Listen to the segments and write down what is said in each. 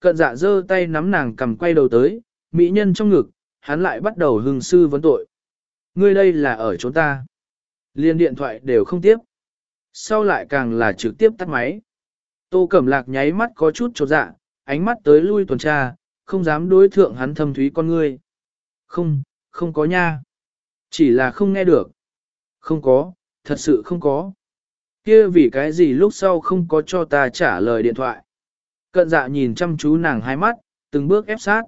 Cận dạ giơ tay nắm nàng cầm quay đầu tới, mỹ nhân trong ngực, hắn lại bắt đầu hưng sư vấn tội. Ngươi đây là ở chỗ ta. Liên điện thoại đều không tiếp. Sau lại càng là trực tiếp tắt máy. Tô Cẩm Lạc nháy mắt có chút chột dạ, ánh mắt tới lui tuần tra, không dám đối thượng hắn thâm thúy con ngươi. Không, không có nha. Chỉ là không nghe được. Không có, thật sự không có. Kia vì cái gì lúc sau không có cho ta trả lời điện thoại. Cận dạ nhìn chăm chú nàng hai mắt, từng bước ép sát.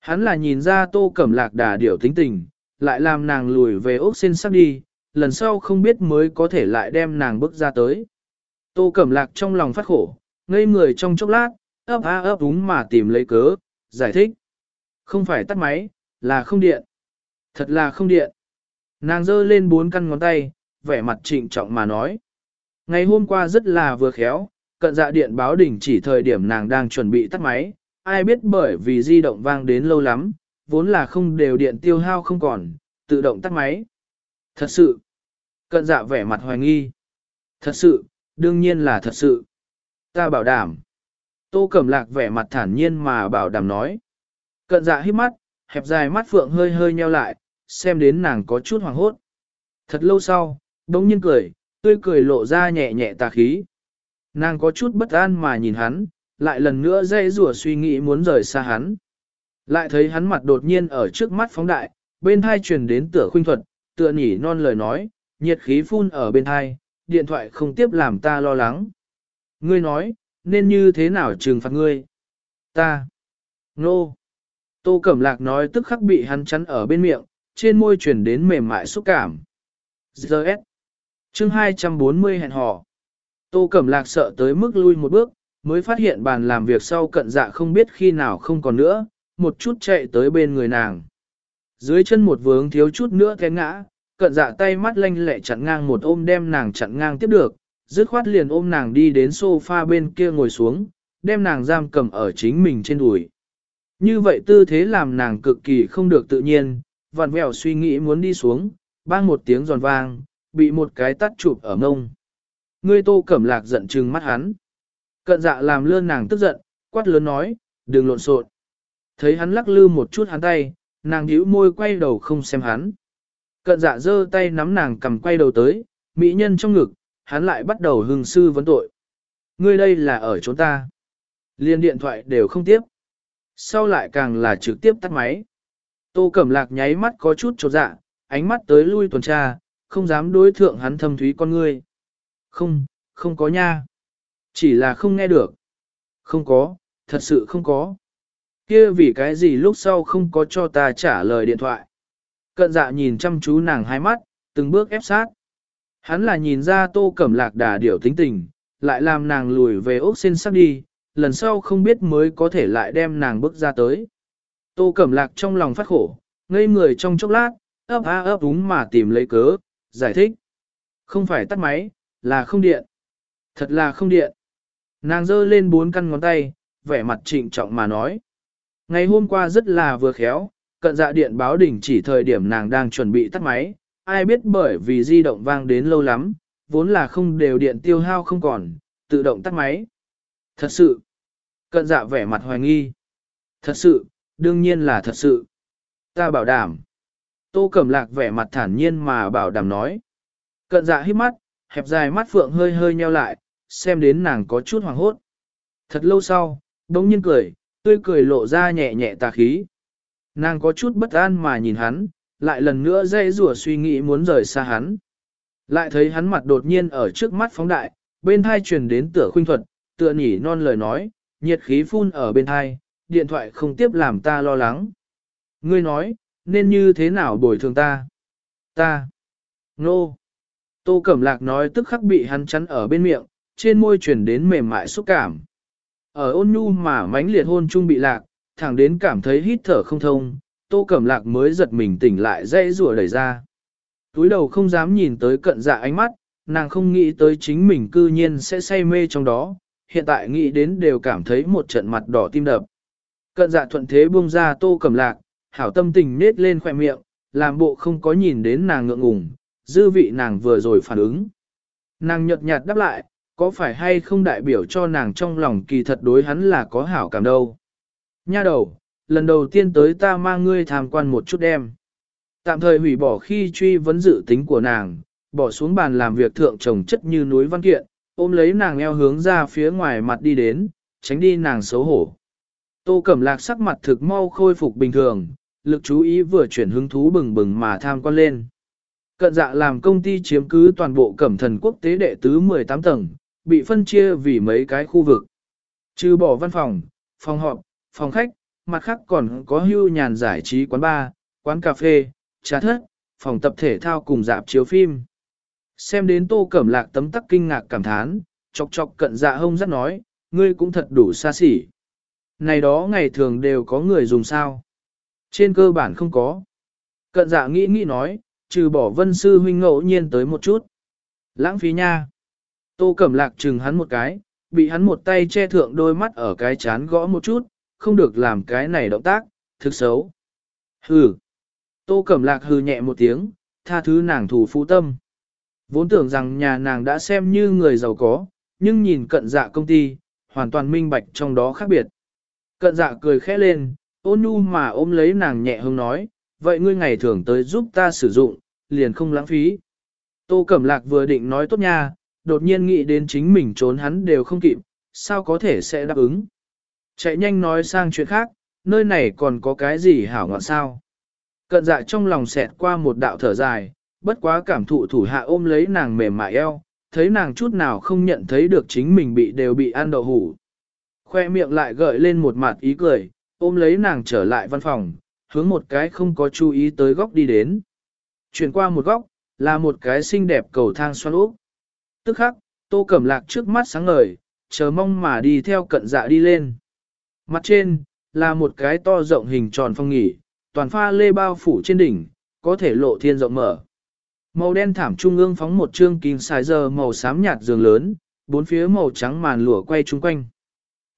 Hắn là nhìn ra tô cẩm lạc đà điểu tính tình, lại làm nàng lùi về ốc xin sắc đi, lần sau không biết mới có thể lại đem nàng bước ra tới. Tô cẩm lạc trong lòng phát khổ, ngây người trong chốc lát, ấp á ấp úng mà tìm lấy cớ, giải thích. Không phải tắt máy, là không điện. Thật là không điện. Nàng giơ lên bốn căn ngón tay, vẻ mặt trịnh trọng mà nói. Ngày hôm qua rất là vừa khéo, cận dạ điện báo đình chỉ thời điểm nàng đang chuẩn bị tắt máy, ai biết bởi vì di động vang đến lâu lắm, vốn là không đều điện tiêu hao không còn, tự động tắt máy. Thật sự, cận dạ vẻ mặt hoài nghi. Thật sự, đương nhiên là thật sự. Ta bảo đảm. Tô Cẩm Lạc vẻ mặt thản nhiên mà bảo đảm nói. Cận dạ hít mắt, hẹp dài mắt phượng hơi hơi nheo lại, xem đến nàng có chút hoàng hốt. Thật lâu sau, đống nhiên cười, tươi cười lộ ra nhẹ nhẹ tà khí. Nàng có chút bất an mà nhìn hắn, lại lần nữa dây rủa suy nghĩ muốn rời xa hắn. Lại thấy hắn mặt đột nhiên ở trước mắt phóng đại, bên thai truyền đến tựa khuynh thuật, tựa nhỉ non lời nói, nhiệt khí phun ở bên thai, điện thoại không tiếp làm ta lo lắng. Ngươi nói, nên như thế nào trừng phạt ngươi? Ta. Nô. No. Tô Cẩm Lạc nói tức khắc bị hắn chắn ở bên miệng, trên môi truyền đến mềm mại xúc cảm. Giờ S. Chương 240 hẹn hò. Tô Cẩm Lạc sợ tới mức lui một bước, mới phát hiện bàn làm việc sau cận dạ không biết khi nào không còn nữa, một chút chạy tới bên người nàng. Dưới chân một vướng thiếu chút nữa té ngã, cận dạ tay mắt lanh lẹ chặn ngang một ôm đem nàng chặn ngang tiếp được, dứt khoát liền ôm nàng đi đến sofa bên kia ngồi xuống, đem nàng giam cầm ở chính mình trên đùi. Như vậy tư thế làm nàng cực kỳ không được tự nhiên, vặn vẹo suy nghĩ muốn đi xuống, bang một tiếng giòn vang, bị một cái tắt chụp ở mông. Ngươi tô cẩm lạc giận trừng mắt hắn. Cận dạ làm lươn nàng tức giận, quát lớn nói, đừng lộn xộn. Thấy hắn lắc lư một chút hắn tay, nàng nhíu môi quay đầu không xem hắn. Cận dạ giơ tay nắm nàng cầm quay đầu tới, mỹ nhân trong ngực, hắn lại bắt đầu hưng sư vấn tội. Ngươi đây là ở chỗ ta. Liên điện thoại đều không tiếp. Sau lại càng là trực tiếp tắt máy. Tô Cẩm Lạc nháy mắt có chút chột dạ, ánh mắt tới lui tuần tra, không dám đối thượng hắn thâm thúy con ngươi. Không, không có nha. Chỉ là không nghe được. Không có, thật sự không có. Kia vì cái gì lúc sau không có cho ta trả lời điện thoại. Cận dạ nhìn chăm chú nàng hai mắt, từng bước ép sát. Hắn là nhìn ra tô cẩm lạc đà điểu tính tình, lại làm nàng lùi về ốc xin sắc đi, lần sau không biết mới có thể lại đem nàng bước ra tới. Tô cẩm lạc trong lòng phát khổ, ngây người trong chốc lát, ấp á ấp úng mà tìm lấy cớ, giải thích. Không phải tắt máy, là không điện. Thật là không điện. Nàng giơ lên bốn căn ngón tay, vẻ mặt trịnh trọng mà nói. Ngày hôm qua rất là vừa khéo, cận dạ điện báo đỉnh chỉ thời điểm nàng đang chuẩn bị tắt máy, ai biết bởi vì di động vang đến lâu lắm, vốn là không đều điện tiêu hao không còn, tự động tắt máy. Thật sự, cận dạ vẻ mặt hoài nghi. Thật sự, đương nhiên là thật sự. Ta bảo đảm. Tô Cẩm Lạc vẻ mặt thản nhiên mà bảo đảm nói. Cận dạ hít mắt, hẹp dài mắt phượng hơi hơi nheo lại, xem đến nàng có chút hoàng hốt. Thật lâu sau, đống nhiên cười, tươi cười lộ ra nhẹ nhẹ tà khí. Nàng có chút bất an mà nhìn hắn, lại lần nữa dây rủa suy nghĩ muốn rời xa hắn. Lại thấy hắn mặt đột nhiên ở trước mắt phóng đại, bên thai truyền đến tựa khuynh thuật, tựa nhỉ non lời nói, nhiệt khí phun ở bên thai, điện thoại không tiếp làm ta lo lắng. Ngươi nói, nên như thế nào bồi thường ta? Ta. Nô. No. Tô Cẩm Lạc nói tức khắc bị hắn chắn ở bên miệng, trên môi truyền đến mềm mại xúc cảm. Ở ôn nhu mà mãnh liệt hôn chung bị lạc, thẳng đến cảm thấy hít thở không thông, Tô Cẩm Lạc mới giật mình tỉnh lại dãy rùa đẩy ra. Túi đầu không dám nhìn tới cận dạ ánh mắt, nàng không nghĩ tới chính mình cư nhiên sẽ say mê trong đó, hiện tại nghĩ đến đều cảm thấy một trận mặt đỏ tim đập. Cận dạ thuận thế buông ra Tô Cẩm Lạc, hảo tâm tình nết lên khỏe miệng, làm bộ không có nhìn đến nàng ngượng ngùng, dư vị nàng vừa rồi phản ứng. Nàng nhợt nhạt đáp lại, có phải hay không đại biểu cho nàng trong lòng kỳ thật đối hắn là có hảo cảm đâu. Nha đầu, lần đầu tiên tới ta mang ngươi tham quan một chút đêm Tạm thời hủy bỏ khi truy vấn dự tính của nàng, bỏ xuống bàn làm việc thượng trồng chất như núi văn kiện, ôm lấy nàng eo hướng ra phía ngoài mặt đi đến, tránh đi nàng xấu hổ. Tô Cẩm Lạc sắc mặt thực mau khôi phục bình thường, lực chú ý vừa chuyển hứng thú bừng bừng mà tham quan lên. Cận dạ làm công ty chiếm cứ toàn bộ cẩm thần quốc tế đệ tứ 18 tầng, bị phân chia vì mấy cái khu vực. Trừ bỏ văn phòng, phòng họp, phòng khách, mặt khác còn có hưu nhàn giải trí quán bar, quán cà phê, trà thất, phòng tập thể thao cùng dạp chiếu phim. Xem đến tô cẩm lạc tấm tắc kinh ngạc cảm thán, chọc chọc cận dạ hông rất nói, ngươi cũng thật đủ xa xỉ. Này đó ngày thường đều có người dùng sao. Trên cơ bản không có. Cận dạ nghĩ nghĩ nói, trừ bỏ vân sư huynh ngẫu nhiên tới một chút. Lãng phí nha. Tô Cẩm Lạc chừng hắn một cái, bị hắn một tay che thượng đôi mắt ở cái chán gõ một chút, không được làm cái này động tác, thực xấu. Hừ. Tô Cẩm Lạc hừ nhẹ một tiếng, tha thứ nàng thủ phú tâm. Vốn tưởng rằng nhà nàng đã xem như người giàu có, nhưng nhìn cận dạ công ty, hoàn toàn minh bạch trong đó khác biệt. Cận dạ cười khẽ lên, ôn nhu mà ôm lấy nàng nhẹ hông nói, vậy ngươi ngày thường tới giúp ta sử dụng, liền không lãng phí. Tô Cẩm Lạc vừa định nói tốt nha, đột nhiên nghĩ đến chính mình trốn hắn đều không kịp, sao có thể sẽ đáp ứng. Chạy nhanh nói sang chuyện khác, nơi này còn có cái gì hảo ngọn sao. Cận dạ trong lòng xẹt qua một đạo thở dài, bất quá cảm thụ thủ hạ ôm lấy nàng mềm mại eo, thấy nàng chút nào không nhận thấy được chính mình bị đều bị ăn đậu hủ. Khoe miệng lại gợi lên một mặt ý cười, ôm lấy nàng trở lại văn phòng, hướng một cái không có chú ý tới góc đi đến. Chuyển qua một góc, là một cái xinh đẹp cầu thang xoan úp. Tức khắc, tô cẩm lạc trước mắt sáng ngời, chờ mong mà đi theo cận dạ đi lên. Mặt trên, là một cái to rộng hình tròn phong nghỉ, toàn pha lê bao phủ trên đỉnh, có thể lộ thiên rộng mở. Màu đen thảm trung ương phóng một trương kim xài giờ màu xám nhạt giường lớn, bốn phía màu trắng màn lụa quay chung quanh.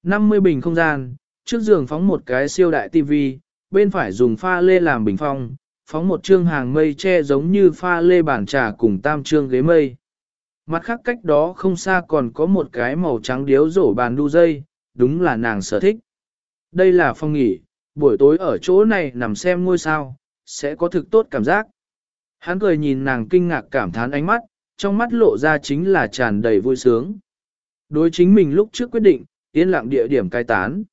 50 bình không gian, trước giường phóng một cái siêu đại tivi, bên phải dùng pha lê làm bình phong, phóng một trương hàng mây che giống như pha lê bàn trà cùng tam trương ghế mây. Mặt khác cách đó không xa còn có một cái màu trắng điếu rổ bàn đu dây, đúng là nàng sở thích. Đây là phong nghỉ, buổi tối ở chỗ này nằm xem ngôi sao, sẽ có thực tốt cảm giác. Hắn cười nhìn nàng kinh ngạc cảm thán ánh mắt, trong mắt lộ ra chính là tràn đầy vui sướng. Đối chính mình lúc trước quyết định, yên lặng địa điểm cai tán.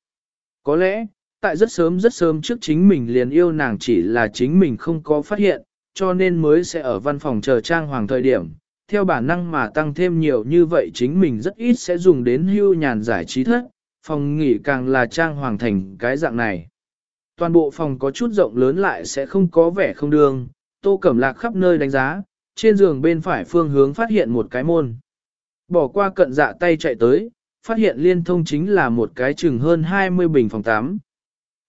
Có lẽ, tại rất sớm rất sớm trước chính mình liền yêu nàng chỉ là chính mình không có phát hiện, cho nên mới sẽ ở văn phòng chờ trang hoàng thời điểm. Theo bản năng mà tăng thêm nhiều như vậy chính mình rất ít sẽ dùng đến hưu nhàn giải trí thất, phòng nghỉ càng là trang hoàng thành cái dạng này. Toàn bộ phòng có chút rộng lớn lại sẽ không có vẻ không đường, tô cẩm lạc khắp nơi đánh giá, trên giường bên phải phương hướng phát hiện một cái môn. Bỏ qua cận dạ tay chạy tới, phát hiện liên thông chính là một cái chừng hơn 20 bình phòng tắm.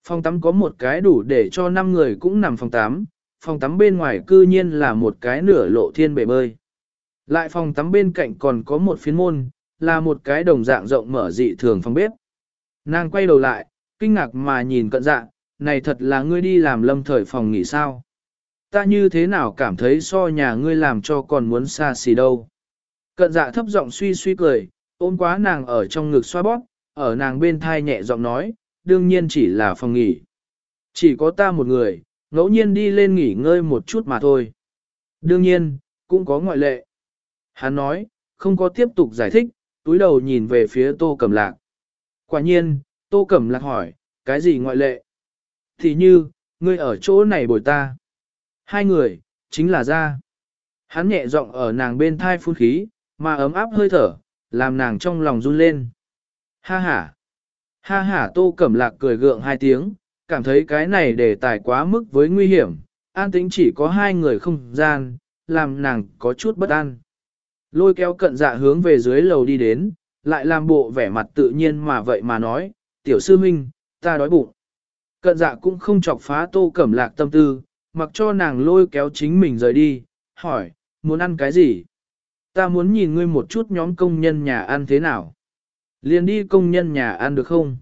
Phòng tắm có một cái đủ để cho 5 người cũng nằm phòng tắm, phòng tắm bên ngoài cư nhiên là một cái nửa lộ thiên bể bơi. Lại phòng tắm bên cạnh còn có một phiến môn, là một cái đồng dạng rộng mở dị thường phòng bếp. Nàng quay đầu lại, kinh ngạc mà nhìn cận dạ, này thật là ngươi đi làm lâm thời phòng nghỉ sao. Ta như thế nào cảm thấy so nhà ngươi làm cho còn muốn xa xỉ đâu. Cận dạ thấp giọng suy suy cười, ôm quá nàng ở trong ngực xoa bóp, ở nàng bên thai nhẹ giọng nói, đương nhiên chỉ là phòng nghỉ. Chỉ có ta một người, ngẫu nhiên đi lên nghỉ ngơi một chút mà thôi. Đương nhiên, cũng có ngoại lệ. Hắn nói, không có tiếp tục giải thích, túi đầu nhìn về phía tô cẩm lạc. Quả nhiên, tô cẩm lạc hỏi, cái gì ngoại lệ? Thì như, ngươi ở chỗ này bồi ta. Hai người, chính là ra. Hắn nhẹ giọng ở nàng bên thai phun khí, mà ấm áp hơi thở, làm nàng trong lòng run lên. Ha ha. Ha ha tô cẩm lạc cười gượng hai tiếng, cảm thấy cái này để tài quá mức với nguy hiểm, an tính chỉ có hai người không gian, làm nàng có chút bất an. Lôi kéo cận dạ hướng về dưới lầu đi đến, lại làm bộ vẻ mặt tự nhiên mà vậy mà nói, tiểu sư minh, ta đói bụng. Cận dạ cũng không chọc phá tô cẩm lạc tâm tư, mặc cho nàng lôi kéo chính mình rời đi, hỏi, muốn ăn cái gì? Ta muốn nhìn ngươi một chút nhóm công nhân nhà ăn thế nào. Liền đi công nhân nhà ăn được không?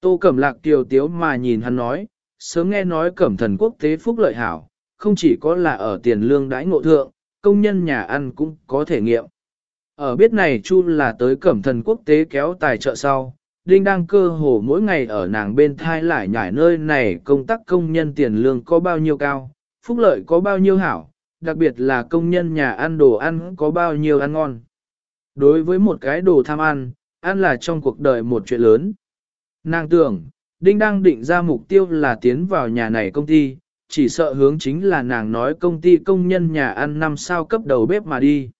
Tô Cẩm Lạc tiều tiếu mà nhìn hắn nói, sớm nghe nói Cẩm thần quốc tế phúc lợi hảo, không chỉ có là ở tiền lương đãi ngộ thượng, công nhân nhà ăn cũng có thể nghiệm. Ở biết này Chu là tới cẩm thần quốc tế kéo tài trợ sau, Đinh đang cơ hồ mỗi ngày ở nàng bên thai lại nhảy nơi này công tác công nhân tiền lương có bao nhiêu cao, phúc lợi có bao nhiêu hảo, đặc biệt là công nhân nhà ăn đồ ăn có bao nhiêu ăn ngon. Đối với một cái đồ tham ăn, ăn là trong cuộc đời một chuyện lớn. Nàng tưởng, Đinh đang định ra mục tiêu là tiến vào nhà này công ty, chỉ sợ hướng chính là nàng nói công ty công nhân nhà ăn năm sao cấp đầu bếp mà đi.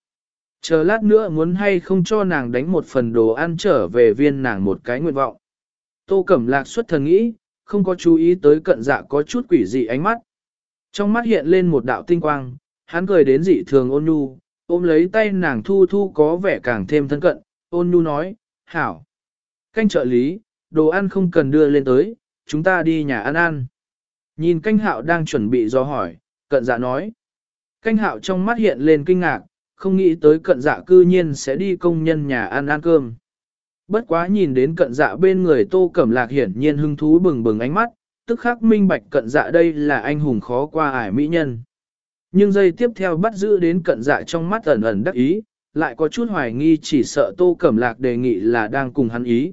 Chờ lát nữa muốn hay không cho nàng đánh một phần đồ ăn trở về viên nàng một cái nguyện vọng. Tô Cẩm Lạc xuất thần nghĩ, không có chú ý tới cận dạ có chút quỷ dị ánh mắt. Trong mắt hiện lên một đạo tinh quang, hắn cười đến dị thường ôn nhu, ôm lấy tay nàng thu thu có vẻ càng thêm thân cận, ôn nhu nói, hảo. Canh trợ lý, đồ ăn không cần đưa lên tới, chúng ta đi nhà ăn ăn. Nhìn canh hạo đang chuẩn bị do hỏi, cận dạ nói. Canh hạo trong mắt hiện lên kinh ngạc, không nghĩ tới cận dạ cư nhiên sẽ đi công nhân nhà ăn ăn cơm. Bất quá nhìn đến cận dạ bên người tô cẩm lạc hiển nhiên hưng thú bừng bừng ánh mắt, tức khắc minh bạch cận dạ đây là anh hùng khó qua ải mỹ nhân. Nhưng giây tiếp theo bắt giữ đến cận dạ trong mắt ẩn ẩn đắc ý, lại có chút hoài nghi chỉ sợ tô cẩm lạc đề nghị là đang cùng hắn ý.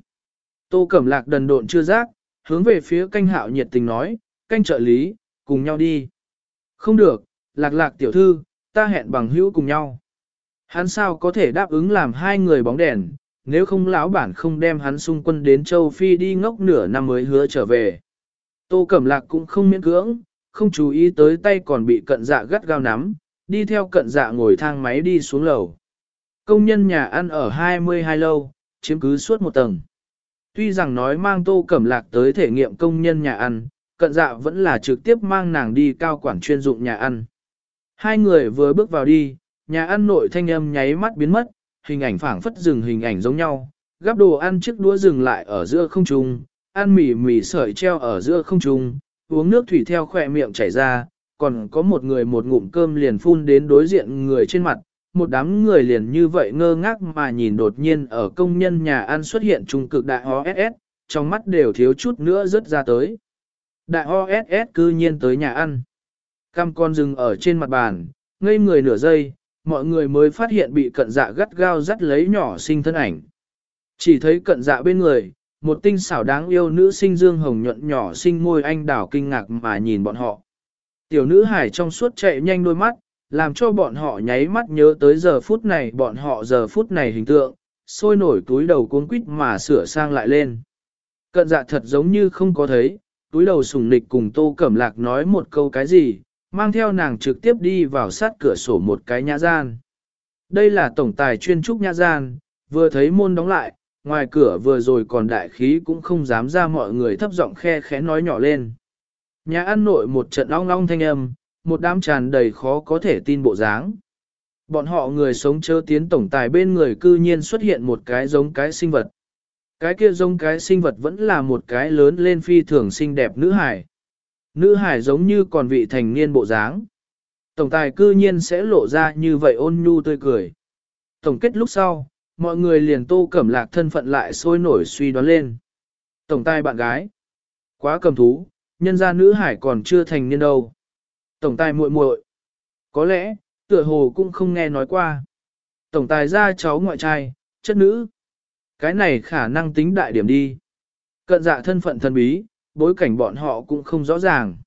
Tô cẩm lạc đần độn chưa giác, hướng về phía canh hạo nhiệt tình nói, canh trợ lý, cùng nhau đi. Không được, lạc lạc tiểu thư, ta hẹn bằng hữu cùng nhau. Hắn sao có thể đáp ứng làm hai người bóng đèn, nếu không lão bản không đem hắn xung quân đến châu Phi đi ngốc nửa năm mới hứa trở về. Tô Cẩm Lạc cũng không miễn cưỡng, không chú ý tới tay còn bị cận dạ gắt gao nắm, đi theo cận dạ ngồi thang máy đi xuống lầu. Công nhân nhà ăn ở 22 lâu, chiếm cứ suốt một tầng. Tuy rằng nói mang Tô Cẩm Lạc tới thể nghiệm công nhân nhà ăn, cận dạ vẫn là trực tiếp mang nàng đi cao quản chuyên dụng nhà ăn. Hai người vừa bước vào đi, nhà ăn nội thanh âm nháy mắt biến mất, hình ảnh phảng phất dừng hình ảnh giống nhau, gắp đồ ăn chiếc đũa dừng lại ở giữa không trung, ăn mì mì sợi treo ở giữa không trung, uống nước thủy theo khỏe miệng chảy ra, còn có một người một ngụm cơm liền phun đến đối diện người trên mặt, một đám người liền như vậy ngơ ngác mà nhìn đột nhiên ở công nhân nhà ăn xuất hiện trung cực đại OSS, trong mắt đều thiếu chút nữa rớt ra tới. Đại OSS cư nhiên tới nhà ăn. Cam con dừng ở trên mặt bàn, ngây người nửa giây, mọi người mới phát hiện bị cận dạ gắt gao dắt lấy nhỏ sinh thân ảnh. Chỉ thấy cận dạ bên người, một tinh xảo đáng yêu nữ sinh dương hồng nhuận nhỏ sinh môi anh đảo kinh ngạc mà nhìn bọn họ. Tiểu nữ hải trong suốt chạy nhanh đôi mắt, làm cho bọn họ nháy mắt nhớ tới giờ phút này bọn họ giờ phút này hình tượng, sôi nổi túi đầu cuốn quýt mà sửa sang lại lên. Cận dạ thật giống như không có thấy, túi đầu sùng nịch cùng tô cẩm lạc nói một câu cái gì, mang theo nàng trực tiếp đi vào sát cửa sổ một cái nhã gian. Đây là tổng tài chuyên trúc nhã gian, vừa thấy môn đóng lại, ngoài cửa vừa rồi còn đại khí cũng không dám ra mọi người thấp giọng khe khẽ nói nhỏ lên. Nhà ăn nội một trận long long thanh âm, một đám tràn đầy khó có thể tin bộ dáng. Bọn họ người sống chớ tiến tổng tài bên người cư nhiên xuất hiện một cái giống cái sinh vật. Cái kia giống cái sinh vật vẫn là một cái lớn lên phi thường xinh đẹp nữ hải. Nữ hải giống như còn vị thành niên bộ dáng. Tổng tài cư nhiên sẽ lộ ra như vậy ôn nhu tươi cười. Tổng kết lúc sau, mọi người liền tô cẩm lạc thân phận lại sôi nổi suy đoán lên. Tổng tài bạn gái. Quá cầm thú, nhân gia nữ hải còn chưa thành niên đâu. Tổng tài muội muội. Có lẽ, tựa hồ cũng không nghe nói qua. Tổng tài ra cháu ngoại trai, chất nữ. Cái này khả năng tính đại điểm đi. Cận dạ thân phận thần bí, bối cảnh bọn họ cũng không rõ ràng.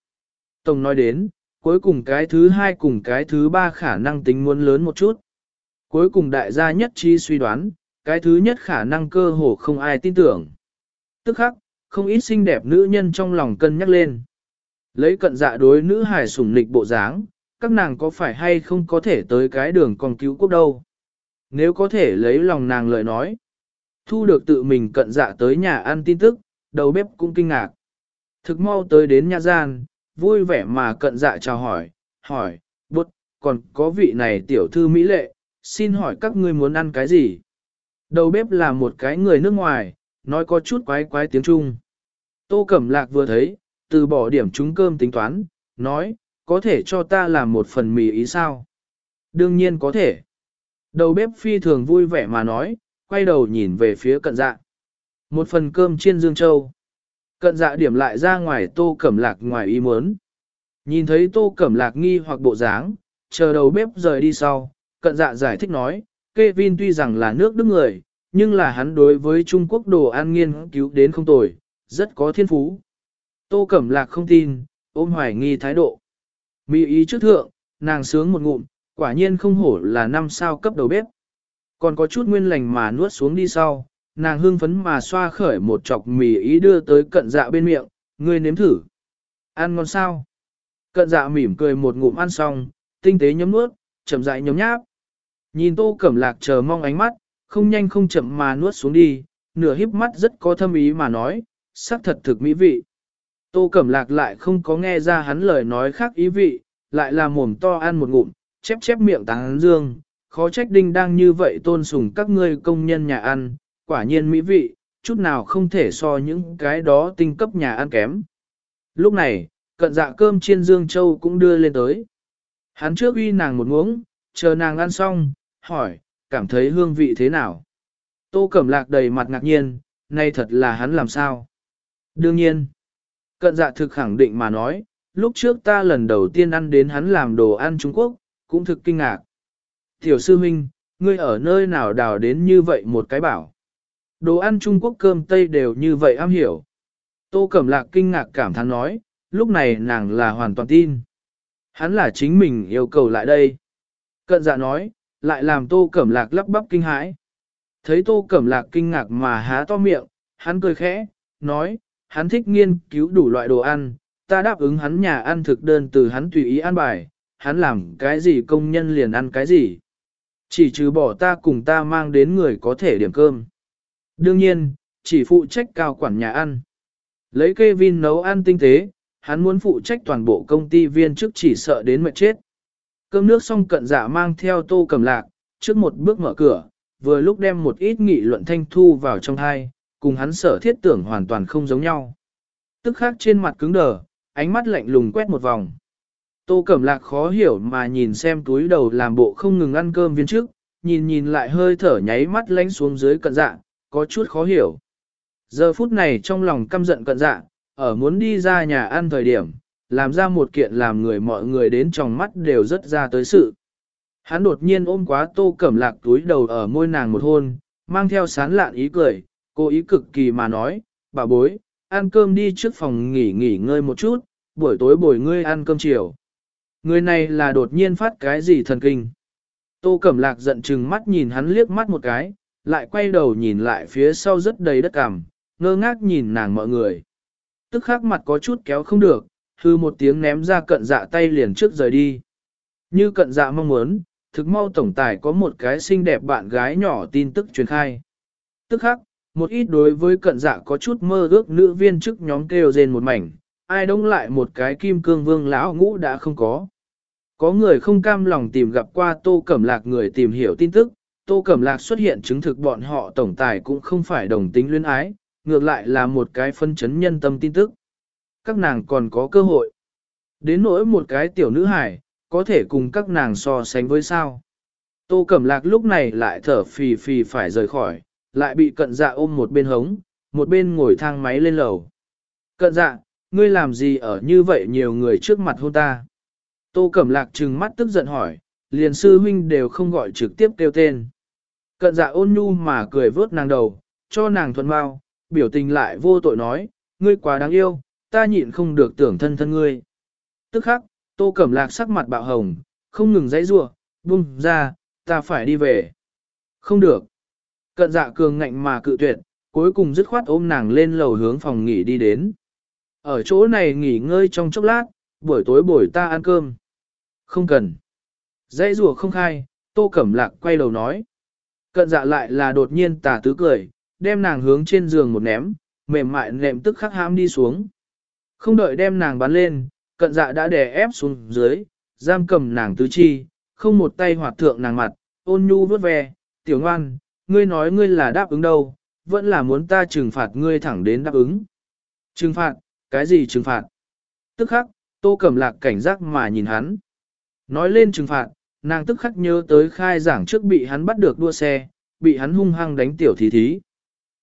Tổng nói đến, cuối cùng cái thứ hai cùng cái thứ ba khả năng tính muốn lớn một chút. Cuối cùng đại gia nhất trí suy đoán, cái thứ nhất khả năng cơ hồ không ai tin tưởng. Tức khắc, không ít xinh đẹp nữ nhân trong lòng cân nhắc lên. Lấy cận dạ đối nữ hài sủng lịch bộ dáng, các nàng có phải hay không có thể tới cái đường còn cứu quốc đâu. Nếu có thể lấy lòng nàng lời nói, thu được tự mình cận dạ tới nhà ăn tin tức, đầu bếp cũng kinh ngạc. Thực mau tới đến nhà gian, vui vẻ mà cận dạ chào hỏi, hỏi, bút, còn có vị này tiểu thư Mỹ lệ, xin hỏi các ngươi muốn ăn cái gì? Đầu bếp là một cái người nước ngoài, nói có chút quái quái tiếng Trung. Tô Cẩm Lạc vừa thấy, từ bỏ điểm trúng cơm tính toán, nói, có thể cho ta làm một phần mì ý sao? Đương nhiên có thể. Đầu bếp phi thường vui vẻ mà nói, quay đầu nhìn về phía cận dạ. Một phần cơm chiên dương châu. Cận dạ điểm lại ra ngoài tô cẩm lạc ngoài ý muốn. Nhìn thấy tô cẩm lạc nghi hoặc bộ dáng, chờ đầu bếp rời đi sau, cận dạ giải thích nói, Kevin tuy rằng là nước Đức người, nhưng là hắn đối với Trung Quốc đồ ăn nghiên cứu đến không tồi, rất có thiên phú. Tô Cẩm Lạc không tin, ôm hoài nghi thái độ. Mỹ ý trước thượng, nàng sướng một ngụm, quả nhiên không hổ là năm sao cấp đầu bếp. Còn có chút nguyên lành mà nuốt xuống đi sau, nàng hương phấn mà xoa khởi một chọc mì ý đưa tới cận dạ bên miệng, ngươi nếm thử. Ăn ngon sao? Cận dạ mỉm cười một ngụm ăn xong, tinh tế nhấm nuốt, chậm rãi nhấm nháp. Nhìn tô cẩm lạc chờ mong ánh mắt, không nhanh không chậm mà nuốt xuống đi, nửa híp mắt rất có thâm ý mà nói, sắc thật thực mỹ vị. Tô cẩm lạc lại không có nghe ra hắn lời nói khác ý vị, lại là mồm to ăn một ngụm, chép chép miệng táng dương, khó trách đinh đang như vậy tôn sùng các ngươi công nhân nhà ăn, quả nhiên mỹ vị, chút nào không thể so những cái đó tinh cấp nhà ăn kém. Lúc này, cận dạ cơm chiên dương châu cũng đưa lên tới. Hắn trước uy nàng một muỗng, chờ nàng ăn xong, hỏi, cảm thấy hương vị thế nào? Tô Cẩm Lạc đầy mặt ngạc nhiên, nay thật là hắn làm sao? Đương nhiên, cận dạ thực khẳng định mà nói, lúc trước ta lần đầu tiên ăn đến hắn làm đồ ăn Trung Quốc, cũng thực kinh ngạc. Tiểu sư huynh, ngươi ở nơi nào đào đến như vậy một cái bảo. Đồ ăn Trung Quốc cơm Tây đều như vậy am hiểu. Tô Cẩm Lạc kinh ngạc cảm thán nói, lúc này nàng là hoàn toàn tin. Hắn là chính mình yêu cầu lại đây. Cận dạ nói, lại làm Tô Cẩm Lạc lắp bắp kinh hãi. Thấy Tô Cẩm Lạc kinh ngạc mà há to miệng, hắn cười khẽ, nói, hắn thích nghiên cứu đủ loại đồ ăn, ta đáp ứng hắn nhà ăn thực đơn từ hắn tùy ý ăn bài, hắn làm cái gì công nhân liền ăn cái gì. Chỉ trừ bỏ ta cùng ta mang đến người có thể điểm cơm. Đương nhiên, chỉ phụ trách cao quản nhà ăn. Lấy Kevin nấu ăn tinh tế, hắn muốn phụ trách toàn bộ công ty viên chức chỉ sợ đến mệt chết. Cơm nước xong cận dạ mang theo tô cầm lạc, trước một bước mở cửa, vừa lúc đem một ít nghị luận thanh thu vào trong hai, cùng hắn sở thiết tưởng hoàn toàn không giống nhau. Tức khác trên mặt cứng đờ, ánh mắt lạnh lùng quét một vòng. Tô Cẩm Lạc khó hiểu mà nhìn xem túi đầu làm bộ không ngừng ăn cơm viên trước, nhìn nhìn lại hơi thở nháy mắt lánh xuống dưới cận dạ, có chút khó hiểu. Giờ phút này trong lòng căm giận cận dạ, ở muốn đi ra nhà ăn thời điểm, làm ra một kiện làm người mọi người đến trong mắt đều rất ra tới sự. Hắn đột nhiên ôm quá tô cẩm lạc túi đầu ở môi nàng một hôn, mang theo sán lạn ý cười, cô ý cực kỳ mà nói, bà bối, ăn cơm đi trước phòng nghỉ nghỉ ngơi một chút, buổi tối bồi ngươi ăn cơm chiều. Người này là đột nhiên phát cái gì thần kinh. Tô Cẩm Lạc giận chừng mắt nhìn hắn liếc mắt một cái, lại quay đầu nhìn lại phía sau rất đầy đất cằm, ngơ ngác nhìn nàng mọi người. Tức khắc mặt có chút kéo không được, hư một tiếng ném ra cận dạ tay liền trước rời đi. Như cận dạ mong muốn, thực mau tổng tài có một cái xinh đẹp bạn gái nhỏ tin tức truyền khai. Tức khắc, một ít đối với cận dạ có chút mơ ước nữ viên chức nhóm kêu rên một mảnh, ai đông lại một cái kim cương vương lão ngũ đã không có. Có người không cam lòng tìm gặp qua Tô Cẩm Lạc người tìm hiểu tin tức, Tô Cẩm Lạc xuất hiện chứng thực bọn họ tổng tài cũng không phải đồng tính luyến ái, ngược lại là một cái phân chấn nhân tâm tin tức. Các nàng còn có cơ hội. Đến nỗi một cái tiểu nữ hải, có thể cùng các nàng so sánh với sao. Tô Cẩm Lạc lúc này lại thở phì phì phải rời khỏi, lại bị cận dạ ôm một bên hống, một bên ngồi thang máy lên lầu. Cận dạ, ngươi làm gì ở như vậy nhiều người trước mặt hôn ta? Tô Cẩm Lạc trừng mắt tức giận hỏi, liền sư huynh đều không gọi trực tiếp kêu tên. Cận dạ ôn nhu mà cười vớt nàng đầu, cho nàng thuận bao, biểu tình lại vô tội nói, ngươi quá đáng yêu, ta nhịn không được tưởng thân thân ngươi. Tức khắc, tô cẩm lạc sắc mặt bạo hồng, không ngừng dãy rủa, buông ra, ta phải đi về. Không được. Cận dạ cường ngạnh mà cự tuyệt, cuối cùng dứt khoát ôm nàng lên lầu hướng phòng nghỉ đi đến. Ở chỗ này nghỉ ngơi trong chốc lát, buổi tối buổi ta ăn cơm. Không cần. Dãy rùa không khai, tô cẩm lạc quay đầu nói. Cận dạ lại là đột nhiên tà tứ cười, đem nàng hướng trên giường một ném, mềm mại nệm tức khắc hãm đi xuống. Không đợi đem nàng bắn lên, cận dạ đã đè ép xuống dưới, giam cầm nàng tứ chi, không một tay hoạt thượng nàng mặt, ôn nhu vớt ve, tiểu ngoan, ngươi nói ngươi là đáp ứng đâu, vẫn là muốn ta trừng phạt ngươi thẳng đến đáp ứng. Trừng phạt, cái gì trừng phạt? Tức khắc, tô cẩm lạc cảnh giác mà nhìn hắn. Nói lên trừng phạt, nàng tức khắc nhớ tới khai giảng trước bị hắn bắt được đua xe, bị hắn hung hăng đánh tiểu thí thí.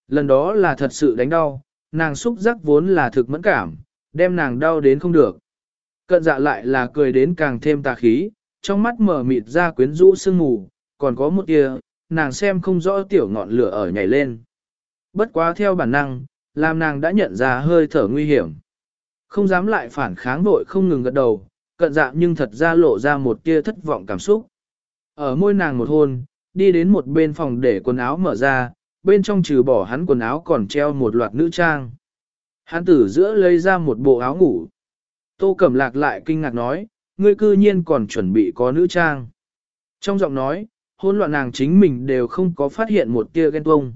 Lần đó là thật sự đánh đau, nàng xúc giác vốn là thực mẫn cảm, đem nàng đau đến không được. Cận dạ lại là cười đến càng thêm tà khí, trong mắt mở mịt ra quyến rũ sương mù, còn có một tia, nàng xem không rõ tiểu ngọn lửa ở nhảy lên. Bất quá theo bản năng, làm nàng đã nhận ra hơi thở nguy hiểm. Không dám lại phản kháng vội không ngừng gật đầu, cận dạ nhưng thật ra lộ ra một tia thất vọng cảm xúc. Ở môi nàng một hôn, đi đến một bên phòng để quần áo mở ra, bên trong trừ bỏ hắn quần áo còn treo một loạt nữ trang. Hắn tử giữa lấy ra một bộ áo ngủ. Tô Cẩm Lạc lại kinh ngạc nói, ngươi cư nhiên còn chuẩn bị có nữ trang. Trong giọng nói, hôn loạn nàng chính mình đều không có phát hiện một tia ghen tuông.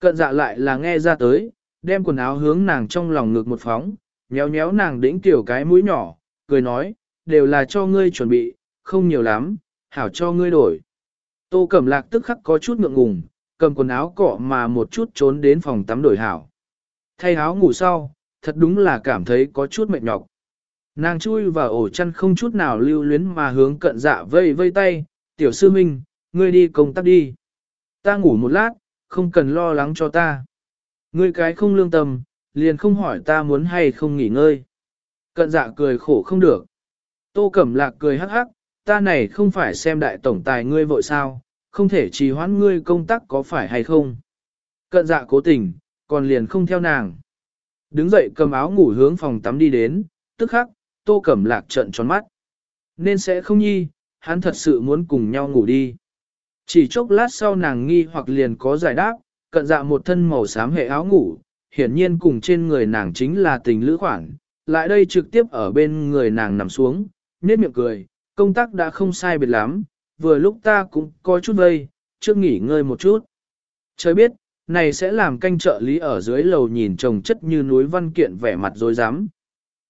Cận dạ lại là nghe ra tới, đem quần áo hướng nàng trong lòng ngực một phóng, nhéo nhéo nàng đĩnh tiểu cái mũi nhỏ, cười nói, đều là cho ngươi chuẩn bị, không nhiều lắm, hảo cho ngươi đổi. Tô Cẩm Lạc tức khắc có chút ngượng ngùng, cầm quần áo cọ mà một chút trốn đến phòng tắm đổi hảo. Thay áo ngủ sau, thật đúng là cảm thấy có chút mệt nhọc. Nàng chui vào ổ chăn không chút nào lưu luyến mà hướng cận dạ vây vây tay, tiểu sư minh, ngươi đi công tác đi. Ta ngủ một lát, không cần lo lắng cho ta. Ngươi cái không lương tâm, liền không hỏi ta muốn hay không nghỉ ngơi. Cận dạ cười khổ không được. Tô Cẩm Lạc cười hắc hắc, ta này không phải xem đại tổng tài ngươi vội sao, không thể trì hoãn ngươi công tác có phải hay không. Cận dạ cố tình, còn liền không theo nàng. Đứng dậy cầm áo ngủ hướng phòng tắm đi đến, tức khắc, Tô Cẩm Lạc trợn tròn mắt. Nên sẽ không nhi, hắn thật sự muốn cùng nhau ngủ đi. Chỉ chốc lát sau nàng nghi hoặc liền có giải đáp, cận dạ một thân màu xám hệ áo ngủ, hiển nhiên cùng trên người nàng chính là tình lữ khoản, lại đây trực tiếp ở bên người nàng nằm xuống, nét miệng cười, công tác đã không sai biệt lắm, vừa lúc ta cũng có chút vây, trước nghỉ ngơi một chút. Trời biết, này sẽ làm canh trợ lý ở dưới lầu nhìn trồng chất như núi văn kiện vẻ mặt dối rắm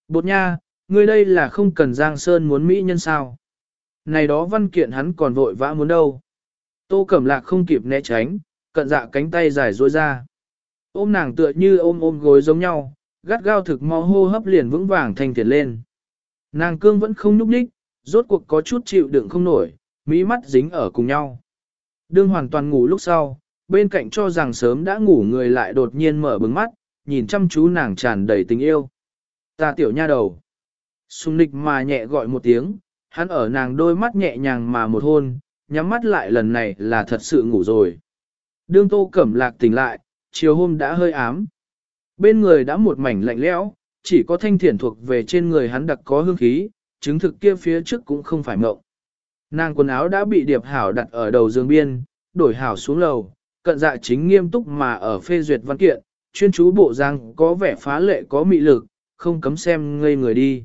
Bột nha, ngươi đây là không cần Giang Sơn muốn Mỹ nhân sao. Này đó văn kiện hắn còn vội vã muốn đâu. Tô Cẩm Lạc không kịp né tránh, cận dạ cánh tay dài dối ra. Ôm nàng tựa như ôm ôm gối giống nhau, gắt gao thực mau hô hấp liền vững vàng thành thiền lên. Nàng cương vẫn không nhúc nhích, rốt cuộc có chút chịu đựng không nổi, mỹ mắt dính ở cùng nhau. Đương hoàn toàn ngủ lúc sau, bên cạnh cho rằng sớm đã ngủ người lại đột nhiên mở bừng mắt, nhìn chăm chú nàng tràn đầy tình yêu. Ta tiểu nha đầu. Xung nịch mà nhẹ gọi một tiếng, hắn ở nàng đôi mắt nhẹ nhàng mà một hôn, nhắm mắt lại lần này là thật sự ngủ rồi. Đương tô cẩm lạc tỉnh lại, chiều hôm đã hơi ám. Bên người đã một mảnh lạnh lẽo, chỉ có thanh thiển thuộc về trên người hắn đặc có hương khí, chứng thực kia phía trước cũng không phải mộng. Nàng quần áo đã bị điệp hảo đặt ở đầu giường biên, đổi hảo xuống lầu, cận dạ chính nghiêm túc mà ở phê duyệt văn kiện, chuyên chú bộ giang có vẻ phá lệ có mị lực, không cấm xem ngây người đi.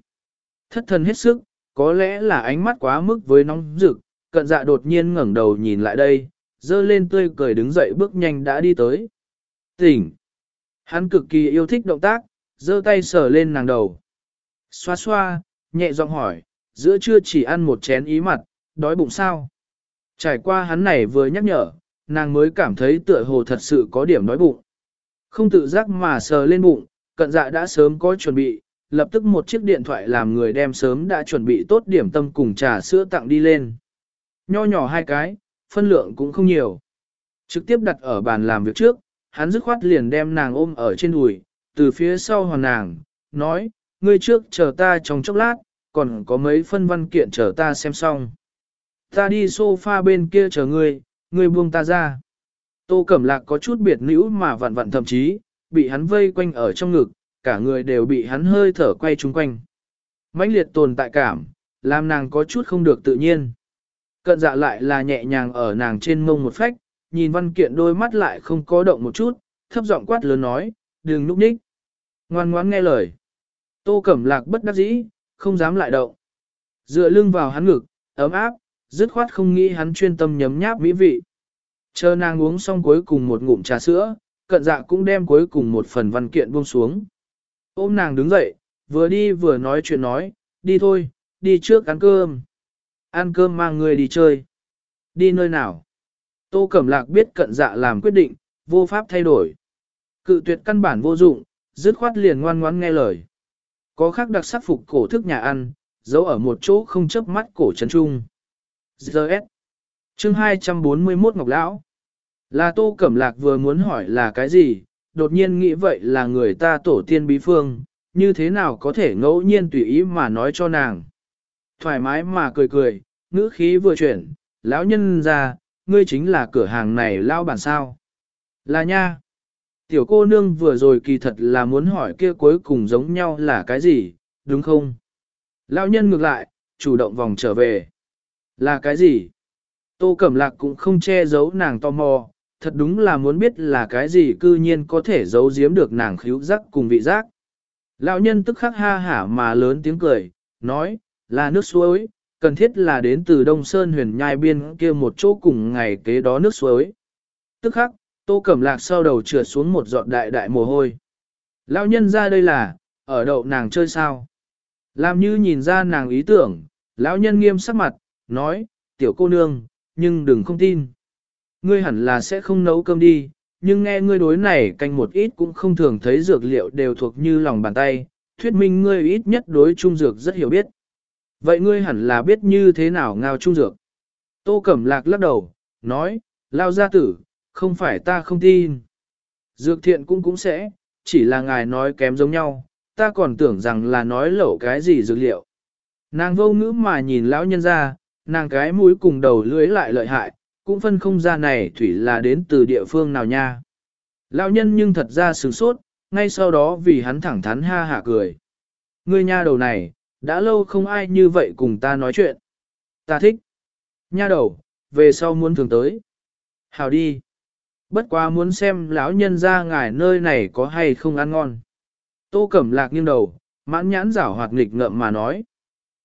Thất thần hết sức, có lẽ là ánh mắt quá mức với nóng rực, cận dạ đột nhiên ngẩng đầu nhìn lại đây, dơ lên tươi cười đứng dậy bước nhanh đã đi tới. Tỉnh! Hắn cực kỳ yêu thích động tác, dơ tay sờ lên nàng đầu. Xoa xoa, nhẹ giọng hỏi, giữa trưa chỉ ăn một chén ý mặt, đói bụng sao? Trải qua hắn này vừa nhắc nhở, nàng mới cảm thấy tựa hồ thật sự có điểm đói bụng. Không tự giác mà sờ lên bụng, cận dạ đã sớm có chuẩn bị, lập tức một chiếc điện thoại làm người đem sớm đã chuẩn bị tốt điểm tâm cùng trà sữa tặng đi lên. Nho nhỏ hai cái, phân lượng cũng không nhiều. Trực tiếp đặt ở bàn làm việc trước, hắn dứt khoát liền đem nàng ôm ở trên đùi, từ phía sau hoàn nàng, nói, ngươi trước chờ ta trong chốc lát, còn có mấy phân văn kiện chờ ta xem xong. Ta đi sofa bên kia chờ ngươi, ngươi buông ta ra. Tô Cẩm Lạc có chút biệt nữ mà vặn vặn thậm chí, bị hắn vây quanh ở trong ngực, cả người đều bị hắn hơi thở quay chung quanh. mãnh liệt tồn tại cảm, làm nàng có chút không được tự nhiên. Cận dạ lại là nhẹ nhàng ở nàng trên mông một phách, nhìn văn kiện đôi mắt lại không có động một chút, thấp giọng quát lớn nói, đừng núp ních. Ngoan ngoãn nghe lời. Tô Cẩm Lạc bất đắc dĩ, không dám lại động. Dựa lưng vào hắn ngực, ấm áp, dứt khoát không nghĩ hắn chuyên tâm nhấm nháp mỹ vị. Chờ nàng uống xong cuối cùng một ngụm trà sữa, cận dạ cũng đem cuối cùng một phần văn kiện buông xuống. Ôm nàng đứng dậy, vừa đi vừa nói chuyện nói, đi thôi, đi trước ăn cơm. Ăn cơm mang người đi chơi. Đi nơi nào? Tô Cẩm Lạc biết cận dạ làm quyết định, vô pháp thay đổi. Cự tuyệt căn bản vô dụng, dứt khoát liền ngoan ngoãn nghe lời. Có khác đặc sắc phục cổ thức nhà ăn, giấu ở một chỗ không chớp mắt cổ trấn trung. G.S. Chương 241 Ngọc Lão Là Tô Cẩm Lạc vừa muốn hỏi là cái gì, đột nhiên nghĩ vậy là người ta tổ tiên bí phương, như thế nào có thể ngẫu nhiên tùy ý mà nói cho nàng. Thoải mái mà cười cười, ngữ khí vừa chuyển, lão nhân ra, ngươi chính là cửa hàng này lao bản sao. Là nha. Tiểu cô nương vừa rồi kỳ thật là muốn hỏi kia cuối cùng giống nhau là cái gì, đúng không? Lão nhân ngược lại, chủ động vòng trở về. Là cái gì? Tô Cẩm Lạc cũng không che giấu nàng tò mò, thật đúng là muốn biết là cái gì cư nhiên có thể giấu giếm được nàng khíu giác cùng vị giác. Lão nhân tức khắc ha hả mà lớn tiếng cười, nói, là nước suối, cần thiết là đến từ Đông Sơn huyền nhai biên kia một chỗ cùng ngày kế đó nước suối. Tức khắc, Tô Cẩm Lạc sau đầu trượt xuống một giọt đại đại mồ hôi. Lão nhân ra đây là, ở đậu nàng chơi sao? Làm như nhìn ra nàng ý tưởng, lão nhân nghiêm sắc mặt, nói, tiểu cô nương, nhưng đừng không tin. Ngươi hẳn là sẽ không nấu cơm đi, nhưng nghe ngươi đối này canh một ít cũng không thường thấy dược liệu đều thuộc như lòng bàn tay, thuyết minh ngươi ít nhất đối trung dược rất hiểu biết. Vậy ngươi hẳn là biết như thế nào ngao trung dược. Tô Cẩm Lạc lắc đầu, nói, lao gia tử, không phải ta không tin. Dược thiện cũng cũng sẽ, chỉ là ngài nói kém giống nhau, ta còn tưởng rằng là nói lẩu cái gì dược liệu. Nàng vô ngữ mà nhìn lão nhân ra, nàng cái mũi cùng đầu lưới lại lợi hại, cũng phân không ra này thủy là đến từ địa phương nào nha. Lão nhân nhưng thật ra sửng sốt, ngay sau đó vì hắn thẳng thắn ha hả cười. Ngươi nha đầu này, đã lâu không ai như vậy cùng ta nói chuyện. Ta thích. Nha đầu, về sau muốn thường tới. Hào đi. Bất quá muốn xem lão nhân ra ngài nơi này có hay không ăn ngon. Tô Cẩm Lạc nghiêng đầu, mãn nhãn rảo hoạt nghịch ngợm mà nói.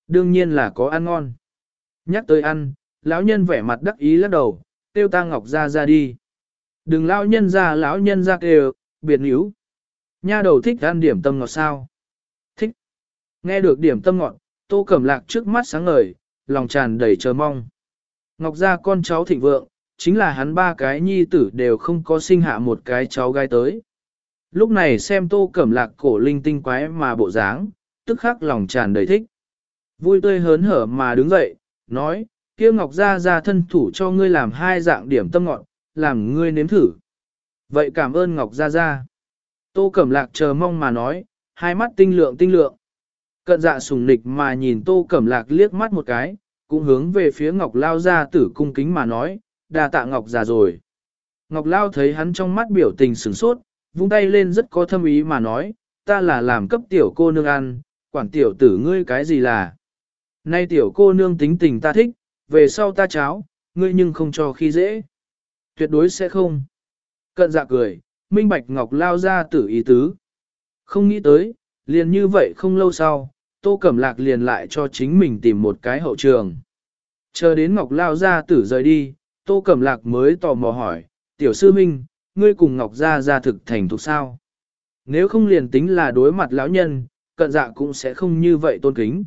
Đương nhiên là có ăn ngon. Nhắc tới ăn, lão nhân vẻ mặt đắc ý lắc đầu, tiêu ta ngọc ra ra đi. Đừng lão nhân ra lão nhân ra kêu, biệt níu. Nha đầu thích ăn điểm tâm ngọt sao? Nghe được điểm tâm ngọn, tô cẩm lạc trước mắt sáng ngời, lòng tràn đầy chờ mong. Ngọc gia con cháu thịnh vượng, chính là hắn ba cái nhi tử đều không có sinh hạ một cái cháu gái tới. Lúc này xem tô cẩm lạc cổ linh tinh quái mà bộ dáng, tức khắc lòng tràn đầy thích. Vui tươi hớn hở mà đứng dậy, nói, kia Ngọc Gia Gia thân thủ cho ngươi làm hai dạng điểm tâm ngọn, làm ngươi nếm thử. Vậy cảm ơn Ngọc Gia Gia. Tô Cẩm Lạc chờ mong mà nói, hai mắt tinh lượng tinh lượng. Cận dạ sùng nịch mà nhìn Tô Cẩm Lạc liếc mắt một cái, cũng hướng về phía Ngọc Lao ra tử cung kính mà nói, đà tạ Ngọc già rồi. Ngọc Lao thấy hắn trong mắt biểu tình sửng sốt, vung tay lên rất có thâm ý mà nói, ta là làm cấp tiểu cô nương ăn, quản tiểu tử ngươi cái gì là. Nay tiểu cô nương tính tình ta thích, về sau ta cháo, ngươi nhưng không cho khi dễ. Tuyệt đối sẽ không. Cận dạ cười, minh bạch ngọc lao ra tử ý tứ. Không nghĩ tới, liền như vậy không lâu sau, tô cẩm lạc liền lại cho chính mình tìm một cái hậu trường. Chờ đến ngọc lao ra tử rời đi, tô cẩm lạc mới tò mò hỏi, tiểu sư minh, ngươi cùng ngọc gia gia thực thành thuộc sao? Nếu không liền tính là đối mặt lão nhân, cận dạ cũng sẽ không như vậy tôn kính.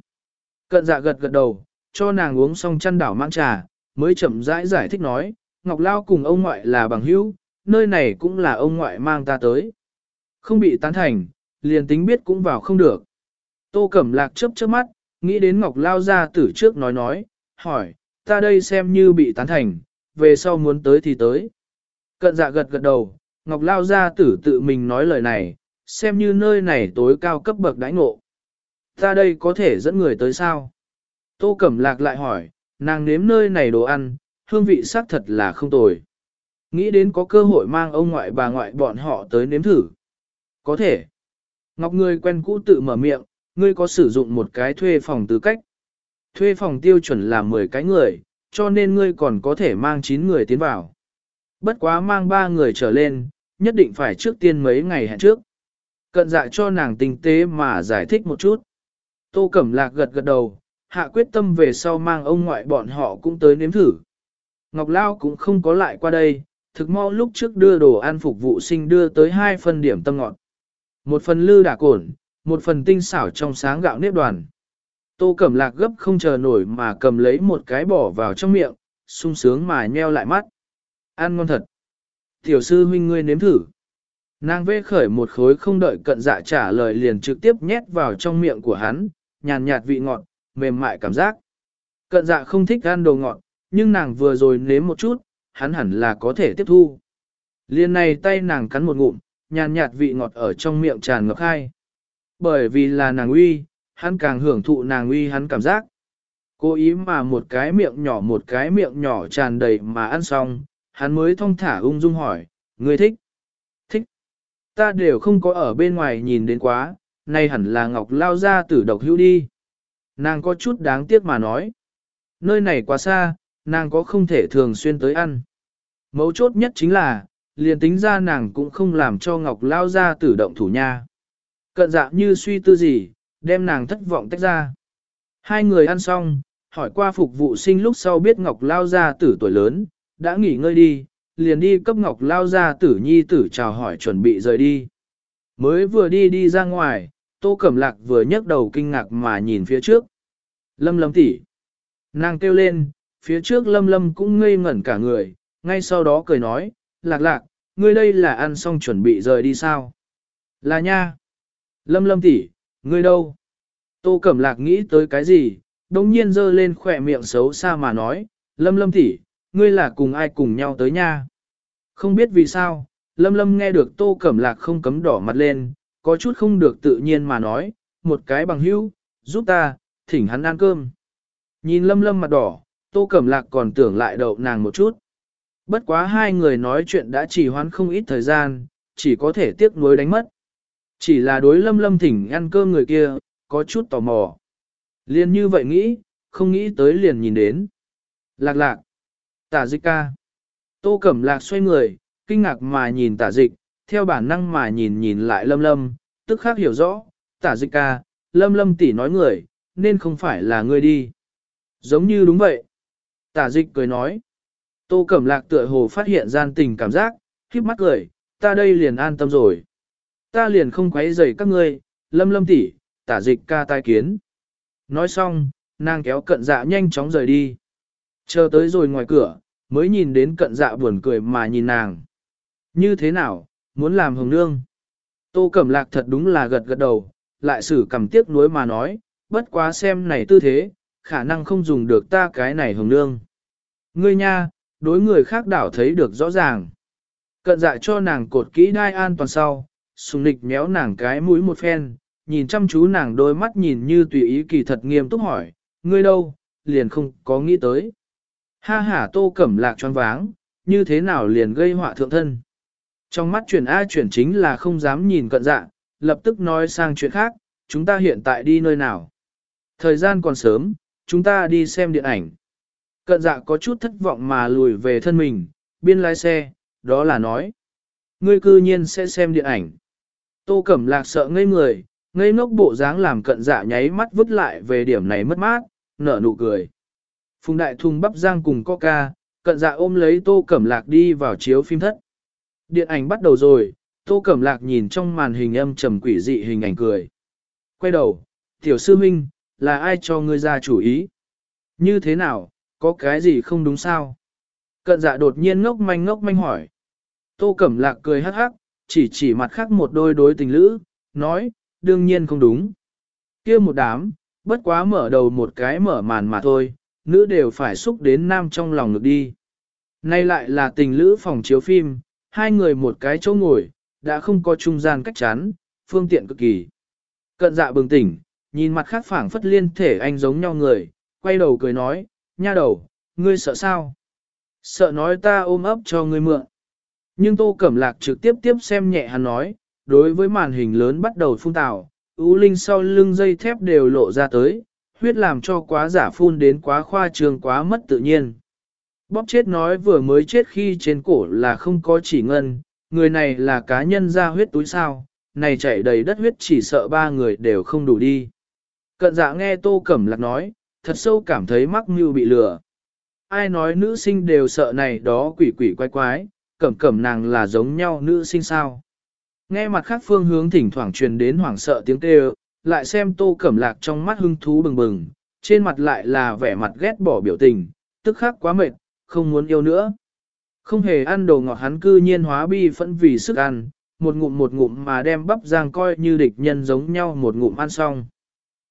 Cận dạ gật gật đầu, cho nàng uống xong chăn đảo mang trà, mới chậm rãi giải, giải thích nói, Ngọc Lao cùng ông ngoại là bằng hữu, nơi này cũng là ông ngoại mang ta tới. Không bị tán thành, liền tính biết cũng vào không được. Tô Cẩm Lạc chớp chớp mắt, nghĩ đến Ngọc Lao ra từ trước nói nói, hỏi, ta đây xem như bị tán thành, về sau muốn tới thì tới. Cận dạ gật gật đầu, Ngọc Lao ra tử tự mình nói lời này, xem như nơi này tối cao cấp bậc đãi ngộ. Ta đây có thể dẫn người tới sao? Tô Cẩm Lạc lại hỏi, nàng nếm nơi này đồ ăn, hương vị xác thật là không tồi. Nghĩ đến có cơ hội mang ông ngoại bà ngoại bọn họ tới nếm thử. Có thể. Ngọc người quen cũ tự mở miệng, ngươi có sử dụng một cái thuê phòng tư cách. Thuê phòng tiêu chuẩn là 10 cái người, cho nên ngươi còn có thể mang 9 người tiến vào. Bất quá mang 3 người trở lên, nhất định phải trước tiên mấy ngày hẹn trước. Cận dạ cho nàng tinh tế mà giải thích một chút. Tô Cẩm Lạc gật gật đầu, hạ quyết tâm về sau mang ông ngoại bọn họ cũng tới nếm thử. Ngọc Lao cũng không có lại qua đây, thực mau lúc trước đưa đồ ăn phục vụ sinh đưa tới hai phần điểm tâm ngọt. Một phần lư đả cổn, một phần tinh xảo trong sáng gạo nếp đoàn. Tô Cẩm Lạc gấp không chờ nổi mà cầm lấy một cái bỏ vào trong miệng, sung sướng mà nheo lại mắt. Ăn ngon thật. Tiểu sư huynh ngươi nếm thử. Nàng vê khởi một khối không đợi cận dạ trả lời liền trực tiếp nhét vào trong miệng của hắn, nhàn nhạt vị ngọt, mềm mại cảm giác. Cận dạ không thích ăn đồ ngọt, nhưng nàng vừa rồi nếm một chút, hắn hẳn là có thể tiếp thu. Liên này tay nàng cắn một ngụm, nhàn nhạt vị ngọt ở trong miệng tràn ngập hai. Bởi vì là nàng uy, hắn càng hưởng thụ nàng uy hắn cảm giác. Cố ý mà một cái miệng nhỏ một cái miệng nhỏ tràn đầy mà ăn xong, hắn mới thong thả ung dung hỏi, ngươi thích? Thích. Ta đều không có ở bên ngoài nhìn đến quá, nay hẳn là Ngọc lao ra tử độc hữu đi. Nàng có chút đáng tiếc mà nói. Nơi này quá xa, nàng có không thể thường xuyên tới ăn. Mấu chốt nhất chính là, liền tính ra nàng cũng không làm cho Ngọc lao ra tử động thủ nha. Cận dạ như suy tư gì, đem nàng thất vọng tách ra. Hai người ăn xong, hỏi qua phục vụ sinh lúc sau biết Ngọc lao gia tử tuổi lớn, đã nghỉ ngơi đi, liền đi cấp Ngọc lao gia tử nhi tử chào hỏi chuẩn bị rời đi. Mới vừa đi đi ra ngoài, Tô Cẩm Lạc vừa nhấc đầu kinh ngạc mà nhìn phía trước. Lâm lâm tỷ, Nàng kêu lên, phía trước lâm lâm cũng ngây ngẩn cả người, ngay sau đó cười nói, lạc lạc, ngươi đây là ăn xong chuẩn bị rời đi sao? Là nha. Lâm lâm tỷ, ngươi đâu? Tô Cẩm Lạc nghĩ tới cái gì, đồng nhiên giơ lên khỏe miệng xấu xa mà nói, lâm lâm tỷ, ngươi là cùng ai cùng nhau tới nha? Không biết vì sao, lâm lâm nghe được Tô Cẩm Lạc không cấm đỏ mặt lên, có chút không được tự nhiên mà nói, một cái bằng hữu, giúp ta, thỉnh hắn ăn cơm. Nhìn lâm lâm mặt đỏ, Tô Cẩm Lạc còn tưởng lại đậu nàng một chút. Bất quá hai người nói chuyện đã chỉ hoán không ít thời gian, chỉ có thể tiếc nuối đánh mất. Chỉ là đối lâm lâm thỉnh ăn cơm người kia, có chút tò mò. Liền như vậy nghĩ, không nghĩ tới liền nhìn đến. Lạc lạc. Tả dịch ca. Tô Cẩm Lạc xoay người, kinh ngạc mà nhìn tả dịch, theo bản năng mà nhìn nhìn lại lâm lâm, tức khác hiểu rõ, tả dịch ca, lâm lâm tỷ nói người, nên không phải là ngươi đi. Giống như đúng vậy. Tả dịch cười nói. Tô Cẩm Lạc tựa hồ phát hiện gian tình cảm giác, khiếp mắt cười, ta đây liền an tâm rồi. Ta liền không quấy rầy các ngươi, lâm lâm tỷ, tả dịch ca tai kiến. Nói xong, nàng kéo cận dạ nhanh chóng rời đi. Chờ tới rồi ngoài cửa, mới nhìn đến cận dạ buồn cười mà nhìn nàng. Như thế nào, muốn làm hồng nương? Tô Cẩm Lạc thật đúng là gật gật đầu, lại xử cầm tiếc nuối mà nói, bất quá xem này tư thế, khả năng không dùng được ta cái này hồng nương. Ngươi nha, đối người khác đảo thấy được rõ ràng. Cận dạ cho nàng cột kỹ đai an toàn sau, sùng nịch méo nàng cái mũi một phen, nhìn chăm chú nàng đôi mắt nhìn như tùy ý kỳ thật nghiêm túc hỏi, ngươi đâu, liền không có nghĩ tới. Ha ha tô cẩm lạc choáng váng, như thế nào liền gây họa thượng thân. Trong mắt chuyển A chuyển chính là không dám nhìn cận dạ, lập tức nói sang chuyện khác, chúng ta hiện tại đi nơi nào. Thời gian còn sớm, chúng ta đi xem điện ảnh. Cận dạ có chút thất vọng mà lùi về thân mình, biên lái xe, đó là nói. Ngươi cư nhiên sẽ xem điện ảnh. Tô Cẩm Lạc sợ ngây người, ngây ngốc bộ dáng làm cận dạ nháy mắt vứt lại về điểm này mất mát, nở nụ cười. Phùng đại thùng bắp giang cùng coca, cận dạ ôm lấy Tô Cẩm Lạc đi vào chiếu phim thất. Điện ảnh bắt đầu rồi, Tô Cẩm Lạc nhìn trong màn hình âm trầm quỷ dị hình ảnh cười. Quay đầu, tiểu sư huynh là ai cho ngươi ra chủ ý? Như thế nào, có cái gì không đúng sao? Cận dạ đột nhiên ngốc manh ngốc manh hỏi. Tô Cẩm Lạc cười hắc hắc, chỉ chỉ mặt khác một đôi đối tình lữ, nói, đương nhiên không đúng. kia một đám, bất quá mở đầu một cái mở màn mà thôi, nữ đều phải xúc đến nam trong lòng ngực đi. Nay lại là tình lữ phòng chiếu phim, hai người một cái chỗ ngồi, đã không có trung gian cách chắn, phương tiện cực kỳ. Cận dạ bừng tỉnh, nhìn mặt khác phảng phất liên thể anh giống nhau người, quay đầu cười nói, nha đầu, ngươi sợ sao? Sợ nói ta ôm ấp cho ngươi mượn. Nhưng Tô Cẩm Lạc trực tiếp tiếp xem nhẹ hắn nói, đối với màn hình lớn bắt đầu phun tào, ưu linh sau lưng dây thép đều lộ ra tới, huyết làm cho quá giả phun đến quá khoa trương quá mất tự nhiên. Bóp chết nói vừa mới chết khi trên cổ là không có chỉ ngân, người này là cá nhân ra huyết túi sao, này chảy đầy đất huyết chỉ sợ ba người đều không đủ đi. Cận dạ nghe Tô Cẩm Lạc nói, thật sâu cảm thấy mắc mưu bị lừa. Ai nói nữ sinh đều sợ này đó quỷ quỷ quái quái, cẩm cẩm nàng là giống nhau nữ sinh sao. Nghe mặt khác phương hướng thỉnh thoảng truyền đến hoảng sợ tiếng kêu, lại xem tô cẩm lạc trong mắt hưng thú bừng bừng, trên mặt lại là vẻ mặt ghét bỏ biểu tình, tức khắc quá mệt, không muốn yêu nữa. Không hề ăn đồ ngọt hắn cư nhiên hóa bi phẫn vì sức ăn, một ngụm một ngụm mà đem bắp giang coi như địch nhân giống nhau một ngụm ăn xong.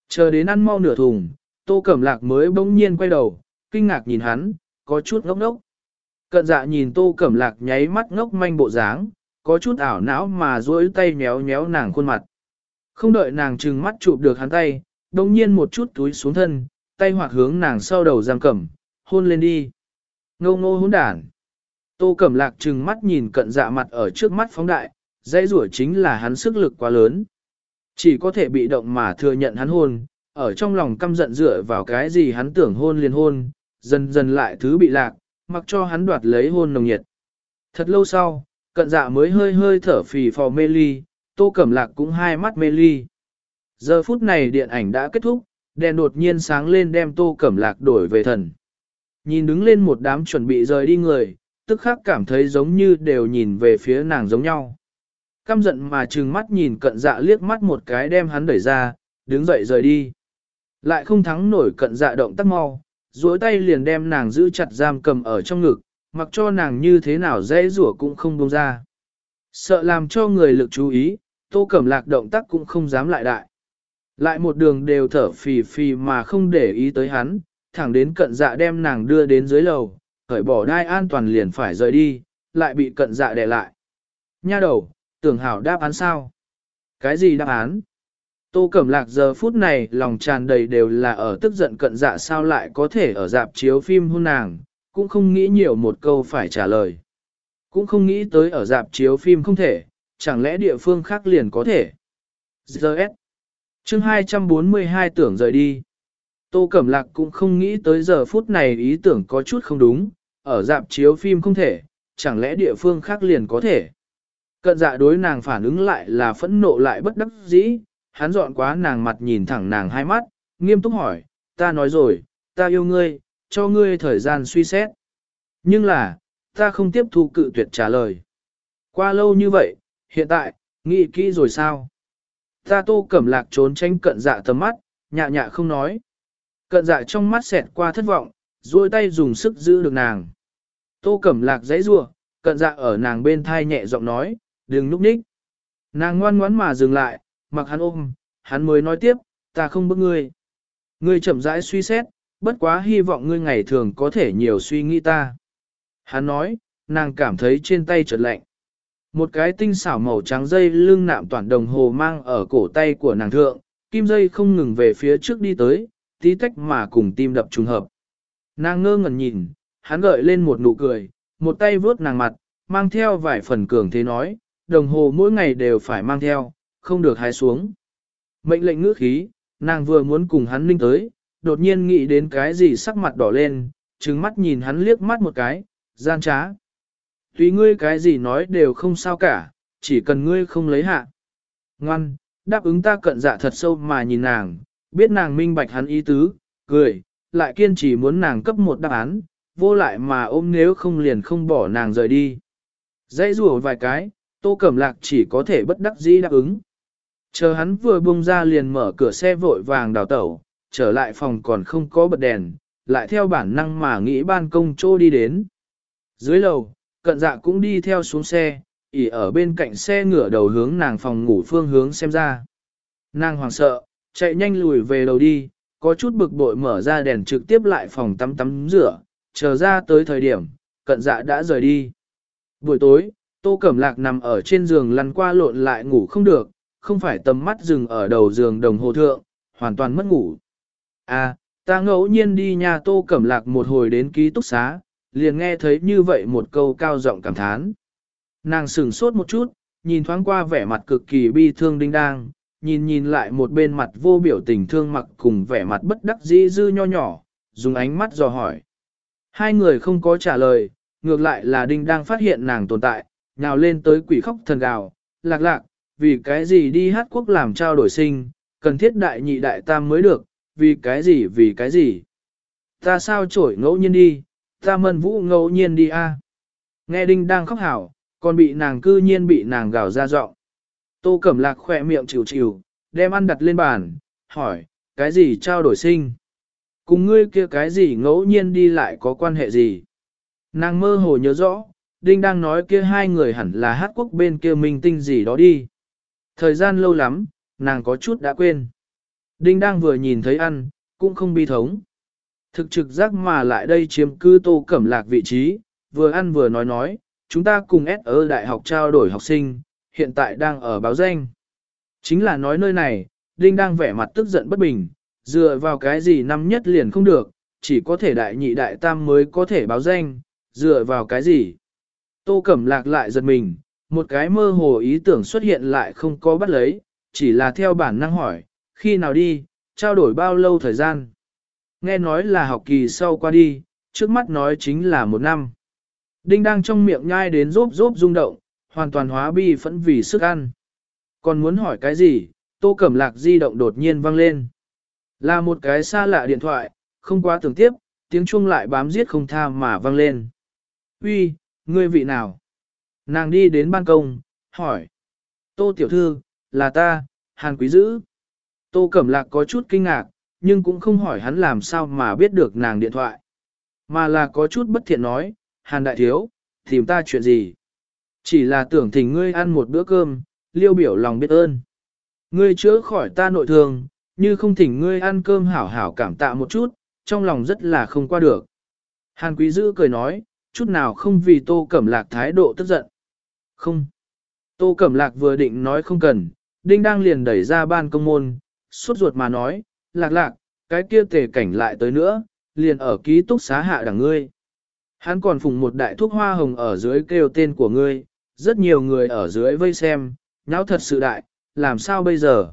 Chờ đến ăn mau nửa thùng, tô cẩm lạc mới bỗng nhiên quay đầu, kinh ngạc nhìn hắn, có chút ngốc ngốc. Cận dạ nhìn tô cẩm lạc nháy mắt ngốc manh bộ dáng, có chút ảo não mà duỗi tay méo méo nàng khuôn mặt. Không đợi nàng trừng mắt chụp được hắn tay, đồng nhiên một chút túi xuống thân, tay hoạt hướng nàng sau đầu giam cẩm hôn lên đi. Ngô ngô hôn đản. Tô Cẩm Lạc trừng mắt nhìn cận dạ mặt ở trước mắt phóng đại, dây rủa chính là hắn sức lực quá lớn. Chỉ có thể bị động mà thừa nhận hắn hôn, ở trong lòng căm giận dựa vào cái gì hắn tưởng hôn liền hôn, dần dần lại thứ bị lạc, mặc cho hắn đoạt lấy hôn nồng nhiệt. Thật lâu sau, cận dạ mới hơi hơi thở phì phò mê ly, tô cẩm lạc cũng hai mắt mê ly. Giờ phút này điện ảnh đã kết thúc, đèn đột nhiên sáng lên đem tô cẩm lạc đổi về thần. Nhìn đứng lên một đám chuẩn bị rời đi người, tức khắc cảm thấy giống như đều nhìn về phía nàng giống nhau. Căm giận mà trừng mắt nhìn cận dạ liếc mắt một cái đem hắn đẩy ra, đứng dậy rời đi. Lại không thắng nổi cận dạ động tác mau, duỗi tay liền đem nàng giữ chặt giam cầm ở trong ngực, mặc cho nàng như thế nào dễ rủa cũng không buông ra. Sợ làm cho người lực chú ý, tô cẩm lạc động tác cũng không dám lại đại. Lại một đường đều thở phì phì mà không để ý tới hắn, thẳng đến cận dạ đem nàng đưa đến dưới lầu, khởi bỏ đai an toàn liền phải rời đi, lại bị cận dạ đè lại. Nha đầu, tưởng hảo đáp án sao? Cái gì đáp án? Tô Cẩm Lạc giờ phút này lòng tràn đầy đều là ở tức giận cận dạ sao lại có thể ở dạp chiếu phim hôn nàng, cũng không nghĩ nhiều một câu phải trả lời. Cũng không nghĩ tới ở dạp chiếu phim không thể, chẳng lẽ địa phương khác liền có thể. Giờ S. Chương 242 tưởng rời đi. Tô Cẩm Lạc cũng không nghĩ tới giờ phút này ý tưởng có chút không đúng, ở dạp chiếu phim không thể, chẳng lẽ địa phương khác liền có thể. Cận dạ đối nàng phản ứng lại là phẫn nộ lại bất đắc dĩ, hắn dọn quá nàng mặt nhìn thẳng nàng hai mắt, nghiêm túc hỏi, ta nói rồi, ta yêu ngươi, cho ngươi thời gian suy xét. Nhưng là, ta không tiếp thu cự tuyệt trả lời. Qua lâu như vậy, hiện tại, nghĩ kỹ rồi sao? Ta tô cẩm lạc trốn tránh cận dạ tầm mắt, nhạ nhạ không nói. Cận dạ trong mắt xẹt qua thất vọng, duỗi tay dùng sức giữ được nàng. Tô cẩm lạc dãy rua, cận dạ ở nàng bên thai nhẹ giọng nói, đừng núp ních. Nàng ngoan ngoãn mà dừng lại, mặc hắn ôm, hắn mới nói tiếp, ta không bức ngươi. Ngươi chậm rãi suy xét, bất quá hy vọng ngươi ngày thường có thể nhiều suy nghĩ ta. Hắn nói, nàng cảm thấy trên tay chợt lạnh. Một cái tinh xảo màu trắng dây lưng nạm toàn đồng hồ mang ở cổ tay của nàng thượng, kim dây không ngừng về phía trước đi tới, tí tách mà cùng tim đập trùng hợp. Nàng ngơ ngẩn nhìn, hắn gợi lên một nụ cười, một tay vuốt nàng mặt, mang theo vài phần cường thế nói, đồng hồ mỗi ngày đều phải mang theo, không được hái xuống. Mệnh lệnh ngữ khí, nàng vừa muốn cùng hắn ninh tới, đột nhiên nghĩ đến cái gì sắc mặt đỏ lên, trừng mắt nhìn hắn liếc mắt một cái, gian trá. Tùy ngươi cái gì nói đều không sao cả, chỉ cần ngươi không lấy hạ. Ngoan, đáp ứng ta cận dạ thật sâu mà nhìn nàng, biết nàng minh bạch hắn ý tứ, cười, lại kiên trì muốn nàng cấp một đáp án, vô lại mà ôm nếu không liền không bỏ nàng rời đi. Dãy rùa vài cái, tô cẩm lạc chỉ có thể bất đắc dĩ đáp ứng. Chờ hắn vừa bung ra liền mở cửa xe vội vàng đào tẩu, trở lại phòng còn không có bật đèn, lại theo bản năng mà nghĩ ban công chỗ đi đến. Dưới lầu, cận dạ cũng đi theo xuống xe, ỉ ở bên cạnh xe ngửa đầu hướng nàng phòng ngủ phương hướng xem ra. Nàng hoàng sợ, chạy nhanh lùi về đầu đi, có chút bực bội mở ra đèn trực tiếp lại phòng tắm tắm rửa, chờ ra tới thời điểm, cận dạ đã rời đi. Buổi tối, Tô Cẩm Lạc nằm ở trên giường lăn qua lộn lại ngủ không được, không phải tầm mắt dừng ở đầu giường đồng hồ thượng, hoàn toàn mất ngủ. À, ta ngẫu nhiên đi nhà Tô Cẩm Lạc một hồi đến ký túc xá, liền nghe thấy như vậy một câu cao giọng cảm thán. Nàng sửng sốt một chút, nhìn thoáng qua vẻ mặt cực kỳ bi thương đinh đang, nhìn nhìn lại một bên mặt vô biểu tình thương mặc cùng vẻ mặt bất đắc dĩ dư nho nhỏ, dùng ánh mắt dò hỏi. Hai người không có trả lời, ngược lại là đinh đang phát hiện nàng tồn tại, nhào lên tới quỷ khóc thần gào, lạc lạc, vì cái gì đi hát quốc làm trao đổi sinh, cần thiết đại nhị đại tam mới được, vì cái gì vì cái gì. Ta sao trổi ngẫu nhiên đi, ta mân vũ ngẫu nhiên đi a. Nghe đinh đang khóc hảo, còn bị nàng cư nhiên bị nàng gào ra giọng. Tô Cẩm Lạc khỏe miệng chịu chịu, đem ăn đặt lên bàn, hỏi, cái gì trao đổi sinh? Cùng ngươi kia cái gì ngẫu nhiên đi lại có quan hệ gì? Nàng mơ hồ nhớ rõ, Đinh đang nói kia hai người hẳn là hát quốc bên kia minh tinh gì đó đi. Thời gian lâu lắm, nàng có chút đã quên. Đinh đang vừa nhìn thấy ăn, cũng không bi thống. Thực trực giác mà lại đây chiếm cư tô cẩm lạc vị trí, vừa ăn vừa nói nói, chúng ta cùng S ở đại học trao đổi học sinh, hiện tại đang ở báo danh. Chính là nói nơi này, Đinh đang vẻ mặt tức giận bất bình, Dựa vào cái gì năm nhất liền không được, chỉ có thể đại nhị đại tam mới có thể báo danh, dựa vào cái gì. Tô Cẩm Lạc lại giật mình, một cái mơ hồ ý tưởng xuất hiện lại không có bắt lấy, chỉ là theo bản năng hỏi, khi nào đi, trao đổi bao lâu thời gian. Nghe nói là học kỳ sau qua đi, trước mắt nói chính là một năm. Đinh đang trong miệng nhai đến rốp rốp rung động, hoàn toàn hóa bi phẫn vì sức ăn. Còn muốn hỏi cái gì, tô cẩm lạc di động đột nhiên vang lên. Là một cái xa lạ điện thoại, không quá tưởng tiếp, tiếng chuông lại bám giết không tha mà vang lên. Uy, ngươi vị nào? Nàng đi đến ban công, hỏi. Tô tiểu thư, là ta, Hàn Quý Dữ. Tô Cẩm Lạc có chút kinh ngạc, nhưng cũng không hỏi hắn làm sao mà biết được nàng điện thoại. Mà là có chút bất thiện nói, Hàn Đại Thiếu, tìm ta chuyện gì? Chỉ là tưởng thỉnh ngươi ăn một bữa cơm, liêu biểu lòng biết ơn. Ngươi chữa khỏi ta nội thương, như không thỉnh ngươi ăn cơm hảo hảo cảm tạ một chút, trong lòng rất là không qua được. Hàn Quý Dữ cười nói, chút nào không vì Tô Cẩm Lạc thái độ tức giận. Không. Tô Cẩm Lạc vừa định nói không cần, Đinh đang liền đẩy ra ban công môn, suốt ruột mà nói, lạc lạc, cái kia tề cảnh lại tới nữa, liền ở ký túc xá hạ đằng ngươi. Hắn còn phùng một đại thuốc hoa hồng ở dưới kêu tên của ngươi, rất nhiều người ở dưới vây xem, nháo thật sự đại, làm sao bây giờ?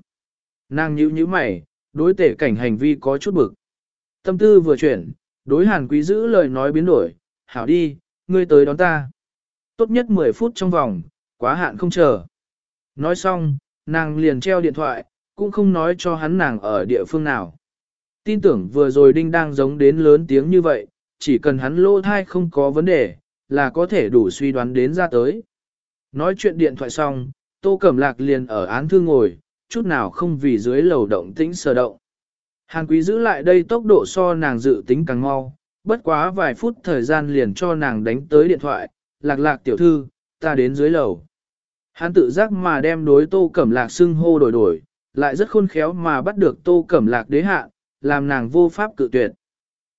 Nàng nhíu nhíu mày, đối tể cảnh hành vi có chút bực. Tâm tư vừa chuyển, đối hàn quý giữ lời nói biến đổi, hảo đi, ngươi tới đón ta. Tốt nhất 10 phút trong vòng, quá hạn không chờ. Nói xong, nàng liền treo điện thoại, cũng không nói cho hắn nàng ở địa phương nào. Tin tưởng vừa rồi đinh đang giống đến lớn tiếng như vậy, chỉ cần hắn lô thai không có vấn đề, là có thể đủ suy đoán đến ra tới. Nói chuyện điện thoại xong, Tô Cẩm Lạc liền ở án thư ngồi, chút nào không vì dưới lầu động tĩnh sờ động. Hàn quý giữ lại đây tốc độ so nàng dự tính càng mau, bất quá vài phút thời gian liền cho nàng đánh tới điện thoại, lạc lạc tiểu thư, ta đến dưới lầu. Hắn tự giác mà đem đối tô cẩm lạc xưng hô đổi đổi, lại rất khôn khéo mà bắt được tô cẩm lạc đế hạ, làm nàng vô pháp cự tuyệt.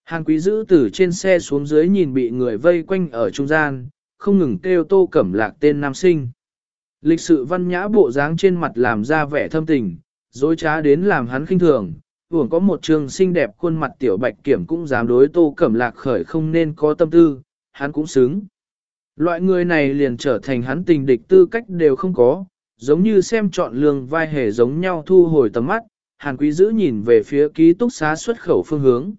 Hàn quý giữ từ trên xe xuống dưới nhìn bị người vây quanh ở trung gian, không ngừng kêu tô cẩm lạc tên nam sinh. Lịch sự văn nhã bộ dáng trên mặt làm ra vẻ thâm tình, dối trá đến làm hắn khinh thường, Hưởng có một trường xinh đẹp khuôn mặt tiểu bạch kiểm cũng dám đối tô cẩm lạc khởi không nên có tâm tư, hắn cũng xứng. Loại người này liền trở thành hắn tình địch tư cách đều không có, giống như xem chọn lương vai hề giống nhau thu hồi tầm mắt, hàn quý giữ nhìn về phía ký túc xá xuất khẩu phương hướng.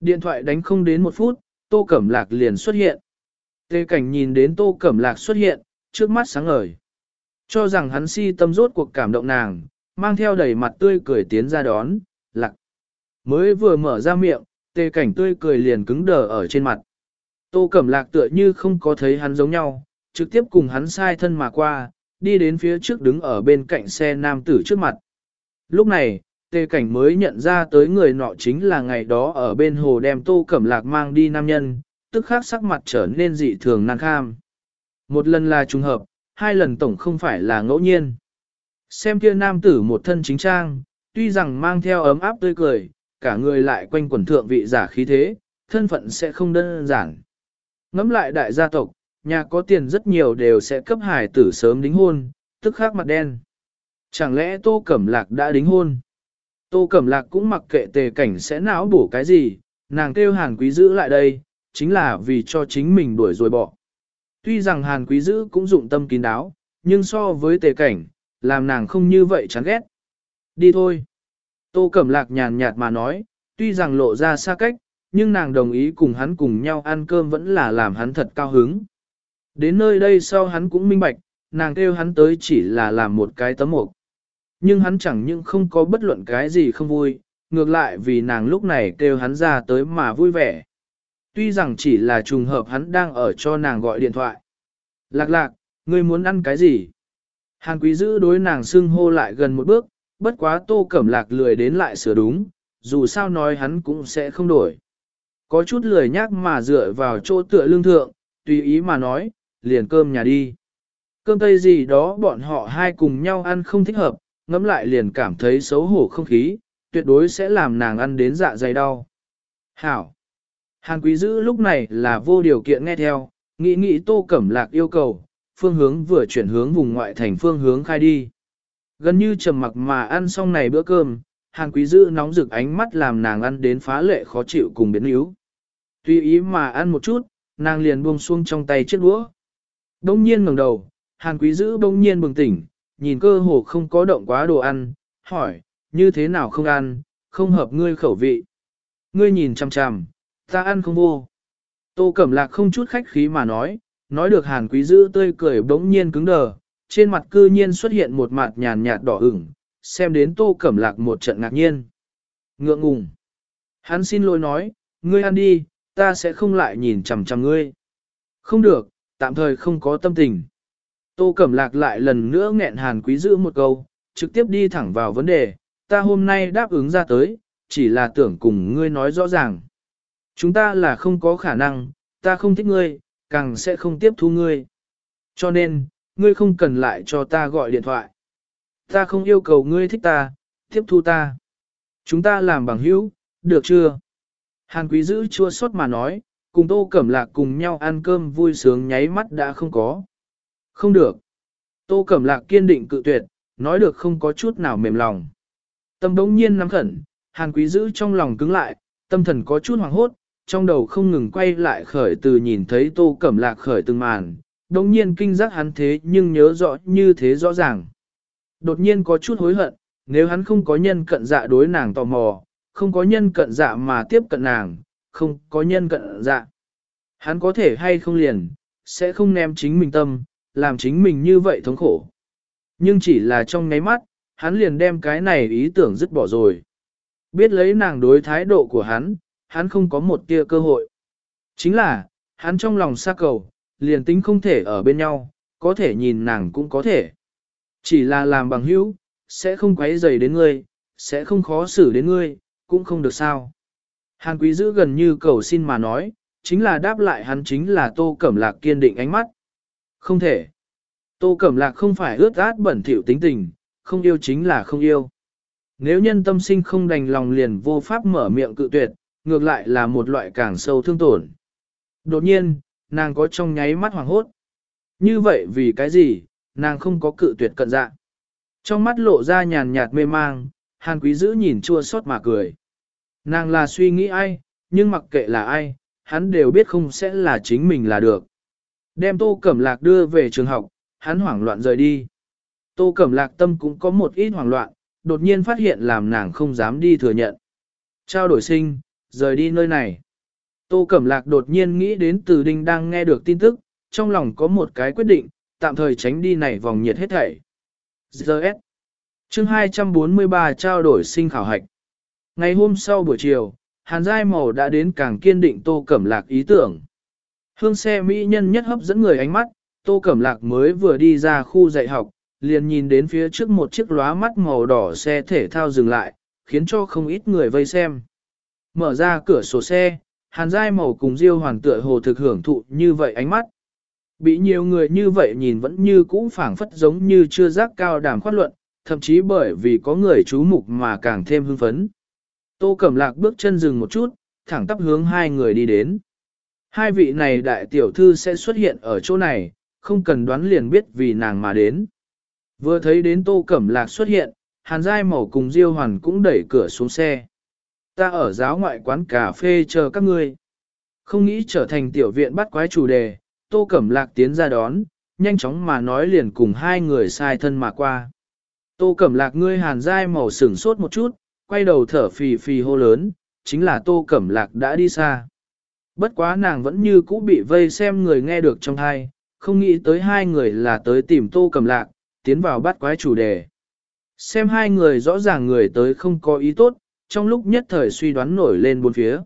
Điện thoại đánh không đến một phút, tô cẩm lạc liền xuất hiện. Tê cảnh nhìn đến tô cẩm lạc xuất hiện, trước mắt sáng ngời. Cho rằng hắn si tâm rốt cuộc cảm động nàng, mang theo đầy mặt tươi cười tiến ra đón, lạc. Mới vừa mở ra miệng, tê cảnh tươi cười liền cứng đờ ở trên mặt. Tô Cẩm Lạc tựa như không có thấy hắn giống nhau, trực tiếp cùng hắn sai thân mà qua, đi đến phía trước đứng ở bên cạnh xe nam tử trước mặt. Lúc này, tê cảnh mới nhận ra tới người nọ chính là ngày đó ở bên hồ đem Tô Cẩm Lạc mang đi nam nhân, tức khác sắc mặt trở nên dị thường nan kham. Một lần là trùng hợp, hai lần tổng không phải là ngẫu nhiên. Xem kia nam tử một thân chính trang, tuy rằng mang theo ấm áp tươi cười, cả người lại quanh quẩn thượng vị giả khí thế, thân phận sẽ không đơn giản. Ngắm lại đại gia tộc, nhà có tiền rất nhiều đều sẽ cấp hải tử sớm đính hôn, tức khác mặt đen. Chẳng lẽ Tô Cẩm Lạc đã đính hôn? Tô Cẩm Lạc cũng mặc kệ tề cảnh sẽ não bổ cái gì, nàng kêu hàn quý giữ lại đây, chính là vì cho chính mình đuổi rồi bỏ. Tuy rằng hàn quý giữ cũng dụng tâm kín đáo, nhưng so với tề cảnh, làm nàng không như vậy chán ghét. Đi thôi. Tô Cẩm Lạc nhàn nhạt mà nói, tuy rằng lộ ra xa cách, nhưng nàng đồng ý cùng hắn cùng nhau ăn cơm vẫn là làm hắn thật cao hứng. Đến nơi đây sau hắn cũng minh bạch, nàng kêu hắn tới chỉ là làm một cái tấm mộc. Nhưng hắn chẳng những không có bất luận cái gì không vui, ngược lại vì nàng lúc này kêu hắn ra tới mà vui vẻ. Tuy rằng chỉ là trùng hợp hắn đang ở cho nàng gọi điện thoại. Lạc lạc, ngươi muốn ăn cái gì? Hàn quý giữ đối nàng xưng hô lại gần một bước, bất quá tô cẩm lạc lười đến lại sửa đúng, dù sao nói hắn cũng sẽ không đổi. Có chút lười nhác mà dựa vào chỗ tựa lương thượng, tùy ý mà nói, liền cơm nhà đi. Cơm tây gì đó bọn họ hai cùng nhau ăn không thích hợp, ngẫm lại liền cảm thấy xấu hổ không khí, tuyệt đối sẽ làm nàng ăn đến dạ dày đau. Hảo! Hàn quý dữ lúc này là vô điều kiện nghe theo, nghĩ nghĩ tô cẩm lạc yêu cầu, phương hướng vừa chuyển hướng vùng ngoại thành phương hướng khai đi. Gần như trầm mặc mà ăn xong này bữa cơm, hàng quý dữ nóng rực ánh mắt làm nàng ăn đến phá lệ khó chịu cùng biến yếu tùy ý mà ăn một chút, nàng liền buông xuông trong tay chiếc đũa. Đông nhiên ngẩng đầu, hàn quý dữ đông nhiên bừng tỉnh, nhìn cơ hồ không có động quá đồ ăn, hỏi, như thế nào không ăn, không hợp ngươi khẩu vị. Ngươi nhìn chằm chằm, ta ăn không vô. Tô Cẩm Lạc không chút khách khí mà nói, nói được hàn quý dữ tươi cười bỗng nhiên cứng đờ, trên mặt cư nhiên xuất hiện một mặt nhàn nhạt đỏ ửng, xem đến Tô Cẩm Lạc một trận ngạc nhiên. Ngượng ngùng. Hắn xin lỗi nói, ngươi ăn đi, ta sẽ không lại nhìn chằm chằm ngươi. Không được, tạm thời không có tâm tình. Tô Cẩm Lạc lại lần nữa nghẹn hàn quý giữ một câu, trực tiếp đi thẳng vào vấn đề, ta hôm nay đáp ứng ra tới, chỉ là tưởng cùng ngươi nói rõ ràng. Chúng ta là không có khả năng, ta không thích ngươi, càng sẽ không tiếp thu ngươi. Cho nên, ngươi không cần lại cho ta gọi điện thoại. Ta không yêu cầu ngươi thích ta, tiếp thu ta. Chúng ta làm bằng hữu, được chưa? Hàn quý giữ chua xót mà nói, cùng tô cẩm lạc cùng nhau ăn cơm vui sướng nháy mắt đã không có. Không được. Tô cẩm lạc kiên định cự tuyệt, nói được không có chút nào mềm lòng. Tâm đống nhiên nắm khẩn, hàn quý giữ trong lòng cứng lại, tâm thần có chút hoảng hốt, trong đầu không ngừng quay lại khởi từ nhìn thấy tô cẩm lạc khởi từng màn, đống nhiên kinh giác hắn thế nhưng nhớ rõ như thế rõ ràng. Đột nhiên có chút hối hận, nếu hắn không có nhân cận dạ đối nàng tò mò, không có nhân cận dạ mà tiếp cận nàng, không có nhân cận dạ. Hắn có thể hay không liền, sẽ không ném chính mình tâm, làm chính mình như vậy thống khổ. Nhưng chỉ là trong ngáy mắt, hắn liền đem cái này ý tưởng dứt bỏ rồi. Biết lấy nàng đối thái độ của hắn, hắn không có một tia cơ hội. Chính là, hắn trong lòng xa cầu, liền tính không thể ở bên nhau, có thể nhìn nàng cũng có thể. Chỉ là làm bằng hữu, sẽ không quấy rầy đến ngươi, sẽ không khó xử đến ngươi, cũng không được sao. Hàn quý giữ gần như cầu xin mà nói, chính là đáp lại hắn chính là tô cẩm lạc kiên định ánh mắt. Không thể. Tô cẩm lạc không phải ướt át bẩn thỉu tính tình, không yêu chính là không yêu. Nếu nhân tâm sinh không đành lòng liền vô pháp mở miệng cự tuyệt, ngược lại là một loại càng sâu thương tổn. Đột nhiên, nàng có trong nháy mắt hoàng hốt. Như vậy vì cái gì, nàng không có cự tuyệt cận dạ. Trong mắt lộ ra nhàn nhạt mê mang, hàn quý giữ nhìn chua xót mà cười. Nàng là suy nghĩ ai, nhưng mặc kệ là ai, hắn đều biết không sẽ là chính mình là được. Đem tô cẩm lạc đưa về trường học, hắn hoảng loạn rời đi. Tô cẩm lạc tâm cũng có một ít hoảng loạn, đột nhiên phát hiện làm nàng không dám đi thừa nhận. Trao đổi sinh, rời đi nơi này. Tô Cẩm Lạc đột nhiên nghĩ đến từ đinh đang nghe được tin tức, trong lòng có một cái quyết định, tạm thời tránh đi này vòng nhiệt hết thảy. GS chương 243 trao đổi sinh khảo hạch. Ngày hôm sau buổi chiều, Hàn Giai Màu đã đến càng kiên định Tô Cẩm Lạc ý tưởng. Hương xe Mỹ nhân nhất hấp dẫn người ánh mắt, Tô Cẩm Lạc mới vừa đi ra khu dạy học, liền nhìn đến phía trước một chiếc lóa mắt màu đỏ xe thể thao dừng lại, khiến cho không ít người vây xem. Mở ra cửa sổ xe, Hàn Giai Màu cùng Diêu Hoàn tựa hồ thực hưởng thụ như vậy ánh mắt. Bị nhiều người như vậy nhìn vẫn như cũ phảng phất giống như chưa giác cao đàm khoát luận, thậm chí bởi vì có người chú mục mà càng thêm hưng phấn. Tô Cẩm Lạc bước chân dừng một chút, thẳng tắp hướng hai người đi đến. Hai vị này đại tiểu thư sẽ xuất hiện ở chỗ này, không cần đoán liền biết vì nàng mà đến. Vừa thấy đến Tô Cẩm Lạc xuất hiện, Hàn Giai Mẩu cùng Diêu Hoàn cũng đẩy cửa xuống xe. Ta ở giáo ngoại quán cà phê chờ các ngươi. Không nghĩ trở thành tiểu viện bắt quái chủ đề, Tô Cẩm Lạc tiến ra đón, nhanh chóng mà nói liền cùng hai người sai thân mà qua. Tô Cẩm Lạc ngươi hàn Giai Mẩu sửng sốt một chút, quay đầu thở phì phì hô lớn, chính là Tô Cẩm Lạc đã đi xa. Bất quá nàng vẫn như cũ bị vây xem người nghe được trong hai, không nghĩ tới hai người là tới tìm Tô Cẩm Lạc, tiến vào bắt quái chủ đề. Xem hai người rõ ràng người tới không có ý tốt, trong lúc nhất thời suy đoán nổi lên bốn phía.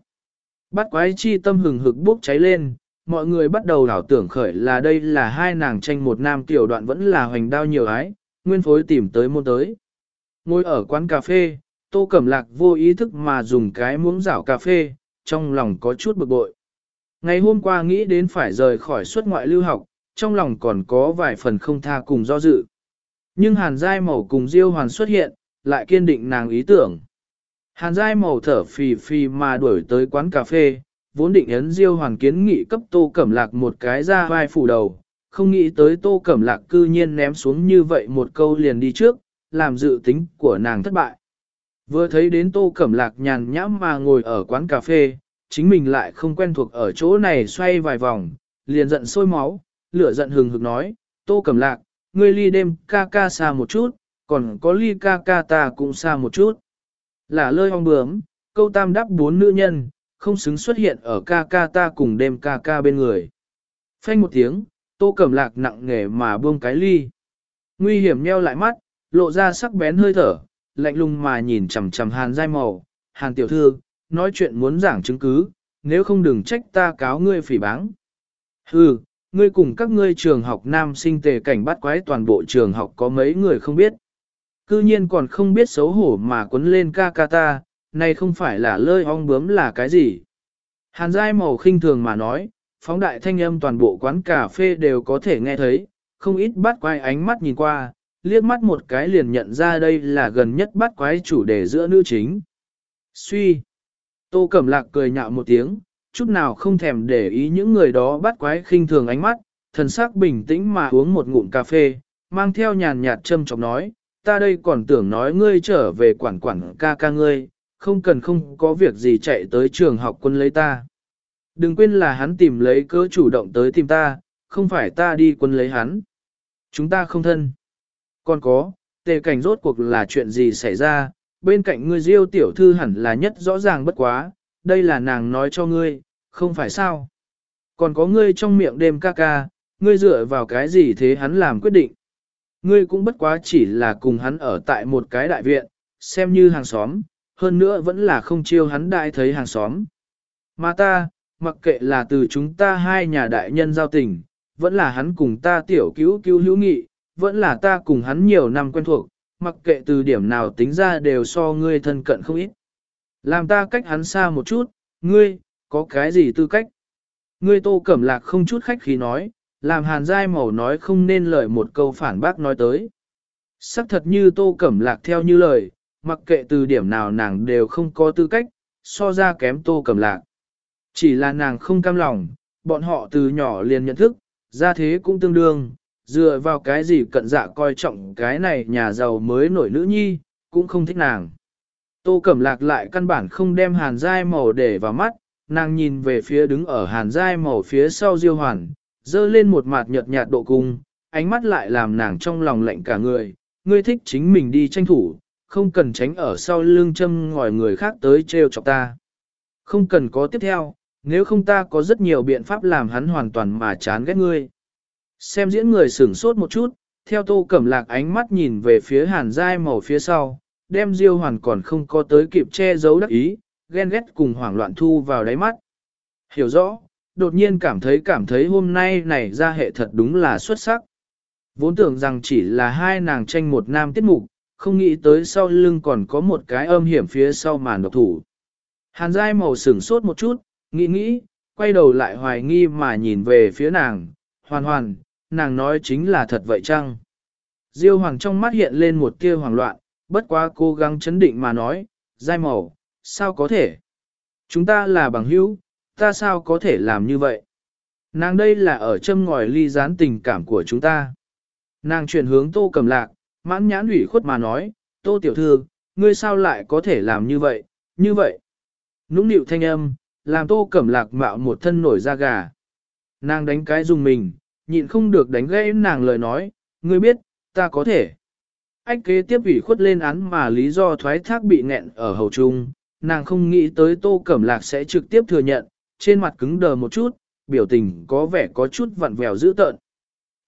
Bắt quái chi tâm hừng hực bốc cháy lên, mọi người bắt đầu đảo tưởng khởi là đây là hai nàng tranh một nam tiểu đoạn vẫn là hoành đao nhiều ái, nguyên phối tìm tới môn tới. Ngồi ở quán cà phê, tô cẩm lạc vô ý thức mà dùng cái muỗng rảo cà phê, trong lòng có chút bực bội. Ngày hôm qua nghĩ đến phải rời khỏi xuất ngoại lưu học, trong lòng còn có vài phần không tha cùng do dự. Nhưng hàn giai màu cùng diêu hoàn xuất hiện, lại kiên định nàng ý tưởng. Hàn giai màu thở phì phì mà đuổi tới quán cà phê, vốn định ấn diêu hoàn kiến nghị cấp tô cẩm lạc một cái ra vai phủ đầu, không nghĩ tới tô cẩm lạc cư nhiên ném xuống như vậy một câu liền đi trước, làm dự tính của nàng thất bại. Vừa thấy đến tô cẩm lạc nhàn nhãm mà ngồi ở quán cà phê, chính mình lại không quen thuộc ở chỗ này xoay vài vòng, liền giận sôi máu, lửa giận hừng hực nói, tô cẩm lạc, ngươi ly đêm ca ca xa một chút, còn có ly ca ca ta cũng xa một chút. Là lơi ong bướm, câu tam đáp bốn nữ nhân, không xứng xuất hiện ở ca ca ta cùng đêm ca ca bên người. Phanh một tiếng, tô cẩm lạc nặng nghề mà buông cái ly. Nguy hiểm nheo lại mắt, lộ ra sắc bén hơi thở, lạnh lùng mà nhìn chằm chằm hàn dai màu. Hàn tiểu thư, nói chuyện muốn giảng chứng cứ, nếu không đừng trách ta cáo ngươi phỉ báng. Hừ, ngươi cùng các ngươi trường học nam sinh tề cảnh bắt quái toàn bộ trường học có mấy người không biết. Cư nhiên còn không biết xấu hổ mà quấn lên ca ca ta, này không phải là lơi ong bướm là cái gì. Hàn dai màu khinh thường mà nói, phóng đại thanh âm toàn bộ quán cà phê đều có thể nghe thấy, không ít bắt quái ánh mắt nhìn qua, liếc mắt một cái liền nhận ra đây là gần nhất bắt quái chủ đề giữa nữ chính. Suy. Tô Cẩm Lạc cười nhạo một tiếng, chút nào không thèm để ý những người đó bắt quái khinh thường ánh mắt, thần sắc bình tĩnh mà uống một ngụm cà phê, mang theo nhàn nhạt châm chọc nói, ta đây còn tưởng nói ngươi trở về quản quản ca ca ngươi, không cần không có việc gì chạy tới trường học quân lấy ta. Đừng quên là hắn tìm lấy cớ chủ động tới tìm ta, không phải ta đi quân lấy hắn. Chúng ta không thân. Còn có, tề cảnh rốt cuộc là chuyện gì xảy ra, bên cạnh ngươi diêu tiểu thư hẳn là nhất rõ ràng bất quá, đây là nàng nói cho ngươi, không phải sao. Còn có ngươi trong miệng đêm ca ca, ngươi dựa vào cái gì thế hắn làm quyết định. Ngươi cũng bất quá chỉ là cùng hắn ở tại một cái đại viện, xem như hàng xóm, hơn nữa vẫn là không chiêu hắn đại thấy hàng xóm. Mà ta, mặc kệ là từ chúng ta hai nhà đại nhân giao tình, vẫn là hắn cùng ta tiểu cứu cứu hữu nghị, vẫn là ta cùng hắn nhiều năm quen thuộc, mặc kệ từ điểm nào tính ra đều so ngươi thân cận không ít. Làm ta cách hắn xa một chút, ngươi, có cái gì tư cách? Ngươi tô cẩm lạc không chút khách khí nói, làm hàn giai màu nói không nên lời một câu phản bác nói tới. Sắc thật như tô cẩm lạc theo như lời, mặc kệ từ điểm nào nàng đều không có tư cách, so ra kém tô cẩm lạc. Chỉ là nàng không cam lòng, bọn họ từ nhỏ liền nhận thức, ra thế cũng tương đương, dựa vào cái gì cận dạ coi trọng cái này nhà giàu mới nổi nữ nhi, cũng không thích nàng. Tô Cẩm Lạc lại căn bản không đem hàn dai màu để vào mắt, nàng nhìn về phía đứng ở hàn dai màu phía sau diêu hoàn, dơ lên một mặt nhợt nhạt độ cung, ánh mắt lại làm nàng trong lòng lạnh cả người, ngươi thích chính mình đi tranh thủ, không cần tránh ở sau lưng châm ngòi người khác tới trêu chọc ta. Không cần có tiếp theo, nếu không ta có rất nhiều biện pháp làm hắn hoàn toàn mà chán ghét ngươi. Xem diễn người sửng sốt một chút, theo tô cẩm lạc ánh mắt nhìn về phía hàn dai màu phía sau, đem diêu hoàn còn không có tới kịp che giấu đắc ý, ghen ghét cùng hoảng loạn thu vào đáy mắt. Hiểu rõ, đột nhiên cảm thấy cảm thấy hôm nay này ra hệ thật đúng là xuất sắc. Vốn tưởng rằng chỉ là hai nàng tranh một nam tiết mục, không nghĩ tới sau lưng còn có một cái âm hiểm phía sau màn độc thủ. Hàn dai màu sửng sốt một chút, nghĩ nghĩ, quay đầu lại hoài nghi mà nhìn về phía nàng, hoàn hoàn, nàng nói chính là thật vậy chăng? Diêu hoàng trong mắt hiện lên một tia hoảng loạn, bất quá cố gắng chấn định mà nói, dai màu, sao có thể? Chúng ta là bằng hữu, ta sao có thể làm như vậy? Nàng đây là ở châm ngòi ly gián tình cảm của chúng ta. Nàng chuyển hướng tô cầm lạc, mãn nhãn ủy khuất mà nói, tô tiểu thư, ngươi sao lại có thể làm như vậy, như vậy? Nũng nịu thanh âm, làm tô cẩm lạc mạo một thân nổi da gà. Nàng đánh cái dùng mình, nhịn không được đánh gãy nàng lời nói, ngươi biết, ta có thể. Ách kế tiếp ủy khuất lên án mà lý do thoái thác bị nghẹn ở hầu trung, nàng không nghĩ tới tô cẩm lạc sẽ trực tiếp thừa nhận, trên mặt cứng đờ một chút, biểu tình có vẻ có chút vặn vẹo dữ tợn.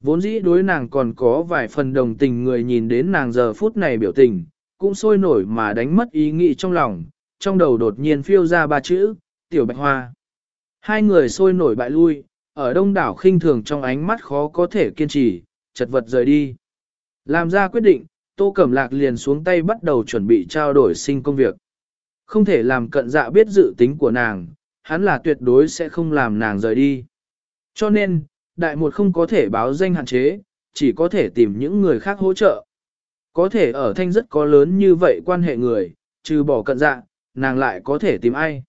Vốn dĩ đối nàng còn có vài phần đồng tình người nhìn đến nàng giờ phút này biểu tình, cũng sôi nổi mà đánh mất ý nghĩ trong lòng, trong đầu đột nhiên phiêu ra ba chữ, tiểu bạch hoa. Hai người sôi nổi bại lui, ở đông đảo khinh thường trong ánh mắt khó có thể kiên trì, chật vật rời đi. Làm ra quyết định, Tô Cẩm Lạc liền xuống tay bắt đầu chuẩn bị trao đổi sinh công việc. Không thể làm cận dạ biết dự tính của nàng, hắn là tuyệt đối sẽ không làm nàng rời đi. Cho nên, đại một không có thể báo danh hạn chế, chỉ có thể tìm những người khác hỗ trợ. Có thể ở thanh rất có lớn như vậy quan hệ người, trừ bỏ cận dạ, nàng lại có thể tìm ai.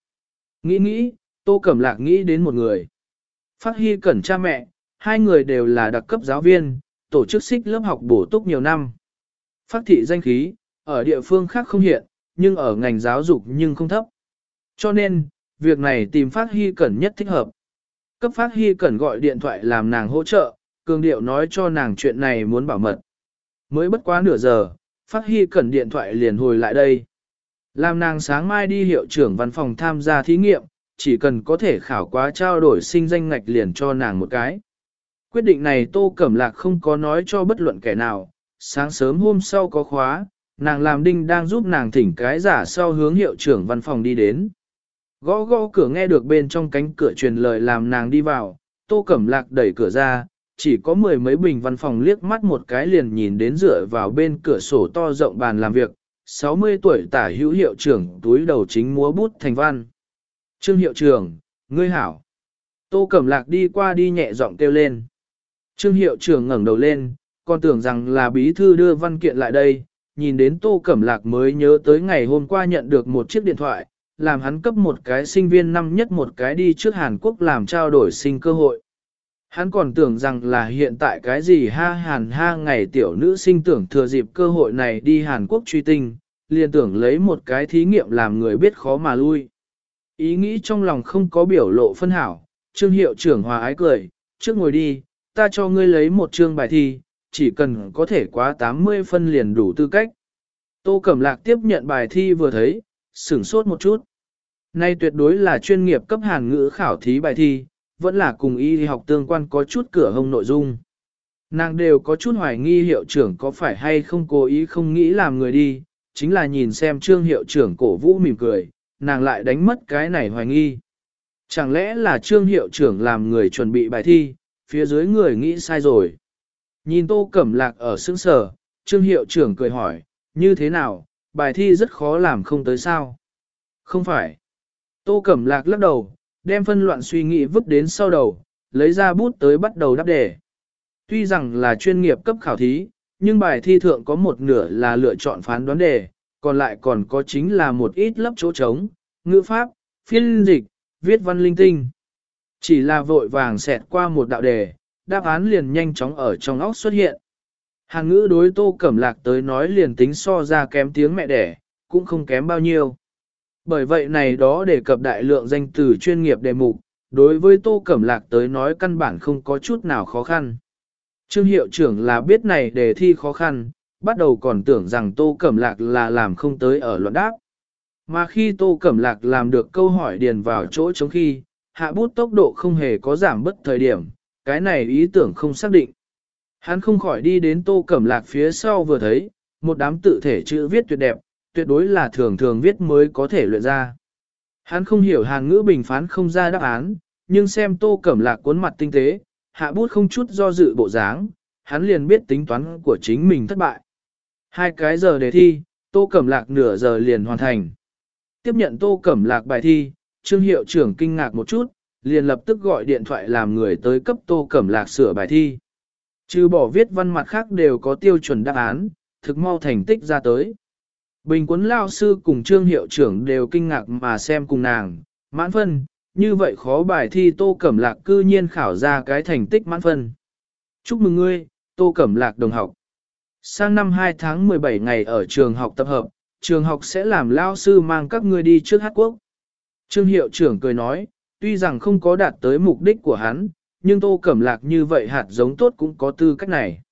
Nghĩ nghĩ, Tô Cẩm Lạc nghĩ đến một người. Phát Hy Cẩn cha mẹ, hai người đều là đặc cấp giáo viên, tổ chức xích lớp học bổ túc nhiều năm. Phát thị danh khí, ở địa phương khác không hiện, nhưng ở ngành giáo dục nhưng không thấp. Cho nên, việc này tìm Phát Hy Cẩn nhất thích hợp. Cấp Phát Hy Cẩn gọi điện thoại làm nàng hỗ trợ, cường điệu nói cho nàng chuyện này muốn bảo mật. Mới bất quá nửa giờ, Phát Hy Cẩn điện thoại liền hồi lại đây. Làm nàng sáng mai đi hiệu trưởng văn phòng tham gia thí nghiệm, chỉ cần có thể khảo quá trao đổi sinh danh ngạch liền cho nàng một cái. Quyết định này Tô Cẩm Lạc không có nói cho bất luận kẻ nào, sáng sớm hôm sau có khóa, nàng làm đinh đang giúp nàng thỉnh cái giả sau hướng hiệu trưởng văn phòng đi đến. Gõ gõ cửa nghe được bên trong cánh cửa truyền lời làm nàng đi vào, Tô Cẩm Lạc đẩy cửa ra, chỉ có mười mấy bình văn phòng liếc mắt một cái liền nhìn đến dựa vào bên cửa sổ to rộng bàn làm việc, 60 tuổi tả hữu hiệu trưởng túi đầu chính múa bút thành văn. Trương hiệu trưởng, ngươi hảo. Tô Cẩm Lạc đi qua đi nhẹ giọng kêu lên. Trương hiệu trưởng ngẩng đầu lên, còn tưởng rằng là bí thư đưa văn kiện lại đây, nhìn đến Tô Cẩm Lạc mới nhớ tới ngày hôm qua nhận được một chiếc điện thoại, làm hắn cấp một cái sinh viên năm nhất một cái đi trước Hàn Quốc làm trao đổi sinh cơ hội. Hắn còn tưởng rằng là hiện tại cái gì ha hàn ha ngày tiểu nữ sinh tưởng thừa dịp cơ hội này đi Hàn Quốc truy tinh, liền tưởng lấy một cái thí nghiệm làm người biết khó mà lui. Ý nghĩ trong lòng không có biểu lộ phân hảo, trương hiệu trưởng hòa ái cười, trước ngồi đi, ta cho ngươi lấy một chương bài thi, chỉ cần có thể quá 80 phân liền đủ tư cách. Tô Cẩm Lạc tiếp nhận bài thi vừa thấy, sửng sốt một chút. Nay tuyệt đối là chuyên nghiệp cấp hàn ngữ khảo thí bài thi, vẫn là cùng y học tương quan có chút cửa hông nội dung. Nàng đều có chút hoài nghi hiệu trưởng có phải hay không cố ý không nghĩ làm người đi, chính là nhìn xem trương hiệu trưởng cổ vũ mỉm cười, nàng lại đánh mất cái này hoài nghi. Chẳng lẽ là trương hiệu trưởng làm người chuẩn bị bài thi, phía dưới người nghĩ sai rồi. Nhìn tô cẩm lạc ở sững sở, trương hiệu trưởng cười hỏi, như thế nào, bài thi rất khó làm không tới sao? Không phải. Tô cẩm lạc lắc đầu, đem phân loạn suy nghĩ vứt đến sau đầu, lấy ra bút tới bắt đầu đáp đề. Tuy rằng là chuyên nghiệp cấp khảo thí, nhưng bài thi thượng có một nửa là lựa chọn phán đoán đề, còn lại còn có chính là một ít lấp chỗ trống, ngữ pháp, phiên dịch, viết văn linh tinh. Chỉ là vội vàng xẹt qua một đạo đề, đáp án liền nhanh chóng ở trong óc xuất hiện. hàng ngữ đối tô cẩm lạc tới nói liền tính so ra kém tiếng mẹ đẻ, cũng không kém bao nhiêu. Bởi vậy này đó đề cập đại lượng danh từ chuyên nghiệp đề mục, đối với tô cẩm lạc tới nói căn bản không có chút nào khó khăn. Trương hiệu trưởng là biết này đề thi khó khăn, bắt đầu còn tưởng rằng tô cẩm lạc là làm không tới ở luận đáp. Mà khi tô cẩm lạc làm được câu hỏi điền vào chỗ chống khi, hạ bút tốc độ không hề có giảm bất thời điểm, cái này ý tưởng không xác định. Hắn không khỏi đi đến tô cẩm lạc phía sau vừa thấy, một đám tự thể chữ viết tuyệt đẹp, tuyệt đối là thường thường viết mới có thể luyện ra. Hắn không hiểu hàng ngữ bình phán không ra đáp án, nhưng xem tô cẩm lạc cuốn mặt tinh tế, hạ bút không chút do dự bộ dáng, hắn liền biết tính toán của chính mình thất bại. Hai cái giờ đề thi, tô cẩm lạc nửa giờ liền hoàn thành. Tiếp nhận tô cẩm lạc bài thi, trương hiệu trưởng kinh ngạc một chút, liền lập tức gọi điện thoại làm người tới cấp tô cẩm lạc sửa bài thi. Trừ bỏ viết văn mặt khác đều có tiêu chuẩn đáp án, thực mau thành tích ra tới. Bình quấn lao sư cùng trương hiệu trưởng đều kinh ngạc mà xem cùng nàng, mãn phân, như vậy khó bài thi tô cẩm lạc cư nhiên khảo ra cái thành tích mãn phân. Chúc mừng ngươi, tô cẩm lạc đồng học. Sang năm 2 tháng 17 ngày ở trường học tập hợp, trường học sẽ làm lao sư mang các ngươi đi trước hát quốc. Trương hiệu trưởng cười nói, tuy rằng không có đạt tới mục đích của hắn, nhưng tô cẩm lạc như vậy hạt giống tốt cũng có tư cách này.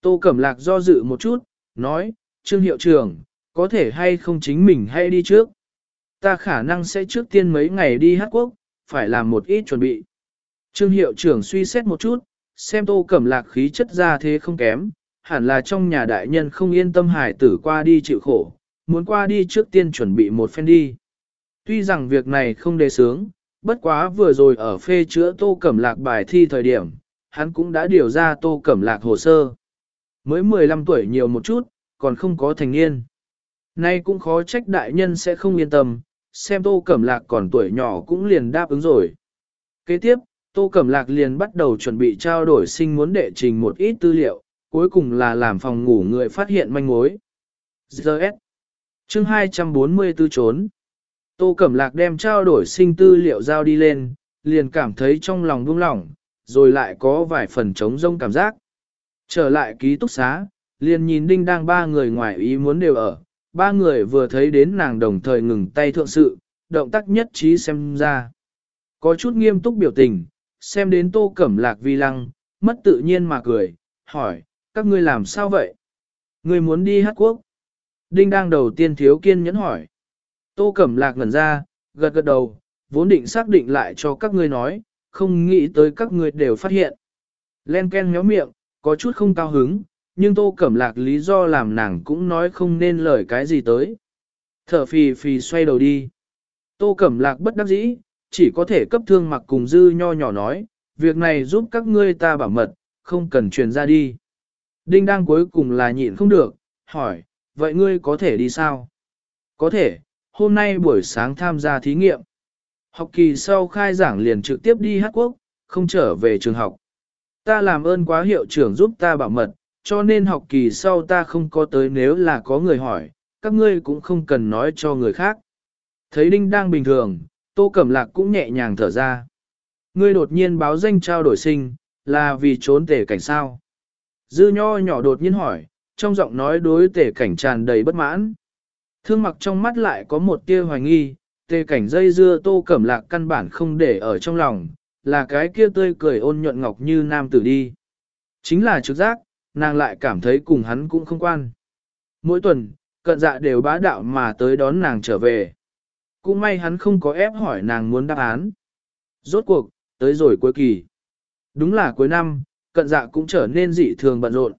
Tô cẩm lạc do dự một chút, nói, trương hiệu trưởng, có thể hay không chính mình hay đi trước. Ta khả năng sẽ trước tiên mấy ngày đi hát quốc, phải làm một ít chuẩn bị. Trương hiệu trưởng suy xét một chút, xem tô cẩm lạc khí chất ra thế không kém, hẳn là trong nhà đại nhân không yên tâm hải tử qua đi chịu khổ, muốn qua đi trước tiên chuẩn bị một phen đi. Tuy rằng việc này không đề sướng, bất quá vừa rồi ở phê chữa tô cẩm lạc bài thi thời điểm, hắn cũng đã điều ra tô cẩm lạc hồ sơ. Mới 15 tuổi nhiều một chút, còn không có thành niên. Nay cũng khó trách đại nhân sẽ không yên tâm, xem tô cẩm lạc còn tuổi nhỏ cũng liền đáp ứng rồi. Kế tiếp, tô cẩm lạc liền bắt đầu chuẩn bị trao đổi sinh muốn đệ trình một ít tư liệu, cuối cùng là làm phòng ngủ người phát hiện manh mối. GS chương 244 trốn Tô Cẩm Lạc đem trao đổi sinh tư liệu giao đi lên, liền cảm thấy trong lòng buông lỏng, rồi lại có vài phần trống rông cảm giác. Trở lại ký túc xá, liền nhìn Đinh đang ba người ngoài ý muốn đều ở, ba người vừa thấy đến nàng đồng thời ngừng tay thượng sự, động tác nhất trí xem ra. Có chút nghiêm túc biểu tình, xem đến tô cẩm lạc vi lăng, mất tự nhiên mà cười, hỏi, các ngươi làm sao vậy? Ngươi muốn đi hát quốc? Đinh đang đầu tiên thiếu kiên nhẫn hỏi. Tô cẩm lạc ngẩn ra, gật gật đầu, vốn định xác định lại cho các ngươi nói, không nghĩ tới các ngươi đều phát hiện. Len Ken méo miệng, có chút không cao hứng, nhưng tô cẩm lạc lý do làm nàng cũng nói không nên lời cái gì tới. Thở phì phì xoay đầu đi. Tô cẩm lạc bất đắc dĩ, chỉ có thể cấp thương mặc cùng dư nho nhỏ nói, việc này giúp các ngươi ta bảo mật, không cần truyền ra đi. Đinh đang cuối cùng là nhịn không được, hỏi, vậy ngươi có thể đi sao? Có thể, hôm nay buổi sáng tham gia thí nghiệm. Học kỳ sau khai giảng liền trực tiếp đi hát quốc, không trở về trường học. Ta làm ơn quá hiệu trưởng giúp ta bảo mật, cho nên học kỳ sau ta không có tới nếu là có người hỏi, các ngươi cũng không cần nói cho người khác. Thấy Đinh đang bình thường, Tô Cẩm Lạc cũng nhẹ nhàng thở ra. Ngươi đột nhiên báo danh trao đổi sinh, là vì trốn tể cảnh sao? Dư nho nhỏ đột nhiên hỏi, trong giọng nói đối tề cảnh tràn đầy bất mãn. Thương mặc trong mắt lại có một tia hoài nghi, tề cảnh dây dưa tô cẩm lạc căn bản không để ở trong lòng, là cái kia tươi cười ôn nhuận ngọc như nam tử đi. Chính là trực giác, nàng lại cảm thấy cùng hắn cũng không quan. Mỗi tuần, cận dạ đều bá đạo mà tới đón nàng trở về. Cũng may hắn không có ép hỏi nàng muốn đáp án. Rốt cuộc, tới rồi cuối kỳ. Đúng là cuối năm, cận dạ cũng trở nên dị thường bận rộn.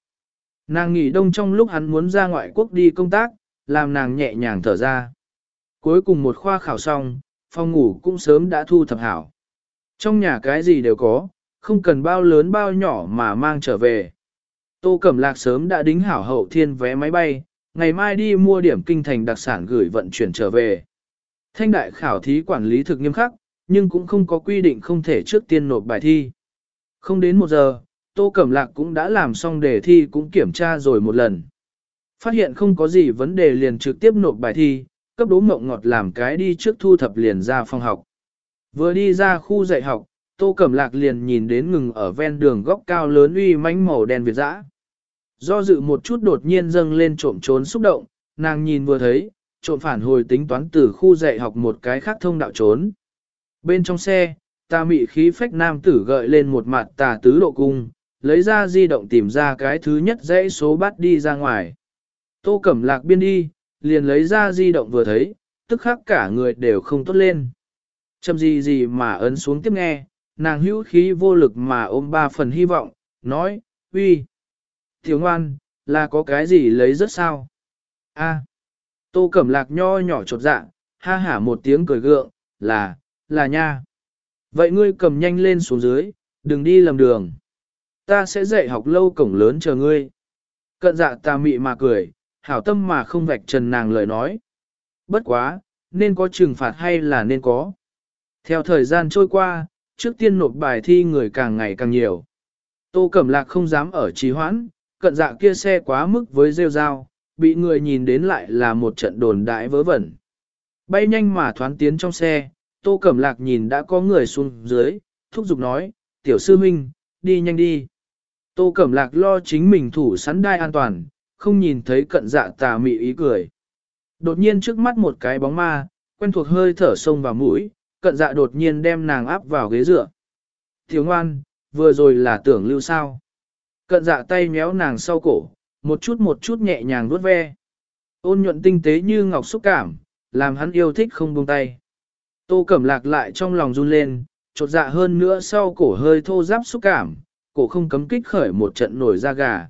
Nàng nghỉ đông trong lúc hắn muốn ra ngoại quốc đi công tác, làm nàng nhẹ nhàng thở ra. Cuối cùng một khoa khảo xong, phòng ngủ cũng sớm đã thu thập hảo. Trong nhà cái gì đều có, không cần bao lớn bao nhỏ mà mang trở về. Tô Cẩm Lạc sớm đã đính hảo hậu thiên vé máy bay, ngày mai đi mua điểm kinh thành đặc sản gửi vận chuyển trở về. Thanh đại khảo thí quản lý thực nghiêm khắc, nhưng cũng không có quy định không thể trước tiên nộp bài thi. Không đến một giờ, Tô Cẩm Lạc cũng đã làm xong đề thi cũng kiểm tra rồi một lần. Phát hiện không có gì vấn đề liền trực tiếp nộp bài thi, cấp đố mộng ngọt làm cái đi trước thu thập liền ra phòng học. Vừa đi ra khu dạy học, Tô Cẩm Lạc liền nhìn đến ngừng ở ven đường góc cao lớn uy mãnh màu đen Việt dã. Do dự một chút đột nhiên dâng lên trộm trốn xúc động, nàng nhìn vừa thấy, trộm phản hồi tính toán từ khu dạy học một cái khác thông đạo trốn. Bên trong xe, ta mị khí phách nam tử gợi lên một mặt tà tứ độ cung, lấy ra di động tìm ra cái thứ nhất dãy số bắt đi ra ngoài. Tô Cẩm Lạc biên đi, liền lấy ra di động vừa thấy, tức khắc cả người đều không tốt lên. Chầm gì gì mà ấn xuống tiếp nghe, nàng hữu khí vô lực mà ôm ba phần hy vọng, nói, uy, thiếu ngoan, là có cái gì lấy rất sao? A, tô cẩm lạc nho nhỏ chột dạ, ha hả một tiếng cười gượng, là, là nha. Vậy ngươi cầm nhanh lên xuống dưới, đừng đi lầm đường. Ta sẽ dạy học lâu cổng lớn chờ ngươi. Cận dạ ta mị mà cười, hảo tâm mà không vạch trần nàng lời nói. Bất quá, nên có trừng phạt hay là nên có. Theo thời gian trôi qua, trước tiên nộp bài thi người càng ngày càng nhiều. Tô Cẩm Lạc không dám ở trì hoãn, cận dạ kia xe quá mức với rêu rao, bị người nhìn đến lại là một trận đồn đại vớ vẩn. Bay nhanh mà thoán tiến trong xe, Tô Cẩm Lạc nhìn đã có người xuống dưới, thúc giục nói, tiểu sư huynh, đi nhanh đi. Tô Cẩm Lạc lo chính mình thủ sẵn đai an toàn, không nhìn thấy cận dạ tà mị ý cười. Đột nhiên trước mắt một cái bóng ma, quen thuộc hơi thở sông vào mũi, cận dạ đột nhiên đem nàng áp vào ghế dựa. Thiếu ngoan, vừa rồi là tưởng lưu sao. Cận dạ tay méo nàng sau cổ, một chút một chút nhẹ nhàng vuốt ve. Ôn nhuận tinh tế như ngọc xúc cảm, làm hắn yêu thích không buông tay. Tô cẩm lạc lại trong lòng run lên, chột dạ hơn nữa sau cổ hơi thô giáp xúc cảm, cổ không cấm kích khởi một trận nổi da gà.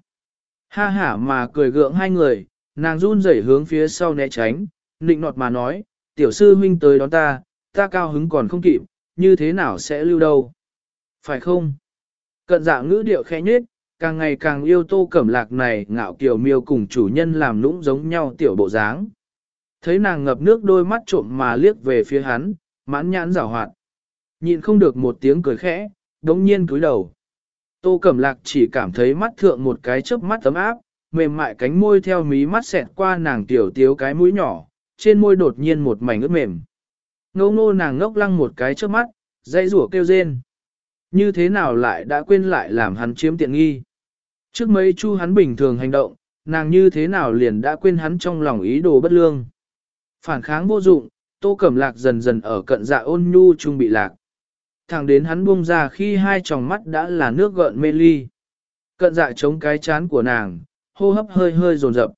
Ha hả mà cười gượng hai người, nàng run rẩy hướng phía sau né tránh, nịnh nọt mà nói, tiểu sư huynh tới đón ta, ta cao hứng còn không kịp, như thế nào sẽ lưu đâu. Phải không? Cận dạ ngữ điệu khẽ nhết, càng ngày càng yêu tô cẩm lạc này ngạo kiều miêu cùng chủ nhân làm lũng giống nhau tiểu bộ dáng. Thấy nàng ngập nước đôi mắt trộm mà liếc về phía hắn, mãn nhãn rào hoạt. Nhịn không được một tiếng cười khẽ, đống nhiên cúi đầu. Tô Cẩm Lạc chỉ cảm thấy mắt thượng một cái chớp mắt ấm áp, mềm mại cánh môi theo mí mắt xẹt qua nàng tiểu tiếu cái mũi nhỏ, trên môi đột nhiên một mảnh ướt mềm. Ngô ngô nàng ngốc lăng một cái chớp mắt, dây rủa kêu rên. Như thế nào lại đã quên lại làm hắn chiếm tiện nghi. Trước mấy chu hắn bình thường hành động, nàng như thế nào liền đã quên hắn trong lòng ý đồ bất lương. Phản kháng vô dụng, tô cẩm lạc dần dần ở cận dạ ôn nhu trung bị lạc. Thẳng đến hắn buông ra khi hai tròng mắt đã là nước gợn mê ly. Cận dạ chống cái chán của nàng, hô hấp hơi hơi rồn rập.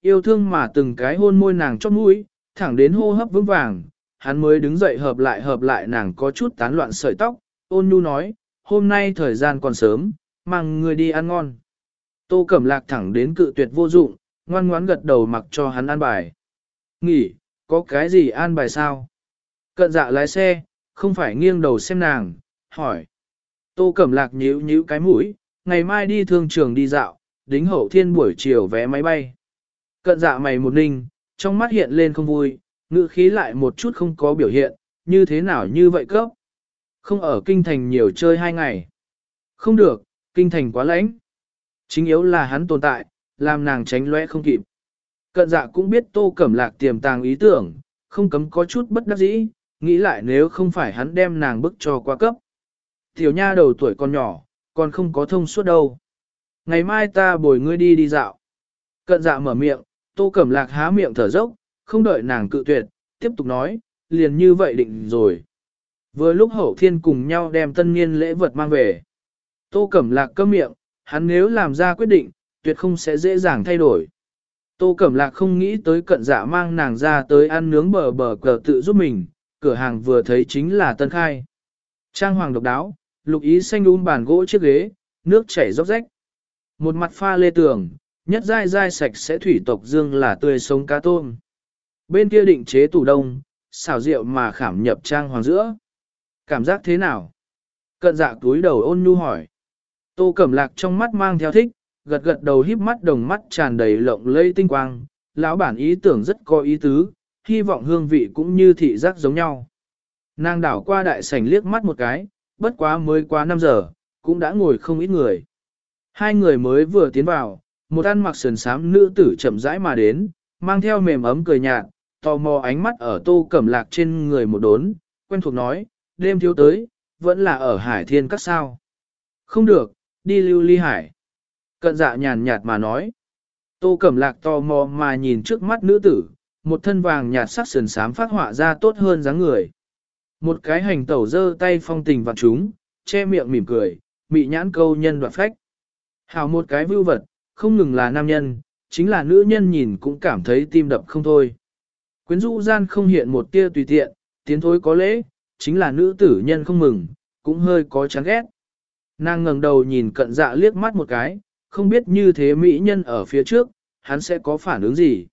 Yêu thương mà từng cái hôn môi nàng chót mũi, thẳng đến hô hấp vững vàng, hắn mới đứng dậy hợp lại hợp lại nàng có chút tán loạn sợi tóc, ôn nhu nói, hôm nay thời gian còn sớm, mang người đi ăn ngon. Tô Cẩm Lạc thẳng đến cự tuyệt vô dụng, ngoan ngoãn gật đầu mặc cho hắn ăn bài. Nghỉ, có cái gì an bài sao? Cận dạ lái xe, không phải nghiêng đầu xem nàng, hỏi. Tô Cẩm Lạc nhíu nhíu cái mũi, ngày mai đi thương trường đi dạo, đính hậu thiên buổi chiều vé máy bay. Cận dạ mày một ninh, trong mắt hiện lên không vui, ngữ khí lại một chút không có biểu hiện, như thế nào như vậy cấp. Không ở kinh thành nhiều chơi hai ngày. Không được, kinh thành quá lãnh. Chính yếu là hắn tồn tại, làm nàng tránh lóe không kịp. Cận dạ cũng biết tô cẩm lạc tiềm tàng ý tưởng, không cấm có chút bất đắc dĩ, nghĩ lại nếu không phải hắn đem nàng bức cho qua cấp. Tiểu nha đầu tuổi còn nhỏ, còn không có thông suốt đâu. Ngày mai ta bồi ngươi đi đi dạo. Cận dạ mở miệng, tô cẩm lạc há miệng thở dốc, không đợi nàng cự tuyệt, tiếp tục nói, liền như vậy định rồi. Vừa lúc hậu thiên cùng nhau đem tân niên lễ vật mang về. Tô cẩm lạc câm miệng, hắn nếu làm ra quyết định, tuyệt không sẽ dễ dàng thay đổi. Tô Cẩm Lạc không nghĩ tới cận dạ mang nàng ra tới ăn nướng bờ bờ cờ tự giúp mình, cửa hàng vừa thấy chính là Tân Khai. Trang hoàng độc đáo, lục ý xanh đun bàn gỗ chiếc ghế, nước chảy róc rách. Một mặt pha lê tường, nhất dai dai sạch sẽ thủy tộc dương là tươi sống cá tôm. Bên kia định chế tủ đông, xào rượu mà khảm nhập trang hoàng giữa. Cảm giác thế nào? Cận dạ túi đầu ôn nhu hỏi. Tô Cẩm Lạc trong mắt mang theo thích, gật gật đầu híp mắt đồng mắt tràn đầy lộng lây tinh quang, lão bản ý tưởng rất có ý tứ, hy vọng hương vị cũng như thị giác giống nhau. Nàng đảo qua đại sảnh liếc mắt một cái, bất quá mới qua 5 giờ, cũng đã ngồi không ít người. Hai người mới vừa tiến vào, một ăn mặc sườn sám nữ tử chậm rãi mà đến, mang theo mềm ấm cười nhạt, tò mò ánh mắt ở tô cẩm lạc trên người một đốn, quen thuộc nói, đêm thiếu tới, vẫn là ở hải thiên các sao. Không được, đi lưu ly hải. Cận dạ nhàn nhạt mà nói. Tô Cẩm Lạc tò mò mà nhìn trước mắt nữ tử, một thân vàng nhạt sắc sườn sám phát họa ra tốt hơn dáng người. Một cái hành tẩu dơ tay phong tình vặt chúng, che miệng mỉm cười, mị nhãn câu nhân đoạt phách. Hào một cái vưu vật, không ngừng là nam nhân, chính là nữ nhân nhìn cũng cảm thấy tim đập không thôi. Quyến rũ gian không hiện một tia tùy tiện, tiến thối có lễ, chính là nữ tử nhân không mừng, cũng hơi có chán ghét. Nàng ngẩng đầu nhìn cận dạ liếc mắt một cái, không biết như thế mỹ nhân ở phía trước, hắn sẽ có phản ứng gì.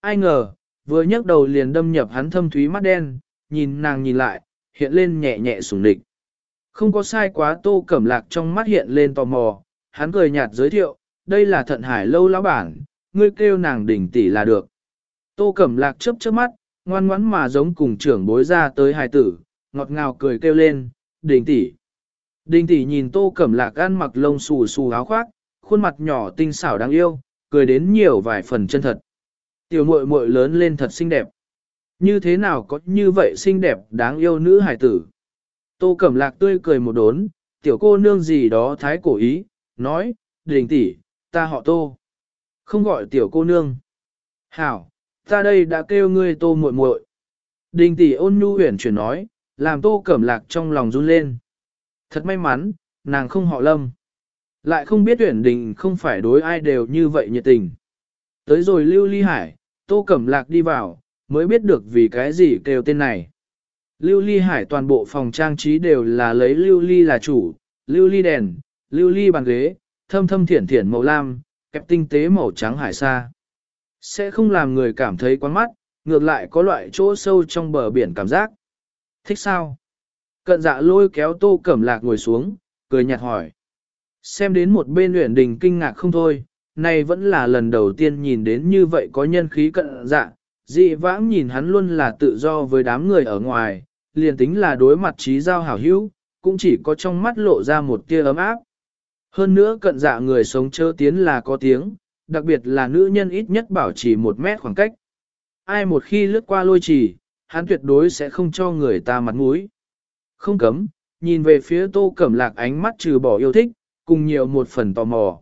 Ai ngờ, vừa nhấc đầu liền đâm nhập hắn thâm thúy mắt đen, nhìn nàng nhìn lại, hiện lên nhẹ nhẹ sủng địch. Không có sai quá tô cẩm lạc trong mắt hiện lên tò mò, hắn cười nhạt giới thiệu, đây là thận hải lâu lão bản, ngươi kêu nàng đỉnh tỷ là được. Tô cẩm lạc chớp chớp mắt, ngoan ngoãn mà giống cùng trưởng bối ra tới hài tử, ngọt ngào cười kêu lên, đỉnh tỷ. Đinh tỷ nhìn tô cẩm lạc ăn mặc lông xù xù áo khoác, khuôn mặt nhỏ tinh xảo đáng yêu, cười đến nhiều vài phần chân thật. Tiểu muội muội lớn lên thật xinh đẹp. Như thế nào có như vậy xinh đẹp đáng yêu nữ hải tử. Tô Cẩm Lạc tươi cười một đốn, tiểu cô nương gì đó thái cổ ý, nói, đình tỷ, ta họ Tô. Không gọi tiểu cô nương. Hảo, ta đây đã kêu ngươi Tô muội muội. Đình tỷ ôn nhu huyền chuyển nói, làm Tô Cẩm Lạc trong lòng run lên. Thật may mắn, nàng không họ Lâm. Lại không biết tuyển đình không phải đối ai đều như vậy nhiệt tình. Tới rồi Lưu Ly Hải, Tô Cẩm Lạc đi vào, mới biết được vì cái gì kêu tên này. Lưu Ly Hải toàn bộ phòng trang trí đều là lấy Lưu Ly là chủ, Lưu Ly đèn, Lưu Ly bàn ghế, thâm thâm thiển thiển màu lam, kẹp tinh tế màu trắng hải sa. Sẽ không làm người cảm thấy quán mắt, ngược lại có loại chỗ sâu trong bờ biển cảm giác. Thích sao? Cận dạ lôi kéo Tô Cẩm Lạc ngồi xuống, cười nhạt hỏi. Xem đến một bên luyện đình kinh ngạc không thôi, này vẫn là lần đầu tiên nhìn đến như vậy có nhân khí cận dạ, dị vãng nhìn hắn luôn là tự do với đám người ở ngoài, liền tính là đối mặt trí giao hảo hữu, cũng chỉ có trong mắt lộ ra một tia ấm áp. Hơn nữa cận dạ người sống chơ tiến là có tiếng, đặc biệt là nữ nhân ít nhất bảo trì một mét khoảng cách. Ai một khi lướt qua lôi trì, hắn tuyệt đối sẽ không cho người ta mặt mũi. Không cấm, nhìn về phía tô cẩm lạc ánh mắt trừ bỏ yêu thích, cùng nhiều một phần tò mò.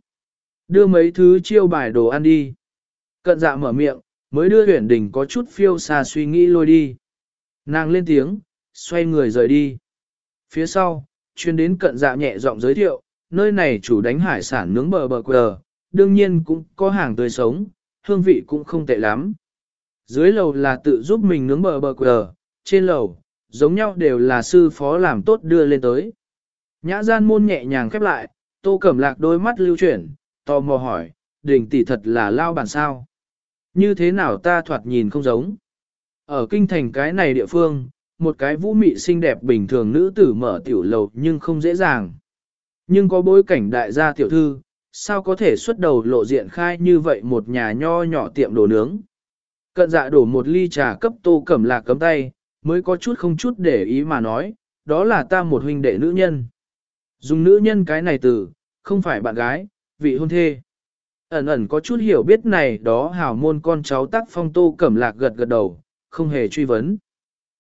Đưa mấy thứ chiêu bài đồ ăn đi. Cận dạ mở miệng, mới đưa huyển đình có chút phiêu xa suy nghĩ lôi đi. Nàng lên tiếng, xoay người rời đi. Phía sau, chuyên đến cận dạ nhẹ giọng giới thiệu, nơi này chủ đánh hải sản nướng bờ bờ quờ, đương nhiên cũng có hàng tươi sống, hương vị cũng không tệ lắm. Dưới lầu là tự giúp mình nướng bờ bờ quờ, trên lầu, giống nhau đều là sư phó làm tốt đưa lên tới. Nhã gian môn nhẹ nhàng khép lại, tô cẩm lạc đôi mắt lưu chuyển, tò mò hỏi, đình tỷ thật là lao bản sao? Như thế nào ta thoạt nhìn không giống? Ở kinh thành cái này địa phương, một cái vũ mị xinh đẹp bình thường nữ tử mở tiểu lầu nhưng không dễ dàng. Nhưng có bối cảnh đại gia tiểu thư, sao có thể xuất đầu lộ diện khai như vậy một nhà nho nhỏ tiệm đồ nướng. Cận dạ đổ một ly trà cấp tô cẩm lạc cấm tay, mới có chút không chút để ý mà nói, đó là ta một huynh đệ nữ nhân. Dùng nữ nhân cái này từ, không phải bạn gái, vị hôn thê. Ẩn ẩn có chút hiểu biết này đó hào môn con cháu tác phong tô cẩm lạc gật gật đầu, không hề truy vấn.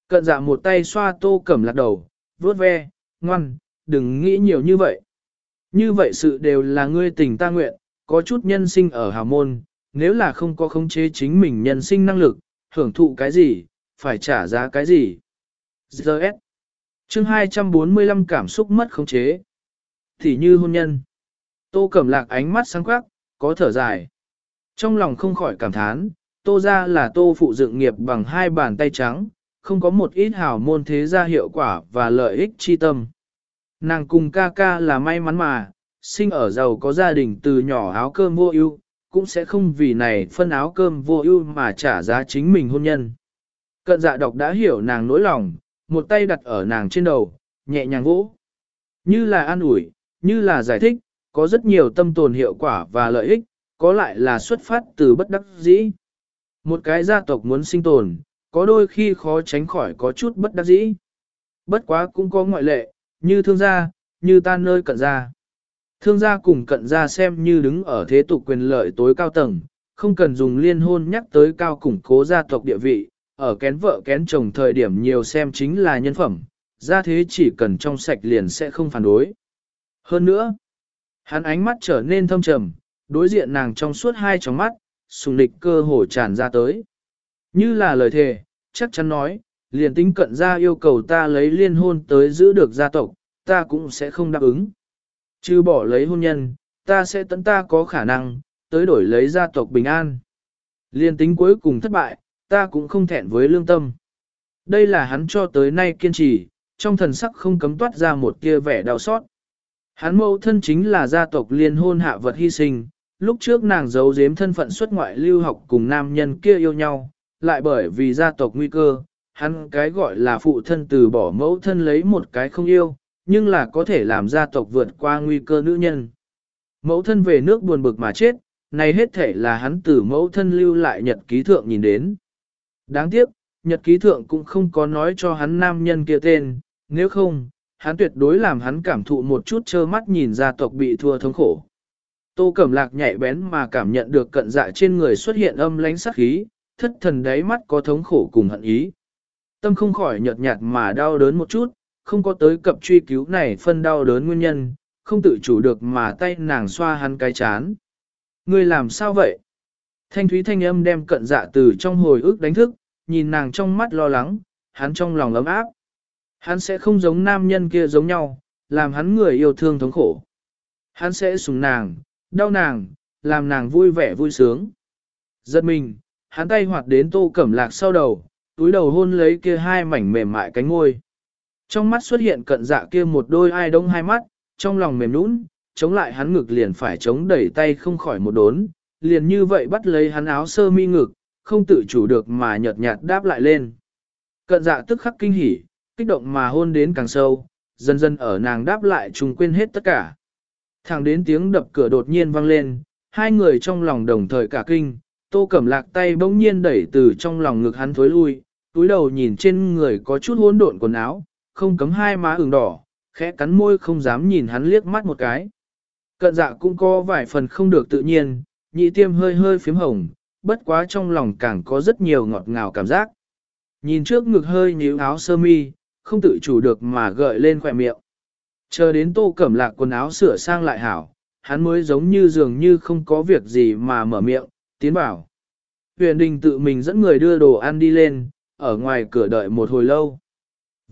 Cận dạ một tay xoa tô cẩm lạc đầu, vuốt ve, ngoan, đừng nghĩ nhiều như vậy. Như vậy sự đều là ngươi tình ta nguyện, có chút nhân sinh ở hào môn, nếu là không có khống chế chính mình nhân sinh năng lực, hưởng thụ cái gì, phải trả giá cái gì. GS chương 245 cảm xúc mất khống chế. Thì như hôn nhân. Tô Cẩm Lạc ánh mắt sáng quắc, có thở dài. Trong lòng không khỏi cảm thán, Tô ra là Tô phụ dựng nghiệp bằng hai bàn tay trắng, không có một ít hào môn thế gia hiệu quả và lợi ích chi tâm. Nàng cùng ca ca là may mắn mà, sinh ở giàu có gia đình từ nhỏ áo cơm vô ưu, cũng sẽ không vì này phân áo cơm vô ưu mà trả giá chính mình hôn nhân. Cận dạ độc đã hiểu nàng nỗi lòng, một tay đặt ở nàng trên đầu, nhẹ nhàng vỗ. Như là an ủi, như là giải thích, có rất nhiều tâm tồn hiệu quả và lợi ích, có lại là xuất phát từ bất đắc dĩ. Một cái gia tộc muốn sinh tồn, có đôi khi khó tránh khỏi có chút bất đắc dĩ. Bất quá cũng có ngoại lệ, như thương gia, như ta nơi cận gia. Thương gia cùng cận gia xem như đứng ở thế tục quyền lợi tối cao tầng, không cần dùng liên hôn nhắc tới cao củng cố gia tộc địa vị, ở kén vợ kén chồng thời điểm nhiều xem chính là nhân phẩm, gia thế chỉ cần trong sạch liền sẽ không phản đối. Hơn nữa, hắn ánh mắt trở nên thâm trầm, đối diện nàng trong suốt hai tròng mắt, sùng địch cơ hồ tràn ra tới. Như là lời thề, chắc chắn nói, liền tính cận gia yêu cầu ta lấy liên hôn tới giữ được gia tộc, ta cũng sẽ không đáp ứng. Chứ bỏ lấy hôn nhân, ta sẽ tận ta có khả năng, tới đổi lấy gia tộc bình an. Liên tính cuối cùng thất bại, ta cũng không thẹn với lương tâm. Đây là hắn cho tới nay kiên trì, trong thần sắc không cấm toát ra một kia vẻ đau xót. Hắn mẫu thân chính là gia tộc liên hôn hạ vật hy sinh, lúc trước nàng giấu giếm thân phận xuất ngoại lưu học cùng nam nhân kia yêu nhau, lại bởi vì gia tộc nguy cơ, hắn cái gọi là phụ thân từ bỏ mẫu thân lấy một cái không yêu, nhưng là có thể làm gia tộc vượt qua nguy cơ nữ nhân. Mẫu thân về nước buồn bực mà chết, này hết thể là hắn từ mẫu thân lưu lại nhật ký thượng nhìn đến. Đáng tiếc, nhật ký thượng cũng không có nói cho hắn nam nhân kia tên, nếu không, hắn tuyệt đối làm hắn cảm thụ một chút trơ mắt nhìn gia tộc bị thua thống khổ. Tô Cẩm Lạc nhạy bén mà cảm nhận được cận dạ trên người xuất hiện âm lánh sắc khí, thất thần đáy mắt có thống khổ cùng hận ý. Tâm không khỏi nhợt nhạt mà đau đớn một chút, không có tới cập truy cứu này phân đau đớn nguyên nhân, không tự chủ được mà tay nàng xoa hắn cái chán. Ngươi làm sao vậy? Thanh thúy thanh âm đem cận dạ từ trong hồi ức đánh thức, nhìn nàng trong mắt lo lắng, hắn trong lòng ấm áp. Hắn sẽ không giống nam nhân kia giống nhau, làm hắn người yêu thương thống khổ. Hắn sẽ sùng nàng, đau nàng, làm nàng vui vẻ vui sướng. Giật mình, hắn tay hoạt đến tô cẩm lạc sau đầu, túi đầu hôn lấy kia hai mảnh mềm mại cánh ngôi. Trong mắt xuất hiện cận dạ kia một đôi ai đông hai mắt, trong lòng mềm nũng, chống lại hắn ngực liền phải chống đẩy tay không khỏi một đốn, liền như vậy bắt lấy hắn áo sơ mi ngực, không tự chủ được mà nhợt nhạt đáp lại lên. Cận dạ tức khắc kinh hỉ, kích động mà hôn đến càng sâu, dần dần ở nàng đáp lại trùng quên hết tất cả. Thẳng đến tiếng đập cửa đột nhiên vang lên, hai người trong lòng đồng thời cả kinh, tô cẩm lạc tay bỗng nhiên đẩy từ trong lòng ngực hắn thối lui, túi đầu nhìn trên người có chút hỗn độn quần áo, không cấm hai má ửng đỏ, khẽ cắn môi không dám nhìn hắn liếc mắt một cái. Cận dạ cũng có vài phần không được tự nhiên, nhị tiêm hơi hơi phím hồng, bất quá trong lòng càng có rất nhiều ngọt ngào cảm giác. Nhìn trước ngực hơi nhíu áo sơ mi, không tự chủ được mà gợi lên khỏe miệng. Chờ đến tô cẩm lạc quần áo sửa sang lại hảo, hắn mới giống như dường như không có việc gì mà mở miệng, tiến bảo. Huyền đình tự mình dẫn người đưa đồ ăn đi lên, ở ngoài cửa đợi một hồi lâu.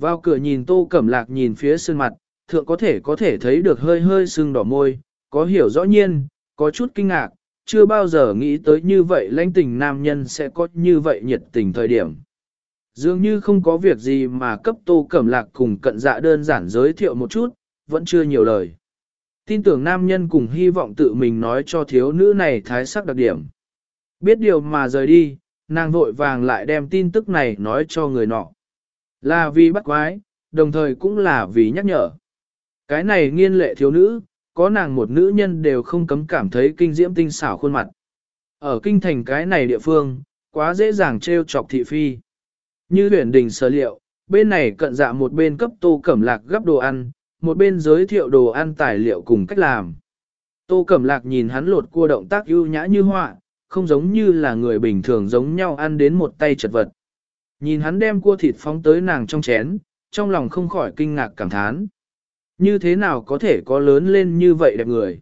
Vào cửa nhìn tô cẩm lạc nhìn phía sơn mặt, thượng có thể có thể thấy được hơi hơi sưng đỏ môi, có hiểu rõ nhiên, có chút kinh ngạc, chưa bao giờ nghĩ tới như vậy lãnh tình nam nhân sẽ có như vậy nhiệt tình thời điểm. Dường như không có việc gì mà cấp tô cẩm lạc cùng cận dạ đơn giản giới thiệu một chút, vẫn chưa nhiều lời. Tin tưởng nam nhân cùng hy vọng tự mình nói cho thiếu nữ này thái sắc đặc điểm. Biết điều mà rời đi, nàng vội vàng lại đem tin tức này nói cho người nọ. Là vì bắt quái, đồng thời cũng là vì nhắc nhở. Cái này nghiên lệ thiếu nữ, có nàng một nữ nhân đều không cấm cảm thấy kinh diễm tinh xảo khuôn mặt. Ở kinh thành cái này địa phương, quá dễ dàng trêu chọc thị phi. Như huyền đình sở liệu, bên này cận dạ một bên cấp tô cẩm lạc gấp đồ ăn, một bên giới thiệu đồ ăn tài liệu cùng cách làm. Tô cẩm lạc nhìn hắn lột cua động tác ưu nhã như họa, không giống như là người bình thường giống nhau ăn đến một tay chật vật. Nhìn hắn đem cua thịt phóng tới nàng trong chén, trong lòng không khỏi kinh ngạc cảm thán. Như thế nào có thể có lớn lên như vậy đẹp người?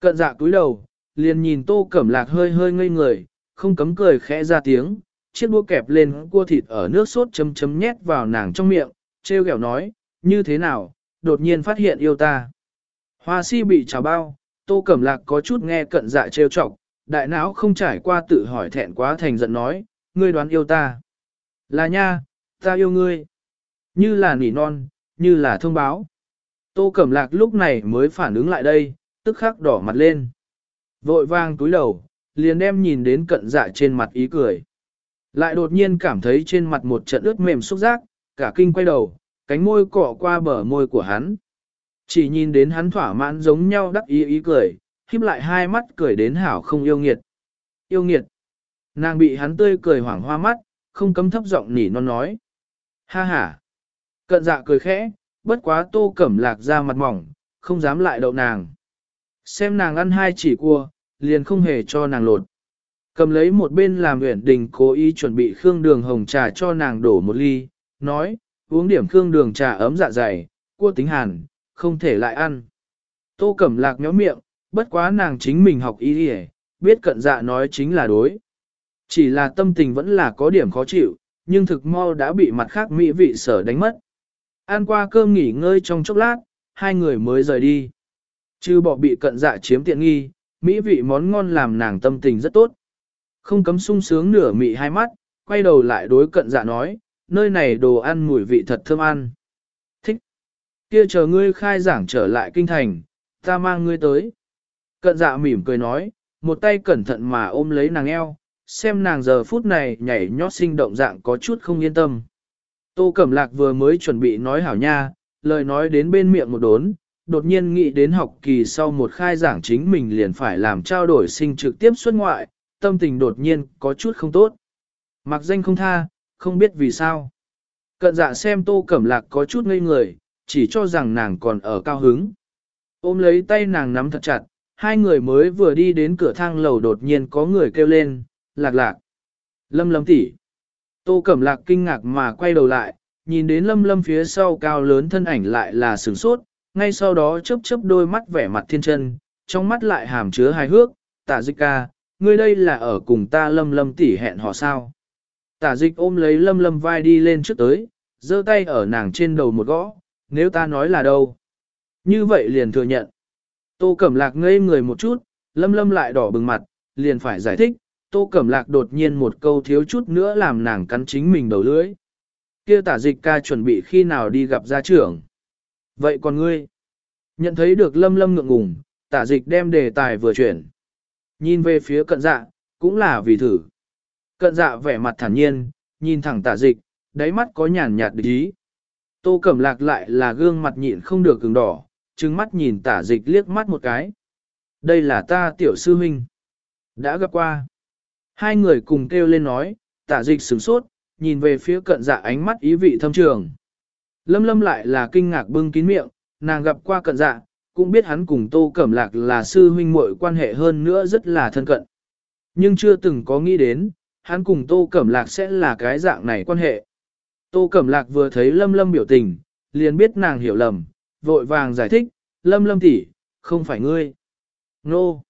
Cận dạ cúi đầu, liền nhìn tô cẩm lạc hơi hơi ngây người, không cấm cười khẽ ra tiếng, chiếc đũa kẹp lên cua thịt ở nước sốt chấm chấm nhét vào nàng trong miệng, treo gẹo nói, như thế nào, đột nhiên phát hiện yêu ta. Hoa si bị trào bao, tô cẩm lạc có chút nghe cận dạ trêu chọc, đại não không trải qua tự hỏi thẹn quá thành giận nói, ngươi đoán yêu ta. Là nha, ta yêu ngươi. Như là nỉ non, như là thông báo. Tô Cẩm Lạc lúc này mới phản ứng lại đây, tức khắc đỏ mặt lên. Vội vang túi đầu, liền đem nhìn đến cận dạ trên mặt ý cười. Lại đột nhiên cảm thấy trên mặt một trận ướt mềm xúc giác, cả kinh quay đầu, cánh môi cọ qua bờ môi của hắn. Chỉ nhìn đến hắn thỏa mãn giống nhau đắc ý ý cười, khiếp lại hai mắt cười đến hảo không yêu nghiệt. Yêu nghiệt. Nàng bị hắn tươi cười hoảng hoa mắt, không cấm thấp giọng nỉ non nói. Ha ha. Cận dạ cười khẽ, bất quá tô cẩm lạc ra mặt mỏng, không dám lại đậu nàng. Xem nàng ăn hai chỉ cua, liền không hề cho nàng lột. Cầm lấy một bên làm uyển đình cố ý chuẩn bị khương đường hồng trà cho nàng đổ một ly, nói, uống điểm khương đường trà ấm dạ dày, cua tính hàn, không thể lại ăn. Tô cẩm lạc nhó miệng, bất quá nàng chính mình học ý đi biết cận dạ nói chính là đối. Chỉ là tâm tình vẫn là có điểm khó chịu, nhưng thực mau đã bị mặt khác mỹ vị sở đánh mất. Ăn qua cơm nghỉ ngơi trong chốc lát, hai người mới rời đi. Chứ bỏ bị cận dạ chiếm tiện nghi, mỹ vị món ngon làm nàng tâm tình rất tốt. Không cấm sung sướng nửa mị hai mắt, quay đầu lại đối cận dạ nói, nơi này đồ ăn mùi vị thật thơm ăn. Thích. Kia chờ ngươi khai giảng trở lại kinh thành, ta mang ngươi tới. Cận dạ mỉm cười nói, một tay cẩn thận mà ôm lấy nàng eo, xem nàng giờ phút này nhảy nhót sinh động dạng có chút không yên tâm. Tô Cẩm Lạc vừa mới chuẩn bị nói hảo nha, lời nói đến bên miệng một đốn, đột nhiên nghĩ đến học kỳ sau một khai giảng chính mình liền phải làm trao đổi sinh trực tiếp xuất ngoại, tâm tình đột nhiên có chút không tốt. Mặc danh không tha, không biết vì sao. Cận dạ xem Tô Cẩm Lạc có chút ngây người, chỉ cho rằng nàng còn ở cao hứng. Ôm lấy tay nàng nắm thật chặt, hai người mới vừa đi đến cửa thang lầu đột nhiên có người kêu lên, lạc lạc. Lâm lâm tỷ. Tô Cẩm Lạc kinh ngạc mà quay đầu lại, nhìn đến lâm lâm phía sau cao lớn thân ảnh lại là sửng sốt, ngay sau đó chớp chớp đôi mắt vẻ mặt thiên chân, trong mắt lại hàm chứa hài hước, tạ dịch ca, ngươi đây là ở cùng ta lâm lâm tỉ hẹn họ sao. Tả dịch ôm lấy lâm lâm vai đi lên trước tới, giơ tay ở nàng trên đầu một gõ, nếu ta nói là đâu. Như vậy liền thừa nhận. Tô Cẩm Lạc ngây người một chút, lâm lâm lại đỏ bừng mặt, liền phải giải thích, Tô Cẩm Lạc đột nhiên một câu thiếu chút nữa làm nàng cắn chính mình đầu lưỡi. Kia tả dịch ca chuẩn bị khi nào đi gặp gia trưởng. Vậy còn ngươi? Nhận thấy được lâm lâm ngượng ngùng, tả dịch đem đề tài vừa chuyển. Nhìn về phía cận dạ, cũng là vì thử. Cận dạ vẻ mặt thản nhiên, nhìn thẳng tả dịch, đáy mắt có nhàn nhạt địch ý. Tô Cẩm Lạc lại là gương mặt nhịn không được cứng đỏ, trừng mắt nhìn tả dịch liếc mắt một cái. Đây là ta tiểu sư huynh. Đã gặp qua. Hai người cùng kêu lên nói, tả dịch sửng sốt, nhìn về phía cận dạ ánh mắt ý vị thâm trường. Lâm lâm lại là kinh ngạc bưng kín miệng, nàng gặp qua cận dạ, cũng biết hắn cùng Tô Cẩm Lạc là sư huynh muội quan hệ hơn nữa rất là thân cận. Nhưng chưa từng có nghĩ đến, hắn cùng Tô Cẩm Lạc sẽ là cái dạng này quan hệ. Tô Cẩm Lạc vừa thấy Lâm Lâm biểu tình, liền biết nàng hiểu lầm, vội vàng giải thích, Lâm Lâm tỷ, không phải ngươi. Nô!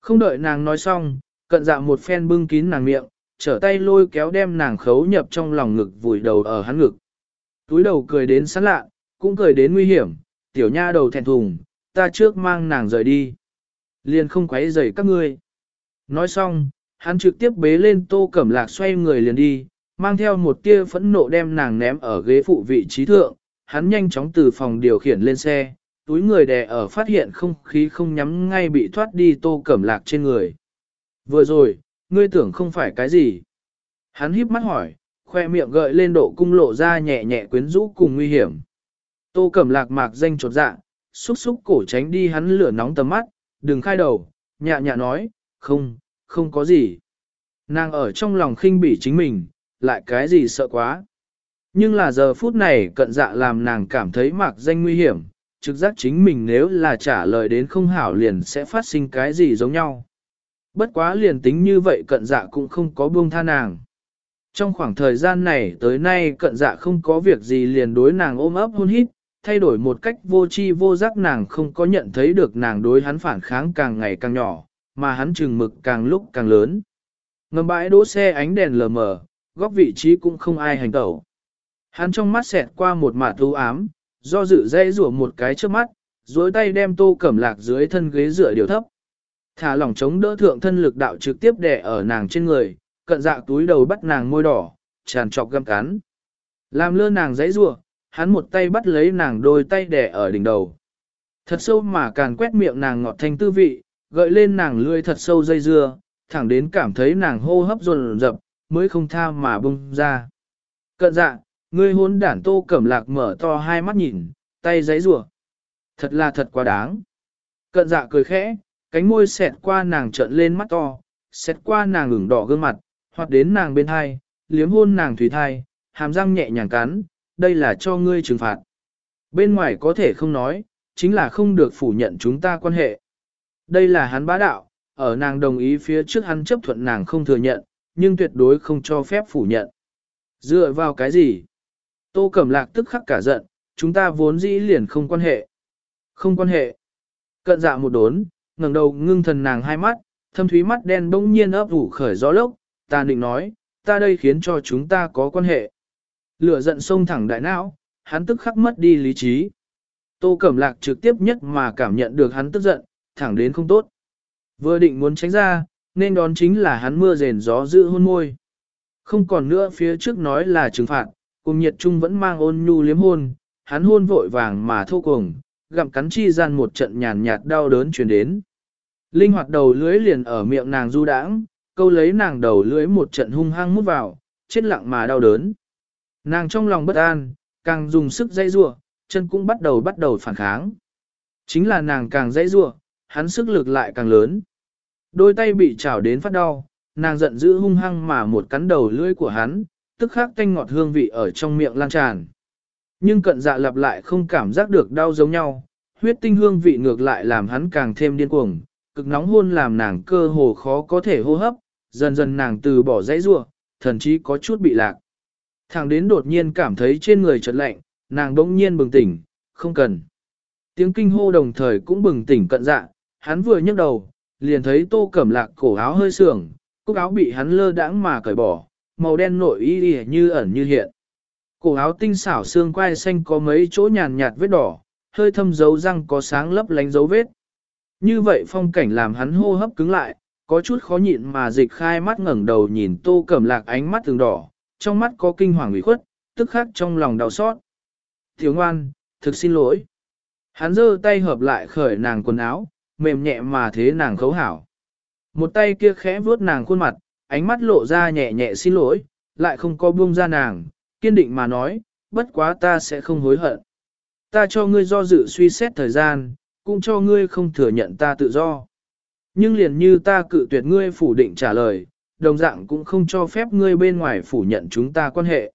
Không đợi nàng nói xong, cận dạ một phen bưng kín nàng miệng, trở tay lôi kéo đem nàng khấu nhập trong lòng ngực vùi đầu ở hắn ngực. Túi đầu cười đến sán lạ, cũng cười đến nguy hiểm, tiểu nha đầu thẹn thùng, ta trước mang nàng rời đi. Liền không quấy rầy các ngươi. Nói xong, hắn trực tiếp bế lên tô cẩm lạc xoay người liền đi, mang theo một tia phẫn nộ đem nàng ném ở ghế phụ vị trí thượng, hắn nhanh chóng từ phòng điều khiển lên xe, túi người đè ở phát hiện không khí không nhắm ngay bị thoát đi tô cẩm lạc trên người. Vừa rồi, ngươi tưởng không phải cái gì. Hắn híp mắt hỏi, khoe miệng gợi lên độ cung lộ ra nhẹ nhẹ quyến rũ cùng nguy hiểm. Tô cẩm lạc mạc danh trột dạ, xúc xúc cổ tránh đi hắn lửa nóng tầm mắt, đừng khai đầu, nhạ nhạ nói, không, không có gì. Nàng ở trong lòng khinh bỉ chính mình, lại cái gì sợ quá. Nhưng là giờ phút này cận dạ làm nàng cảm thấy mạc danh nguy hiểm, trực giác chính mình nếu là trả lời đến không hảo liền sẽ phát sinh cái gì giống nhau. Bất quá liền tính như vậy cận dạ cũng không có buông tha nàng. Trong khoảng thời gian này tới nay cận dạ không có việc gì liền đối nàng ôm ấp hôn hít, thay đổi một cách vô tri vô giác nàng không có nhận thấy được nàng đối hắn phản kháng càng ngày càng nhỏ, mà hắn chừng mực càng lúc càng lớn. Ngầm bãi đỗ xe ánh đèn lờ mờ, góc vị trí cũng không ai hành tẩu. Hắn trong mắt xẹt qua một mạt u ám, do dự dây rủa một cái trước mắt, dối tay đem tô cẩm lạc dưới thân ghế dựa điều thấp. Thả lỏng chống đỡ thượng thân lực đạo trực tiếp đè ở nàng trên người, cận dạ túi đầu bắt nàng môi đỏ, tràn trọc găm cắn. Làm lơ nàng dãy rủa, hắn một tay bắt lấy nàng đôi tay đẻ ở đỉnh đầu. Thật sâu mà càng quét miệng nàng ngọt thanh tư vị, gợi lên nàng lươi thật sâu dây dưa, thẳng đến cảm thấy nàng hô hấp dồn dập, mới không tha mà bung ra. Cận dạ, ngươi hôn đản tô cẩm lạc mở to hai mắt nhìn, tay giấy rủa Thật là thật quá đáng. Cận dạ cười khẽ, cánh môi xẹt qua nàng trợn lên mắt to, xẹt qua nàng ửng đỏ gương mặt, hoặc đến nàng bên hai, liếm hôn nàng thủy thai, hàm răng nhẹ nhàng cắn, đây là cho ngươi trừng phạt. Bên ngoài có thể không nói, chính là không được phủ nhận chúng ta quan hệ. Đây là hắn bá đạo, ở nàng đồng ý phía trước hắn chấp thuận nàng không thừa nhận, nhưng tuyệt đối không cho phép phủ nhận. Dựa vào cái gì? Tô Cẩm Lạc tức khắc cả giận, chúng ta vốn dĩ liền không quan hệ. Không quan hệ. Cận dạ một đốn, ngẩng đầu ngưng thần nàng hai mắt, thâm thúy mắt đen bỗng nhiên ấp ủ khởi gió lốc, ta định nói, ta đây khiến cho chúng ta có quan hệ. Lửa giận sông thẳng đại não, hắn tức khắc mất đi lý trí. Tô Cẩm Lạc trực tiếp nhất mà cảm nhận được hắn tức giận, thẳng đến không tốt. Vừa định muốn tránh ra, nên đón chính là hắn mưa rền gió giữ hôn môi. Không còn nữa phía trước nói là trừng phạt, cùng nhiệt trung vẫn mang ôn nhu liếm hôn, hắn hôn vội vàng mà thô cùng, gặm cắn chi gian một trận nhàn nhạt đau đớn truyền đến. Linh hoạt đầu lưới liền ở miệng nàng du đãng, câu lấy nàng đầu lưới một trận hung hăng mút vào, chết lặng mà đau đớn. Nàng trong lòng bất an, càng dùng sức dây rua, chân cũng bắt đầu bắt đầu phản kháng. Chính là nàng càng dây rua, hắn sức lực lại càng lớn. Đôi tay bị chảo đến phát đau, nàng giận dữ hung hăng mà một cắn đầu lưỡi của hắn, tức khắc tanh ngọt hương vị ở trong miệng lan tràn. Nhưng cận dạ lặp lại không cảm giác được đau giống nhau, huyết tinh hương vị ngược lại làm hắn càng thêm điên cuồng, cực nóng hôn làm nàng cơ hồ khó có thể hô hấp, dần dần nàng từ bỏ dãy rua, thần chí có chút bị lạc. Thằng đến đột nhiên cảm thấy trên người chợt lạnh, nàng bỗng nhiên bừng tỉnh, không cần. Tiếng kinh hô đồng thời cũng bừng tỉnh cận dạ, hắn vừa nhấc đầu, liền thấy tô cẩm lạc cổ áo hơi sưởng, cúc áo bị hắn lơ đãng mà cởi bỏ, màu đen nội y như ẩn như hiện. Cổ áo tinh xảo xương quai xanh có mấy chỗ nhàn nhạt vết đỏ, hơi thâm dấu răng có sáng lấp lánh dấu vết. Như vậy phong cảnh làm hắn hô hấp cứng lại, có chút khó nhịn mà dịch khai mắt ngẩng đầu nhìn tô cẩm lạc ánh mắt từng đỏ, trong mắt có kinh hoàng ủy khuất, tức khắc trong lòng đau xót. Thiếu ngoan, thực xin lỗi. Hắn giơ tay hợp lại khởi nàng quần áo, mềm nhẹ mà thế nàng khấu hảo. Một tay kia khẽ vuốt nàng khuôn mặt, ánh mắt lộ ra nhẹ nhẹ xin lỗi, lại không có buông ra nàng, kiên định mà nói, bất quá ta sẽ không hối hận. Ta cho ngươi do dự suy xét thời gian, cũng cho ngươi không thừa nhận ta tự do. Nhưng liền như ta cự tuyệt ngươi phủ định trả lời, đồng dạng cũng không cho phép ngươi bên ngoài phủ nhận chúng ta quan hệ.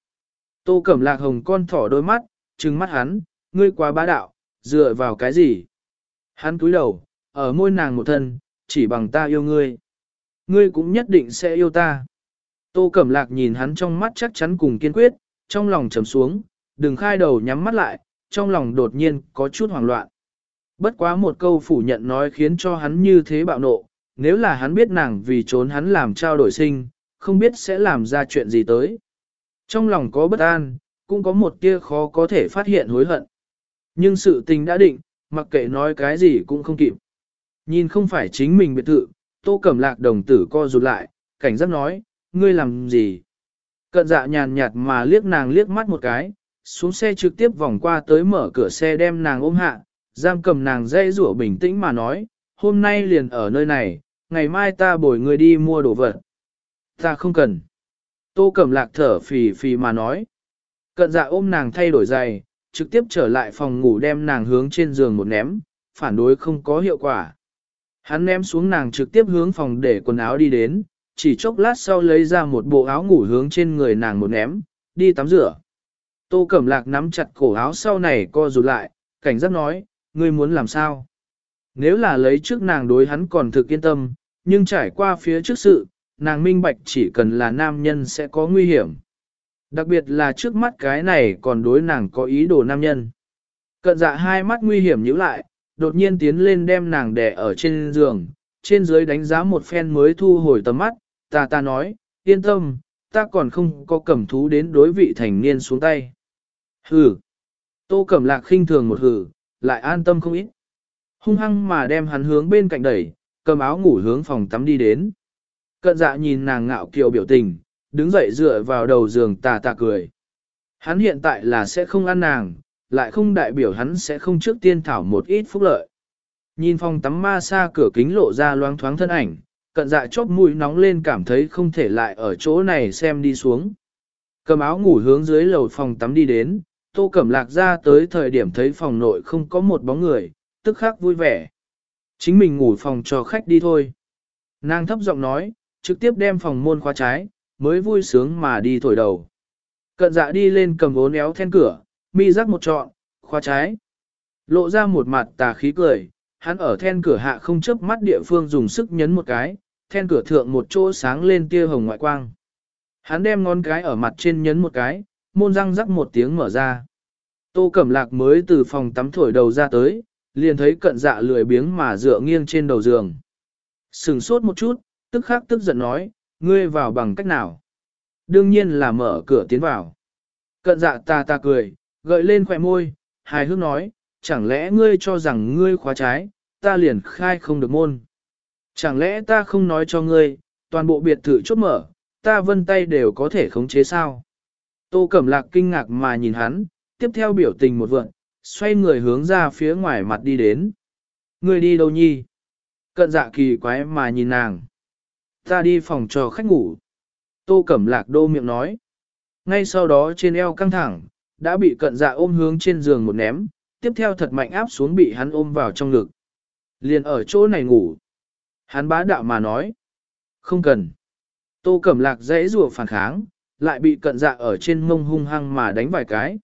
Tô Cẩm Lạc Hồng con thỏ đôi mắt, trừng mắt hắn, ngươi quá bá đạo, dựa vào cái gì? Hắn cúi đầu, ở môi nàng một thân, chỉ bằng ta yêu ngươi. Ngươi cũng nhất định sẽ yêu ta. Tô Cẩm Lạc nhìn hắn trong mắt chắc chắn cùng kiên quyết, trong lòng trầm xuống, đừng khai đầu nhắm mắt lại, trong lòng đột nhiên có chút hoảng loạn. Bất quá một câu phủ nhận nói khiến cho hắn như thế bạo nộ, nếu là hắn biết nàng vì trốn hắn làm trao đổi sinh, không biết sẽ làm ra chuyện gì tới. Trong lòng có bất an, cũng có một tia khó có thể phát hiện hối hận. Nhưng sự tình đã định, mặc kệ nói cái gì cũng không kịp. Nhìn không phải chính mình biệt thự, tô cẩm lạc đồng tử co rụt lại, cảnh giác nói, ngươi làm gì? Cận dạ nhàn nhạt mà liếc nàng liếc mắt một cái, xuống xe trực tiếp vòng qua tới mở cửa xe đem nàng ôm hạ, giam cầm nàng dây rủa bình tĩnh mà nói, hôm nay liền ở nơi này, ngày mai ta bồi người đi mua đồ vật. Ta không cần. Tô Cẩm Lạc thở phì phì mà nói. Cận dạ ôm nàng thay đổi giày, trực tiếp trở lại phòng ngủ đem nàng hướng trên giường một ném, phản đối không có hiệu quả. Hắn ném xuống nàng trực tiếp hướng phòng để quần áo đi đến, chỉ chốc lát sau lấy ra một bộ áo ngủ hướng trên người nàng một ném, đi tắm rửa. Tô Cẩm Lạc nắm chặt cổ áo sau này co rụt lại, cảnh giác nói, ngươi muốn làm sao? Nếu là lấy trước nàng đối hắn còn thực yên tâm, nhưng trải qua phía trước sự, nàng minh bạch chỉ cần là nam nhân sẽ có nguy hiểm. Đặc biệt là trước mắt cái này còn đối nàng có ý đồ nam nhân. Cận dạ hai mắt nguy hiểm nhíu lại, đột nhiên tiến lên đem nàng đè ở trên giường, trên dưới đánh giá một phen mới thu hồi tầm mắt, ta ta nói, yên tâm, ta còn không có cẩm thú đến đối vị thành niên xuống tay. Hừ. Tô cẩm lạc khinh thường một hừ, lại an tâm không ít. Hung hăng mà đem hắn hướng bên cạnh đẩy, cầm áo ngủ hướng phòng tắm đi đến. Cận dạ nhìn nàng ngạo kiều biểu tình, đứng dậy dựa vào đầu giường tà tà cười. Hắn hiện tại là sẽ không ăn nàng, lại không đại biểu hắn sẽ không trước tiên thảo một ít phúc lợi. Nhìn phòng tắm ma xa cửa kính lộ ra loáng thoáng thân ảnh, cận dạ chóp mũi nóng lên cảm thấy không thể lại ở chỗ này xem đi xuống. Cầm áo ngủ hướng dưới lầu phòng tắm đi đến, tô cẩm lạc ra tới thời điểm thấy phòng nội không có một bóng người, tức khắc vui vẻ. Chính mình ngủ phòng cho khách đi thôi. Nàng thấp giọng nói, trực tiếp đem phòng môn khóa trái, mới vui sướng mà đi thổi đầu. Cận dạ đi lên cầm vốn éo then cửa, mi rắc một trọn, khóa trái. Lộ ra một mặt tà khí cười, hắn ở then cửa hạ không chớp mắt địa phương dùng sức nhấn một cái, then cửa thượng một chỗ sáng lên tia hồng ngoại quang. Hắn đem ngón cái ở mặt trên nhấn một cái, môn răng rắc một tiếng mở ra. Tô Cẩm Lạc mới từ phòng tắm thổi đầu ra tới, liền thấy cận dạ lười biếng mà dựa nghiêng trên đầu giường. Sừng sốt một chút, tức khắc tức giận nói, ngươi vào bằng cách nào? Đương nhiên là mở cửa tiến vào. Cận dạ ta ta cười, gợi lên khỏe môi, hài hước nói, chẳng lẽ ngươi cho rằng ngươi khóa trái, ta liền khai không được môn. Chẳng lẽ ta không nói cho ngươi, toàn bộ biệt thự chốt mở, ta vân tay đều có thể khống chế sao? Tô Cẩm Lạc kinh ngạc mà nhìn hắn, tiếp theo biểu tình một vượn, xoay người hướng ra phía ngoài mặt đi đến. người đi đâu nhi? Cận dạ kỳ quái mà nhìn nàng. Ta đi phòng cho khách ngủ. Tô Cẩm Lạc đô miệng nói. Ngay sau đó trên eo căng thẳng, đã bị cận dạ ôm hướng trên giường một ném, tiếp theo thật mạnh áp xuống bị hắn ôm vào trong ngực. Liền ở chỗ này ngủ. Hắn bá đạo mà nói. Không cần. Tô Cẩm Lạc dễ rùa phản kháng, lại bị cận dạ ở trên mông hung hăng mà đánh vài cái.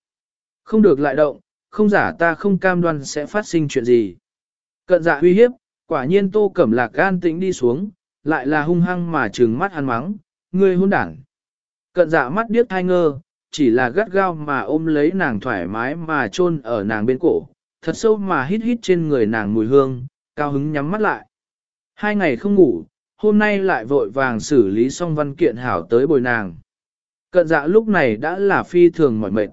Không được lại động, không giả ta không cam đoan sẽ phát sinh chuyện gì. Cận dạ uy hiếp, quả nhiên Tô Cẩm Lạc gan tĩnh đi xuống, lại là hung hăng mà trừng mắt hắn mắng, ngươi hôn đảng. Cận dạ mắt điếc thai ngơ, chỉ là gắt gao mà ôm lấy nàng thoải mái mà chôn ở nàng bên cổ, thật sâu mà hít hít trên người nàng mùi hương, cao hứng nhắm mắt lại. Hai ngày không ngủ, hôm nay lại vội vàng xử lý xong văn kiện hảo tới bồi nàng. Cận dạ lúc này đã là phi thường mỏi mệt.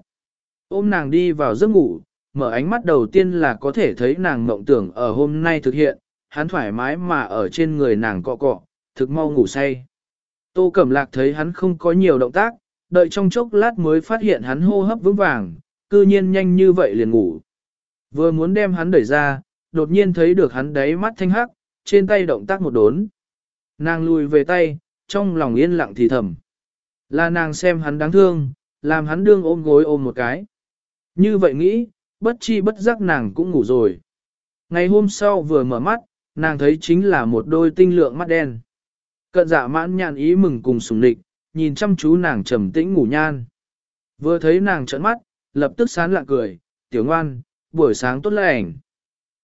Ôm nàng đi vào giấc ngủ, mở ánh mắt đầu tiên là có thể thấy nàng mộng tưởng ở hôm nay thực hiện, hắn thoải mái mà ở trên người nàng cọ cọ, thực mau ngủ say. Tô Cẩm Lạc thấy hắn không có nhiều động tác, đợi trong chốc lát mới phát hiện hắn hô hấp vững vàng, cư nhiên nhanh như vậy liền ngủ. Vừa muốn đem hắn đẩy ra, đột nhiên thấy được hắn đáy mắt thanh hắc, trên tay động tác một đốn. Nàng lùi về tay, trong lòng yên lặng thì thầm. Là nàng xem hắn đáng thương, làm hắn đương ôm gối ôm một cái. Như vậy nghĩ, bất chi bất giác nàng cũng ngủ rồi. Ngày hôm sau vừa mở mắt, nàng thấy chính là một đôi tinh lượng mắt đen. Cận dạ mãn nhàn ý mừng cùng sùng địch, nhìn chăm chú nàng trầm tĩnh ngủ nhan. Vừa thấy nàng trợn mắt, lập tức sán lạ cười, tiểu ngoan, buổi sáng tốt lành.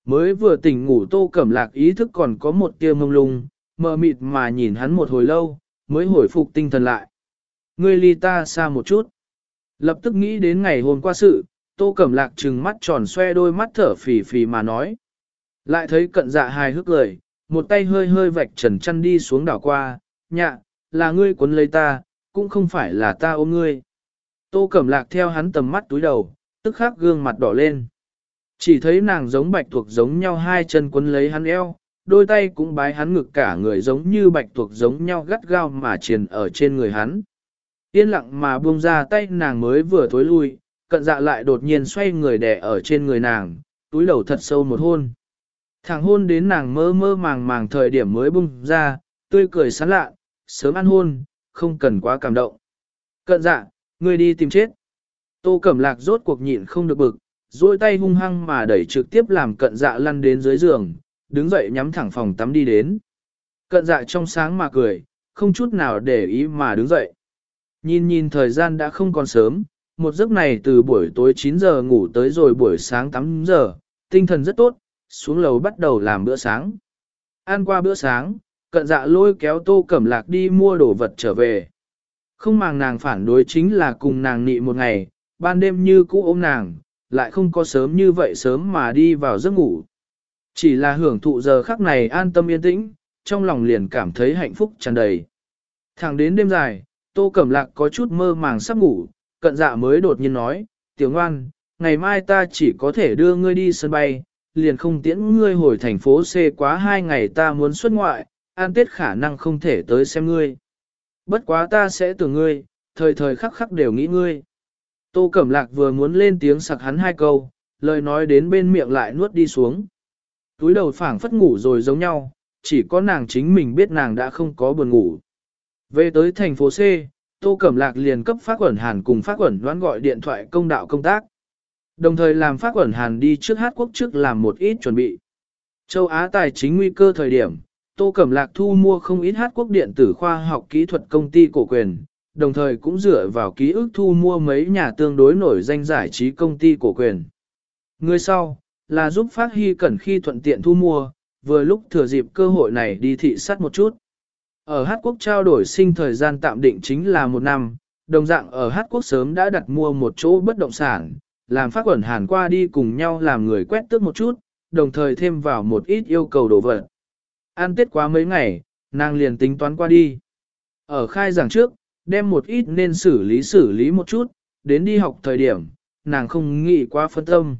Mới vừa tỉnh ngủ tô cẩm lạc ý thức còn có một tia mông lung, mờ mịt mà nhìn hắn một hồi lâu, mới hồi phục tinh thần lại. Ngươi ly ta xa một chút. Lập tức nghĩ đến ngày hôm qua sự, tô cẩm lạc trừng mắt tròn xoe đôi mắt thở phì phì mà nói. Lại thấy cận dạ hài hước lời, một tay hơi hơi vạch trần chăn đi xuống đảo qua, nhạ, là ngươi cuốn lấy ta, cũng không phải là ta ôm ngươi. Tô Cẩm Lạc theo hắn tầm mắt túi đầu, tức khắc gương mặt đỏ lên. Chỉ thấy nàng giống bạch thuộc giống nhau hai chân quấn lấy hắn eo, đôi tay cũng bái hắn ngực cả người giống như bạch thuộc giống nhau gắt gao mà triền ở trên người hắn. Yên lặng mà buông ra tay nàng mới vừa thối lui, cận dạ lại đột nhiên xoay người đè ở trên người nàng, túi đầu thật sâu một hôn. Thằng hôn đến nàng mơ mơ màng màng thời điểm mới bung ra, tươi cười sán lạ, sớm ăn hôn, không cần quá cảm động. Cận dạ, ngươi đi tìm chết. Tô Cẩm Lạc rốt cuộc nhịn không được bực, duỗi tay hung hăng mà đẩy trực tiếp làm cận dạ lăn đến dưới giường, đứng dậy nhắm thẳng phòng tắm đi đến. Cận dạ trong sáng mà cười, không chút nào để ý mà đứng dậy. Nhìn nhìn thời gian đã không còn sớm, một giấc này từ buổi tối 9 giờ ngủ tới rồi buổi sáng 8 giờ, tinh thần rất tốt, xuống lầu bắt đầu làm bữa sáng. Ăn qua bữa sáng, cận dạ lôi kéo tô cẩm lạc đi mua đồ vật trở về. Không màng nàng phản đối chính là cùng nàng nị một ngày, ban đêm như cũ ôm nàng, lại không có sớm như vậy sớm mà đi vào giấc ngủ. Chỉ là hưởng thụ giờ khắc này an tâm yên tĩnh, trong lòng liền cảm thấy hạnh phúc tràn đầy. Thẳng đến đêm dài, tô cẩm lạc có chút mơ màng sắp ngủ, cận dạ mới đột nhiên nói, tiểu ngoan, ngày mai ta chỉ có thể đưa ngươi đi sân bay, liền không tiễn ngươi hồi thành phố C quá hai ngày ta muốn xuất ngoại, an tiết khả năng không thể tới xem ngươi. Bất quá ta sẽ tưởng ngươi, thời thời khắc khắc đều nghĩ ngươi. Tô Cẩm Lạc vừa muốn lên tiếng sặc hắn hai câu, lời nói đến bên miệng lại nuốt đi xuống. Túi đầu phảng phất ngủ rồi giống nhau, chỉ có nàng chính mình biết nàng đã không có buồn ngủ. Về tới thành phố C, Tô Cẩm Lạc liền cấp phát quẩn hàn cùng phát quẩn đoán gọi điện thoại công đạo công tác. Đồng thời làm phát quẩn hàn đi trước hát quốc trước làm một ít chuẩn bị. Châu Á tài chính nguy cơ thời điểm, Tô Cẩm Lạc thu mua không ít hát quốc điện tử khoa học kỹ thuật công ty cổ quyền, đồng thời cũng dựa vào ký ức thu mua mấy nhà tương đối nổi danh giải trí công ty cổ quyền. Người sau, là giúp Phát Hy Cẩn khi thuận tiện thu mua, vừa lúc thừa dịp cơ hội này đi thị sát một chút. Ở Hát Quốc trao đổi sinh thời gian tạm định chính là một năm, đồng dạng ở Hát Quốc sớm đã đặt mua một chỗ bất động sản, làm phát quẩn hàn qua đi cùng nhau làm người quét tước một chút, đồng thời thêm vào một ít yêu cầu đồ vật. An tết quá mấy ngày, nàng liền tính toán qua đi. Ở khai giảng trước, đem một ít nên xử lý xử lý một chút, đến đi học thời điểm, nàng không nghĩ quá phân tâm.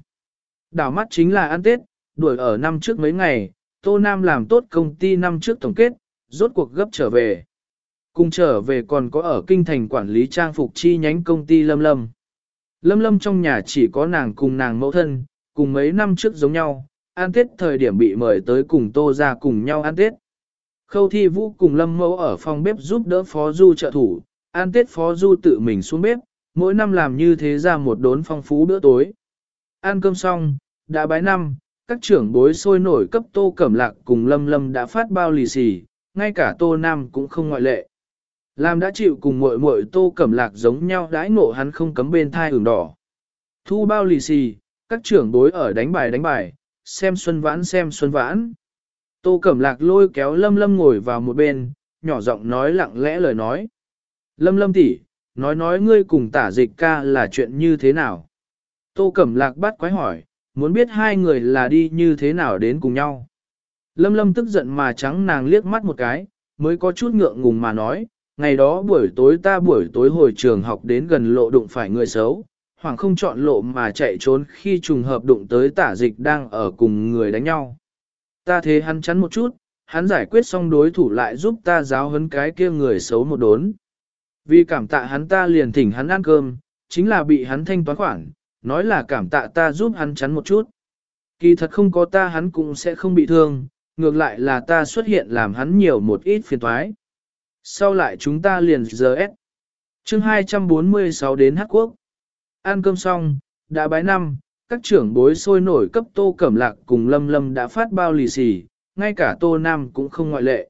Đảo mắt chính là ăn tết, đuổi ở năm trước mấy ngày, Tô Nam làm tốt công ty năm trước tổng kết, rốt cuộc gấp trở về. Cùng trở về còn có ở kinh thành quản lý trang phục chi nhánh công ty Lâm Lâm. Lâm Lâm trong nhà chỉ có nàng cùng nàng mẫu thân, cùng mấy năm trước giống nhau, ăn tết thời điểm bị mời tới cùng Tô ra cùng nhau ăn tết. Khâu thi vũ cùng Lâm mẫu ở phòng bếp giúp đỡ Phó Du trợ thủ, ăn tết Phó Du tự mình xuống bếp, mỗi năm làm như thế ra một đốn phong phú bữa tối. Ăn cơm xong, đã bái năm, các trưởng bối sôi nổi cấp Tô Cẩm Lạc cùng Lâm Lâm đã phát bao lì xì, ngay cả Tô Nam cũng không ngoại lệ. Làm đã chịu cùng muội muội Tô Cẩm Lạc giống nhau đãi ngộ hắn không cấm bên thai ửng đỏ. Thu bao lì xì, các trưởng bối ở đánh bài đánh bài, xem xuân vãn xem xuân vãn. Tô Cẩm Lạc lôi kéo Lâm Lâm ngồi vào một bên, nhỏ giọng nói lặng lẽ lời nói. Lâm Lâm tỷ, nói nói ngươi cùng tả dịch ca là chuyện như thế nào? Tô Cẩm Lạc bắt quái hỏi, muốn biết hai người là đi như thế nào đến cùng nhau. Lâm Lâm tức giận mà trắng nàng liếc mắt một cái, mới có chút ngượng ngùng mà nói, ngày đó buổi tối ta buổi tối hồi trường học đến gần lộ đụng phải người xấu, hoàng không chọn lộ mà chạy trốn khi trùng hợp đụng tới tả dịch đang ở cùng người đánh nhau. Ta thế hắn chắn một chút, hắn giải quyết xong đối thủ lại giúp ta giáo hấn cái kia người xấu một đốn. Vì cảm tạ hắn ta liền thỉnh hắn ăn cơm, chính là bị hắn thanh toán khoản, nói là cảm tạ ta giúp hắn chắn một chút. Kỳ thật không có ta hắn cũng sẽ không bị thương, ngược lại là ta xuất hiện làm hắn nhiều một ít phiền toái. Sau lại chúng ta liền giờ S. chương 246 đến Hát Quốc. Ăn cơm xong, đã bái năm, các trưởng bối sôi nổi cấp tô cẩm lạc cùng lâm lâm đã phát bao lì xì, ngay cả tô nam cũng không ngoại lệ.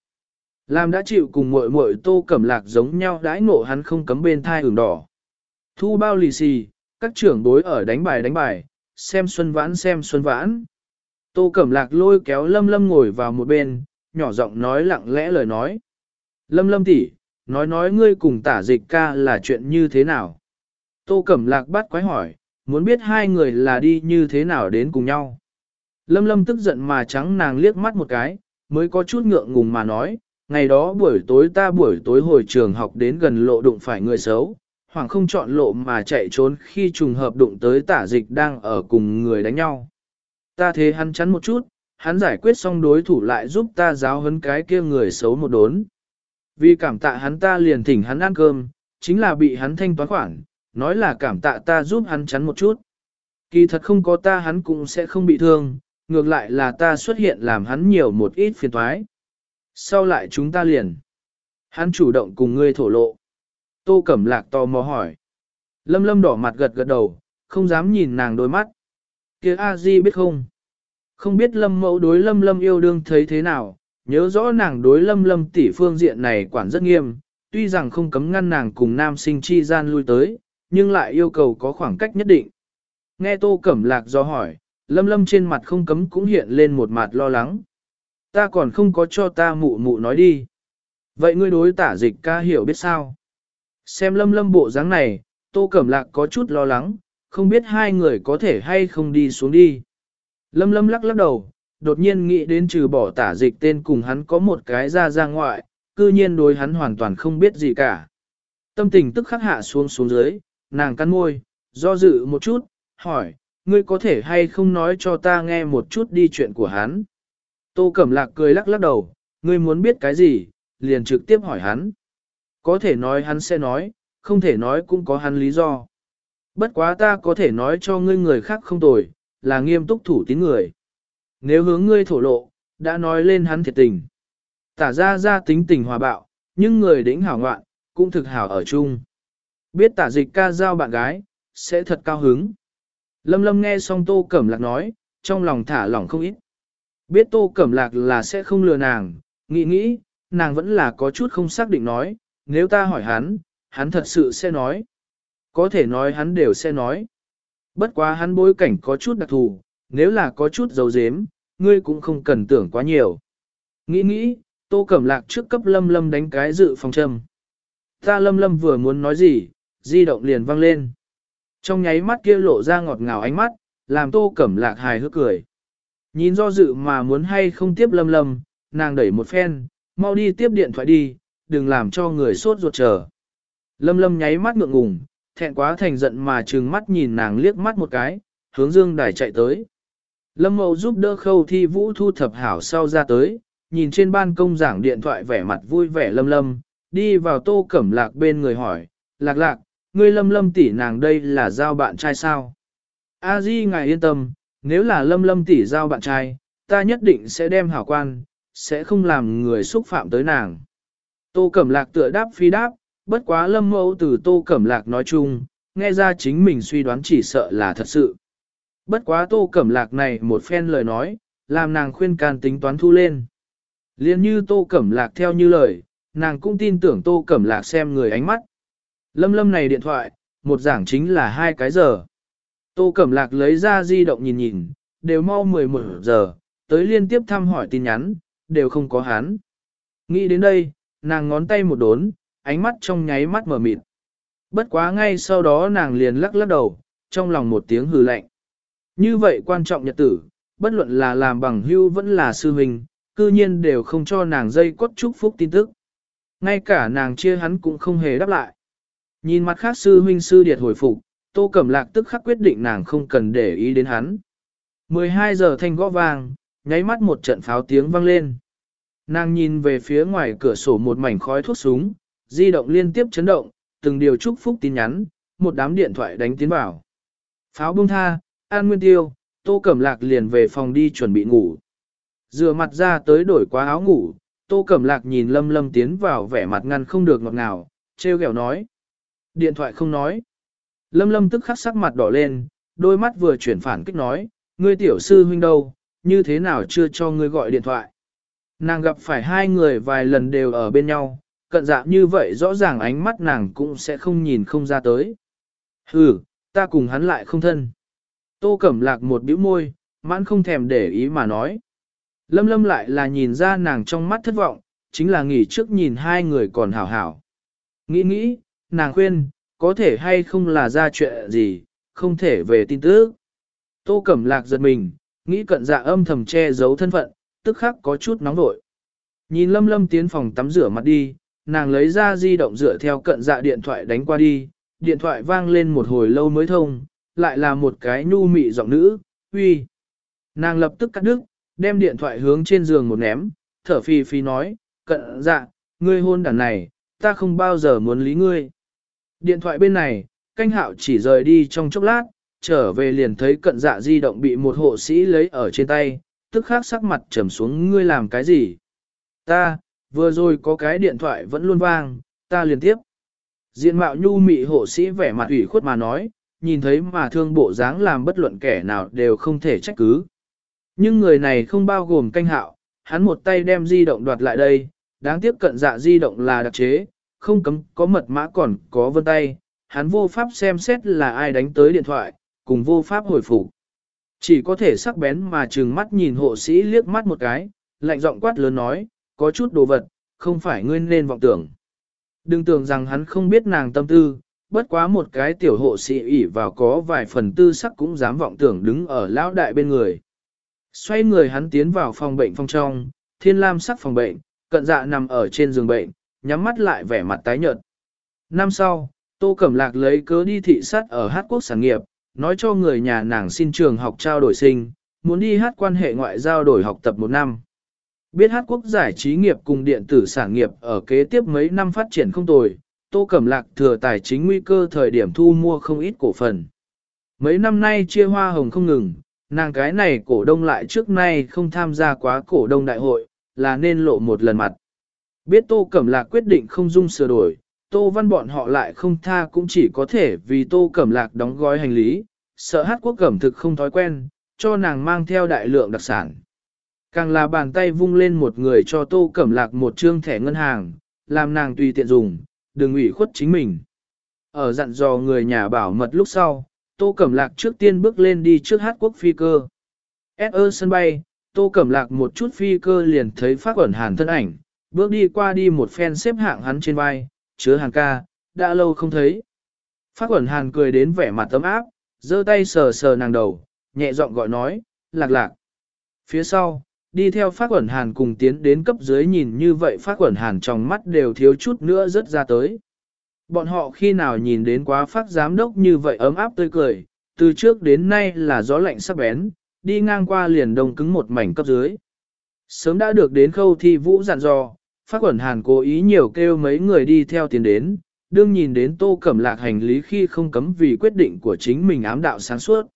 Làm đã chịu cùng muội muội tô cẩm lạc giống nhau đãi ngộ hắn không cấm bên thai ửng đỏ. Thu bao lì xì, các trưởng bối ở đánh bài đánh bài, xem xuân vãn xem xuân vãn. Tô cẩm lạc lôi kéo lâm lâm ngồi vào một bên, nhỏ giọng nói lặng lẽ lời nói. Lâm lâm tỷ, nói nói ngươi cùng tả dịch ca là chuyện như thế nào? Tô Cẩm Lạc bắt quái hỏi, muốn biết hai người là đi như thế nào đến cùng nhau. Lâm lâm tức giận mà trắng nàng liếc mắt một cái, mới có chút ngượng ngùng mà nói, ngày đó buổi tối ta buổi tối hồi trường học đến gần lộ đụng phải người xấu, hoàng không chọn lộ mà chạy trốn khi trùng hợp đụng tới tả dịch đang ở cùng người đánh nhau. Ta thế hắn chắn một chút, hắn giải quyết xong đối thủ lại giúp ta giáo hấn cái kia người xấu một đốn. Vì cảm tạ hắn ta liền thỉnh hắn ăn cơm, chính là bị hắn thanh toán khoản, nói là cảm tạ ta giúp hắn chắn một chút. Kỳ thật không có ta hắn cũng sẽ không bị thương, ngược lại là ta xuất hiện làm hắn nhiều một ít phiền toái. Sau lại chúng ta liền. Hắn chủ động cùng ngươi thổ lộ. Tô Cẩm Lạc tò mò hỏi. Lâm lâm đỏ mặt gật gật đầu, không dám nhìn nàng đôi mắt kia A Di biết không? Không biết lâm mẫu đối lâm lâm yêu đương thấy thế nào, nhớ rõ nàng đối lâm lâm tỷ phương diện này quản rất nghiêm, tuy rằng không cấm ngăn nàng cùng nam sinh chi gian lui tới, nhưng lại yêu cầu có khoảng cách nhất định. Nghe Tô Cẩm Lạc do hỏi, lâm lâm trên mặt không cấm cũng hiện lên một mặt lo lắng. Ta còn không có cho ta mụ mụ nói đi. Vậy ngươi đối tả dịch ca hiểu biết sao? Xem lâm lâm bộ dáng này, Tô Cẩm Lạc có chút lo lắng, không biết hai người có thể hay không đi xuống đi. Lâm lâm lắc lắc đầu, đột nhiên nghĩ đến trừ bỏ tả dịch tên cùng hắn có một cái ra ra ngoại, cư nhiên đối hắn hoàn toàn không biết gì cả. Tâm tình tức khắc hạ xuống xuống dưới, nàng cắn môi, do dự một chút, hỏi, ngươi có thể hay không nói cho ta nghe một chút đi chuyện của hắn. Tô Cẩm Lạc cười lắc lắc đầu, ngươi muốn biết cái gì, liền trực tiếp hỏi hắn. Có thể nói hắn sẽ nói, không thể nói cũng có hắn lý do. Bất quá ta có thể nói cho ngươi người khác không tồi, là nghiêm túc thủ tín người. Nếu hướng ngươi thổ lộ, đã nói lên hắn thiệt tình. Tả ra ra tính tình hòa bạo, nhưng người đỉnh hảo ngoạn, cũng thực hảo ở chung. Biết tả dịch ca giao bạn gái, sẽ thật cao hứng. Lâm lâm nghe xong tô cẩm lạc nói, trong lòng thả lỏng không ít. Biết tô cẩm lạc là sẽ không lừa nàng, nghĩ nghĩ, nàng vẫn là có chút không xác định nói, nếu ta hỏi hắn, hắn thật sự sẽ nói. Có thể nói hắn đều sẽ nói. Bất quá hắn bối cảnh có chút đặc thù, nếu là có chút dấu dếm, ngươi cũng không cần tưởng quá nhiều. Nghĩ nghĩ, tô cẩm lạc trước cấp lâm lâm đánh cái dự phòng châm. Ta lâm lâm vừa muốn nói gì, di động liền vang lên. Trong nháy mắt kia lộ ra ngọt ngào ánh mắt, làm tô cẩm lạc hài hước cười. Nhìn do dự mà muốn hay không tiếp lâm lâm, nàng đẩy một phen, mau đi tiếp điện thoại đi, đừng làm cho người sốt ruột chờ. Lâm lâm nháy mắt ngượng ngùng, thẹn quá thành giận mà trừng mắt nhìn nàng liếc mắt một cái, hướng dương đài chạy tới. Lâm mậu giúp đỡ khâu thi vũ thu thập hảo sau ra tới, nhìn trên ban công giảng điện thoại vẻ mặt vui vẻ lâm lâm, đi vào tô cẩm lạc bên người hỏi, lạc lạc, ngươi lâm lâm tỷ nàng đây là giao bạn trai sao? A di ngài yên tâm, nếu là lâm lâm tỷ giao bạn trai, ta nhất định sẽ đem hảo quan, sẽ không làm người xúc phạm tới nàng. Tô cẩm lạc tựa đáp phi đáp, bất quá lâm mẫu từ tô cẩm lạc nói chung, nghe ra chính mình suy đoán chỉ sợ là thật sự. Bất quá tô cẩm lạc này một phen lời nói, làm nàng khuyên can tính toán thu lên. Liên như tô cẩm lạc theo như lời, nàng cũng tin tưởng tô cẩm lạc xem người ánh mắt. Lâm lâm này điện thoại, một giảng chính là hai cái giờ. Tô cẩm lạc lấy ra di động nhìn nhìn, đều mau 11 giờ, tới liên tiếp thăm hỏi tin nhắn, đều không có hắn. Nghĩ đến đây, nàng ngón tay một đốn, ánh mắt trong nháy mắt mở mịt. Bất quá ngay sau đó nàng liền lắc lắc đầu, trong lòng một tiếng hừ lạnh. Như vậy quan trọng nhật tử, bất luận là làm bằng hưu vẫn là sư huynh, cư nhiên đều không cho nàng dây cốt chúc phúc tin tức. Ngay cả nàng chia hắn cũng không hề đáp lại. Nhìn mặt khác sư huynh sư điệt hồi phục, tô cẩm lạc tức khắc quyết định nàng không cần để ý đến hắn. 12 giờ thanh gõ vàng, nháy mắt một trận pháo tiếng vang lên. Nàng nhìn về phía ngoài cửa sổ một mảnh khói thuốc súng, di động liên tiếp chấn động, từng điều chúc phúc tin nhắn, một đám điện thoại đánh tiến vào. Pháo bông tha, an nguyên tiêu, tô cẩm lạc liền về phòng đi chuẩn bị ngủ. Rửa mặt ra tới đổi quá áo ngủ, tô cẩm lạc nhìn lâm lâm tiến vào vẻ mặt ngăn không được ngọt ngào, treo ghẹo nói. Điện thoại không nói. Lâm lâm tức khắc sắc mặt đỏ lên, đôi mắt vừa chuyển phản kích nói, ngươi tiểu sư huynh đâu, như thế nào chưa cho ngươi gọi điện thoại. Nàng gặp phải hai người vài lần đều ở bên nhau, cận dạ như vậy rõ ràng ánh mắt nàng cũng sẽ không nhìn không ra tới. Hừ, ta cùng hắn lại không thân. Tô Cẩm Lạc một bĩu môi, mãn không thèm để ý mà nói. Lâm lâm lại là nhìn ra nàng trong mắt thất vọng, chính là nghỉ trước nhìn hai người còn hảo hảo. Nghĩ nghĩ, nàng khuyên, có thể hay không là ra chuyện gì, không thể về tin tức. Tô Cẩm Lạc giật mình, Nghĩ cận dạ âm thầm che giấu thân phận, tức khắc có chút nóng vội. Nhìn lâm lâm tiến phòng tắm rửa mặt đi, nàng lấy ra di động dựa theo cận dạ điện thoại đánh qua đi, điện thoại vang lên một hồi lâu mới thông, lại là một cái nhu mị giọng nữ, uy. Nàng lập tức cắt đứt, đem điện thoại hướng trên giường một ném, thở phì phì nói, cận dạ, ngươi hôn đàn này, ta không bao giờ muốn lý ngươi. Điện thoại bên này, canh hạo chỉ rời đi trong chốc lát, trở về liền thấy cận dạ di động bị một hộ sĩ lấy ở trên tay, tức khắc sắc mặt trầm xuống ngươi làm cái gì. Ta, vừa rồi có cái điện thoại vẫn luôn vang, ta liền tiếp. Diện mạo nhu mị hộ sĩ vẻ mặt ủy khuất mà nói, nhìn thấy mà thương bộ dáng làm bất luận kẻ nào đều không thể trách cứ. Nhưng người này không bao gồm canh hạo, hắn một tay đem di động đoạt lại đây, đáng tiếc cận dạ di động là đặc chế, không cấm có mật mã còn có vân tay, hắn vô pháp xem xét là ai đánh tới điện thoại, cùng vô pháp hồi phục. Chỉ có thể sắc bén mà trừng mắt nhìn hộ sĩ liếc mắt một cái, lạnh giọng quát lớn nói, có chút đồ vật, không phải ngươi nên vọng tưởng. Đừng tưởng rằng hắn không biết nàng tâm tư, bất quá một cái tiểu hộ sĩ ỉ vào có vài phần tư sắc cũng dám vọng tưởng đứng ở lão đại bên người. Xoay người hắn tiến vào phòng bệnh phong trong, thiên lam sắc phòng bệnh, cận dạ nằm ở trên giường bệnh, nhắm mắt lại vẻ mặt tái nhợt. Năm sau, Tô Cẩm Lạc lấy cớ đi thị sát ở Hát Quốc sản nghiệp, nói cho người nhà nàng xin trường học trao đổi sinh, muốn đi hát quan hệ ngoại giao đổi học tập một năm. Biết hát quốc giải trí nghiệp cùng điện tử sản nghiệp ở kế tiếp mấy năm phát triển không tồi, Tô Cẩm Lạc thừa tài chính nguy cơ thời điểm thu mua không ít cổ phần. Mấy năm nay chia hoa hồng không ngừng, nàng cái này cổ đông lại trước nay không tham gia quá cổ đông đại hội, là nên lộ một lần mặt. Biết Tô Cẩm Lạc quyết định không dung sửa đổi, Tô Văn bọn họ lại không tha cũng chỉ có thể vì Tô Cẩm Lạc đóng gói hành lý, sợ hát quốc cẩm thực không thói quen, cho nàng mang theo đại lượng đặc sản. Càng là bàn tay vung lên một người cho Tô Cẩm Lạc một trương thẻ ngân hàng, làm nàng tùy tiện dùng, đừng ủy khuất chính mình. Ở dặn dò người nhà bảo mật lúc sau, Tô Cẩm Lạc trước tiên bước lên đi trước hát quốc phi cơ. S.E. sân bay, Tô Cẩm Lạc một chút phi cơ liền thấy phát quẩn hàn thân ảnh, bước đi qua đi một phen xếp hạng hắn trên vai, chứa hàng ca, đã lâu không thấy. Phát quẩn hàn cười đến vẻ mặt tấm áp, giơ tay sờ sờ nàng đầu, nhẹ giọng gọi nói, lạc lạc. Phía sau, đi theo phát quẩn hàn cùng tiến đến cấp dưới nhìn như vậy phát quẩn hàn trong mắt đều thiếu chút nữa rất ra tới. Bọn họ khi nào nhìn đến quá phát giám đốc như vậy ấm áp tươi cười, từ trước đến nay là gió lạnh sắc bén, đi ngang qua liền đông cứng một mảnh cấp dưới. Sớm đã được đến khâu thi vũ dặn dò, phát quẩn hàn cố ý nhiều kêu mấy người đi theo tiền đến, đương nhìn đến tô cẩm lạc hành lý khi không cấm vì quyết định của chính mình ám đạo sáng suốt.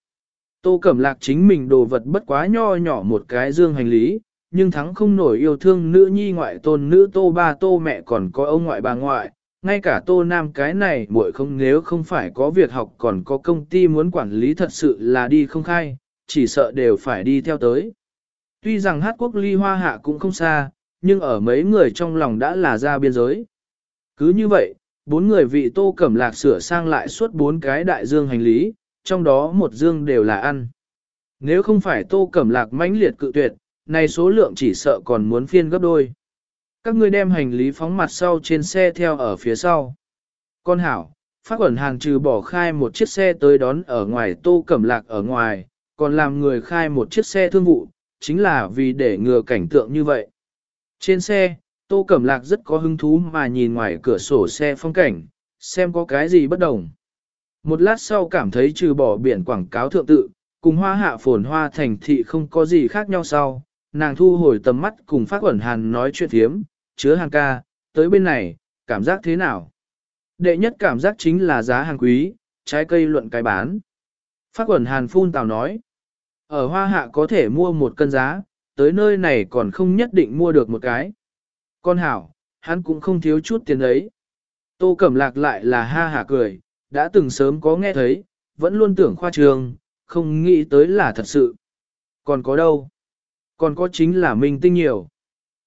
Tô cẩm lạc chính mình đồ vật bất quá nho nhỏ một cái dương hành lý, nhưng thắng không nổi yêu thương nữ nhi ngoại tôn nữ tô ba tô mẹ còn có ông ngoại bà ngoại, ngay cả tô nam cái này muội không nếu không phải có việc học còn có công ty muốn quản lý thật sự là đi không khai, chỉ sợ đều phải đi theo tới. Tuy rằng hát quốc ly hoa hạ cũng không xa, nhưng ở mấy người trong lòng đã là ra biên giới. Cứ như vậy, bốn người vị tô cẩm lạc sửa sang lại suốt bốn cái đại dương hành lý, trong đó một dương đều là ăn. Nếu không phải tô cẩm lạc mãnh liệt cự tuyệt, này số lượng chỉ sợ còn muốn phiên gấp đôi. Các ngươi đem hành lý phóng mặt sau trên xe theo ở phía sau. Con hảo, phát quẩn hàng trừ bỏ khai một chiếc xe tới đón ở ngoài tô cẩm lạc ở ngoài, còn làm người khai một chiếc xe thương vụ, chính là vì để ngừa cảnh tượng như vậy. Trên xe, Tô Cẩm Lạc rất có hứng thú mà nhìn ngoài cửa sổ xe phong cảnh, xem có cái gì bất đồng. Một lát sau cảm thấy trừ bỏ biển quảng cáo thượng tự, cùng hoa hạ phồn hoa thành thị không có gì khác nhau sau, nàng thu hồi tầm mắt cùng phát quẩn hàn nói chuyện thiếm, chứa hàng ca, tới bên này, cảm giác thế nào? Đệ nhất cảm giác chính là giá hàng quý, trái cây luận cái bán. Phát quẩn hàn phun tào nói, ở hoa hạ có thể mua một cân giá, tới nơi này còn không nhất định mua được một cái. Con hảo, hắn cũng không thiếu chút tiền ấy. Tô Cẩm Lạc lại là ha hả cười, đã từng sớm có nghe thấy, vẫn luôn tưởng khoa trường, không nghĩ tới là thật sự. Còn có đâu? Còn có chính là minh tinh nhiều.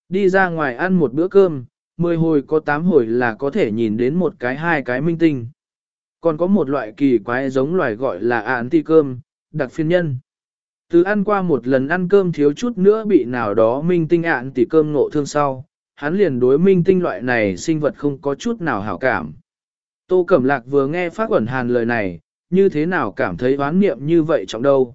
Đi ra ngoài ăn một bữa cơm, 10 hồi có tám hồi là có thể nhìn đến một cái hai cái minh tinh. Còn có một loại kỳ quái giống loài gọi là án ti cơm, đặc phiên nhân. Từ ăn qua một lần ăn cơm thiếu chút nữa bị nào đó minh tinh ạn tỷ cơm ngộ thương sau, hắn liền đối minh tinh loại này sinh vật không có chút nào hảo cảm. Tô Cẩm Lạc vừa nghe phát quẩn hàn lời này, như thế nào cảm thấy oán niệm như vậy trọng đâu.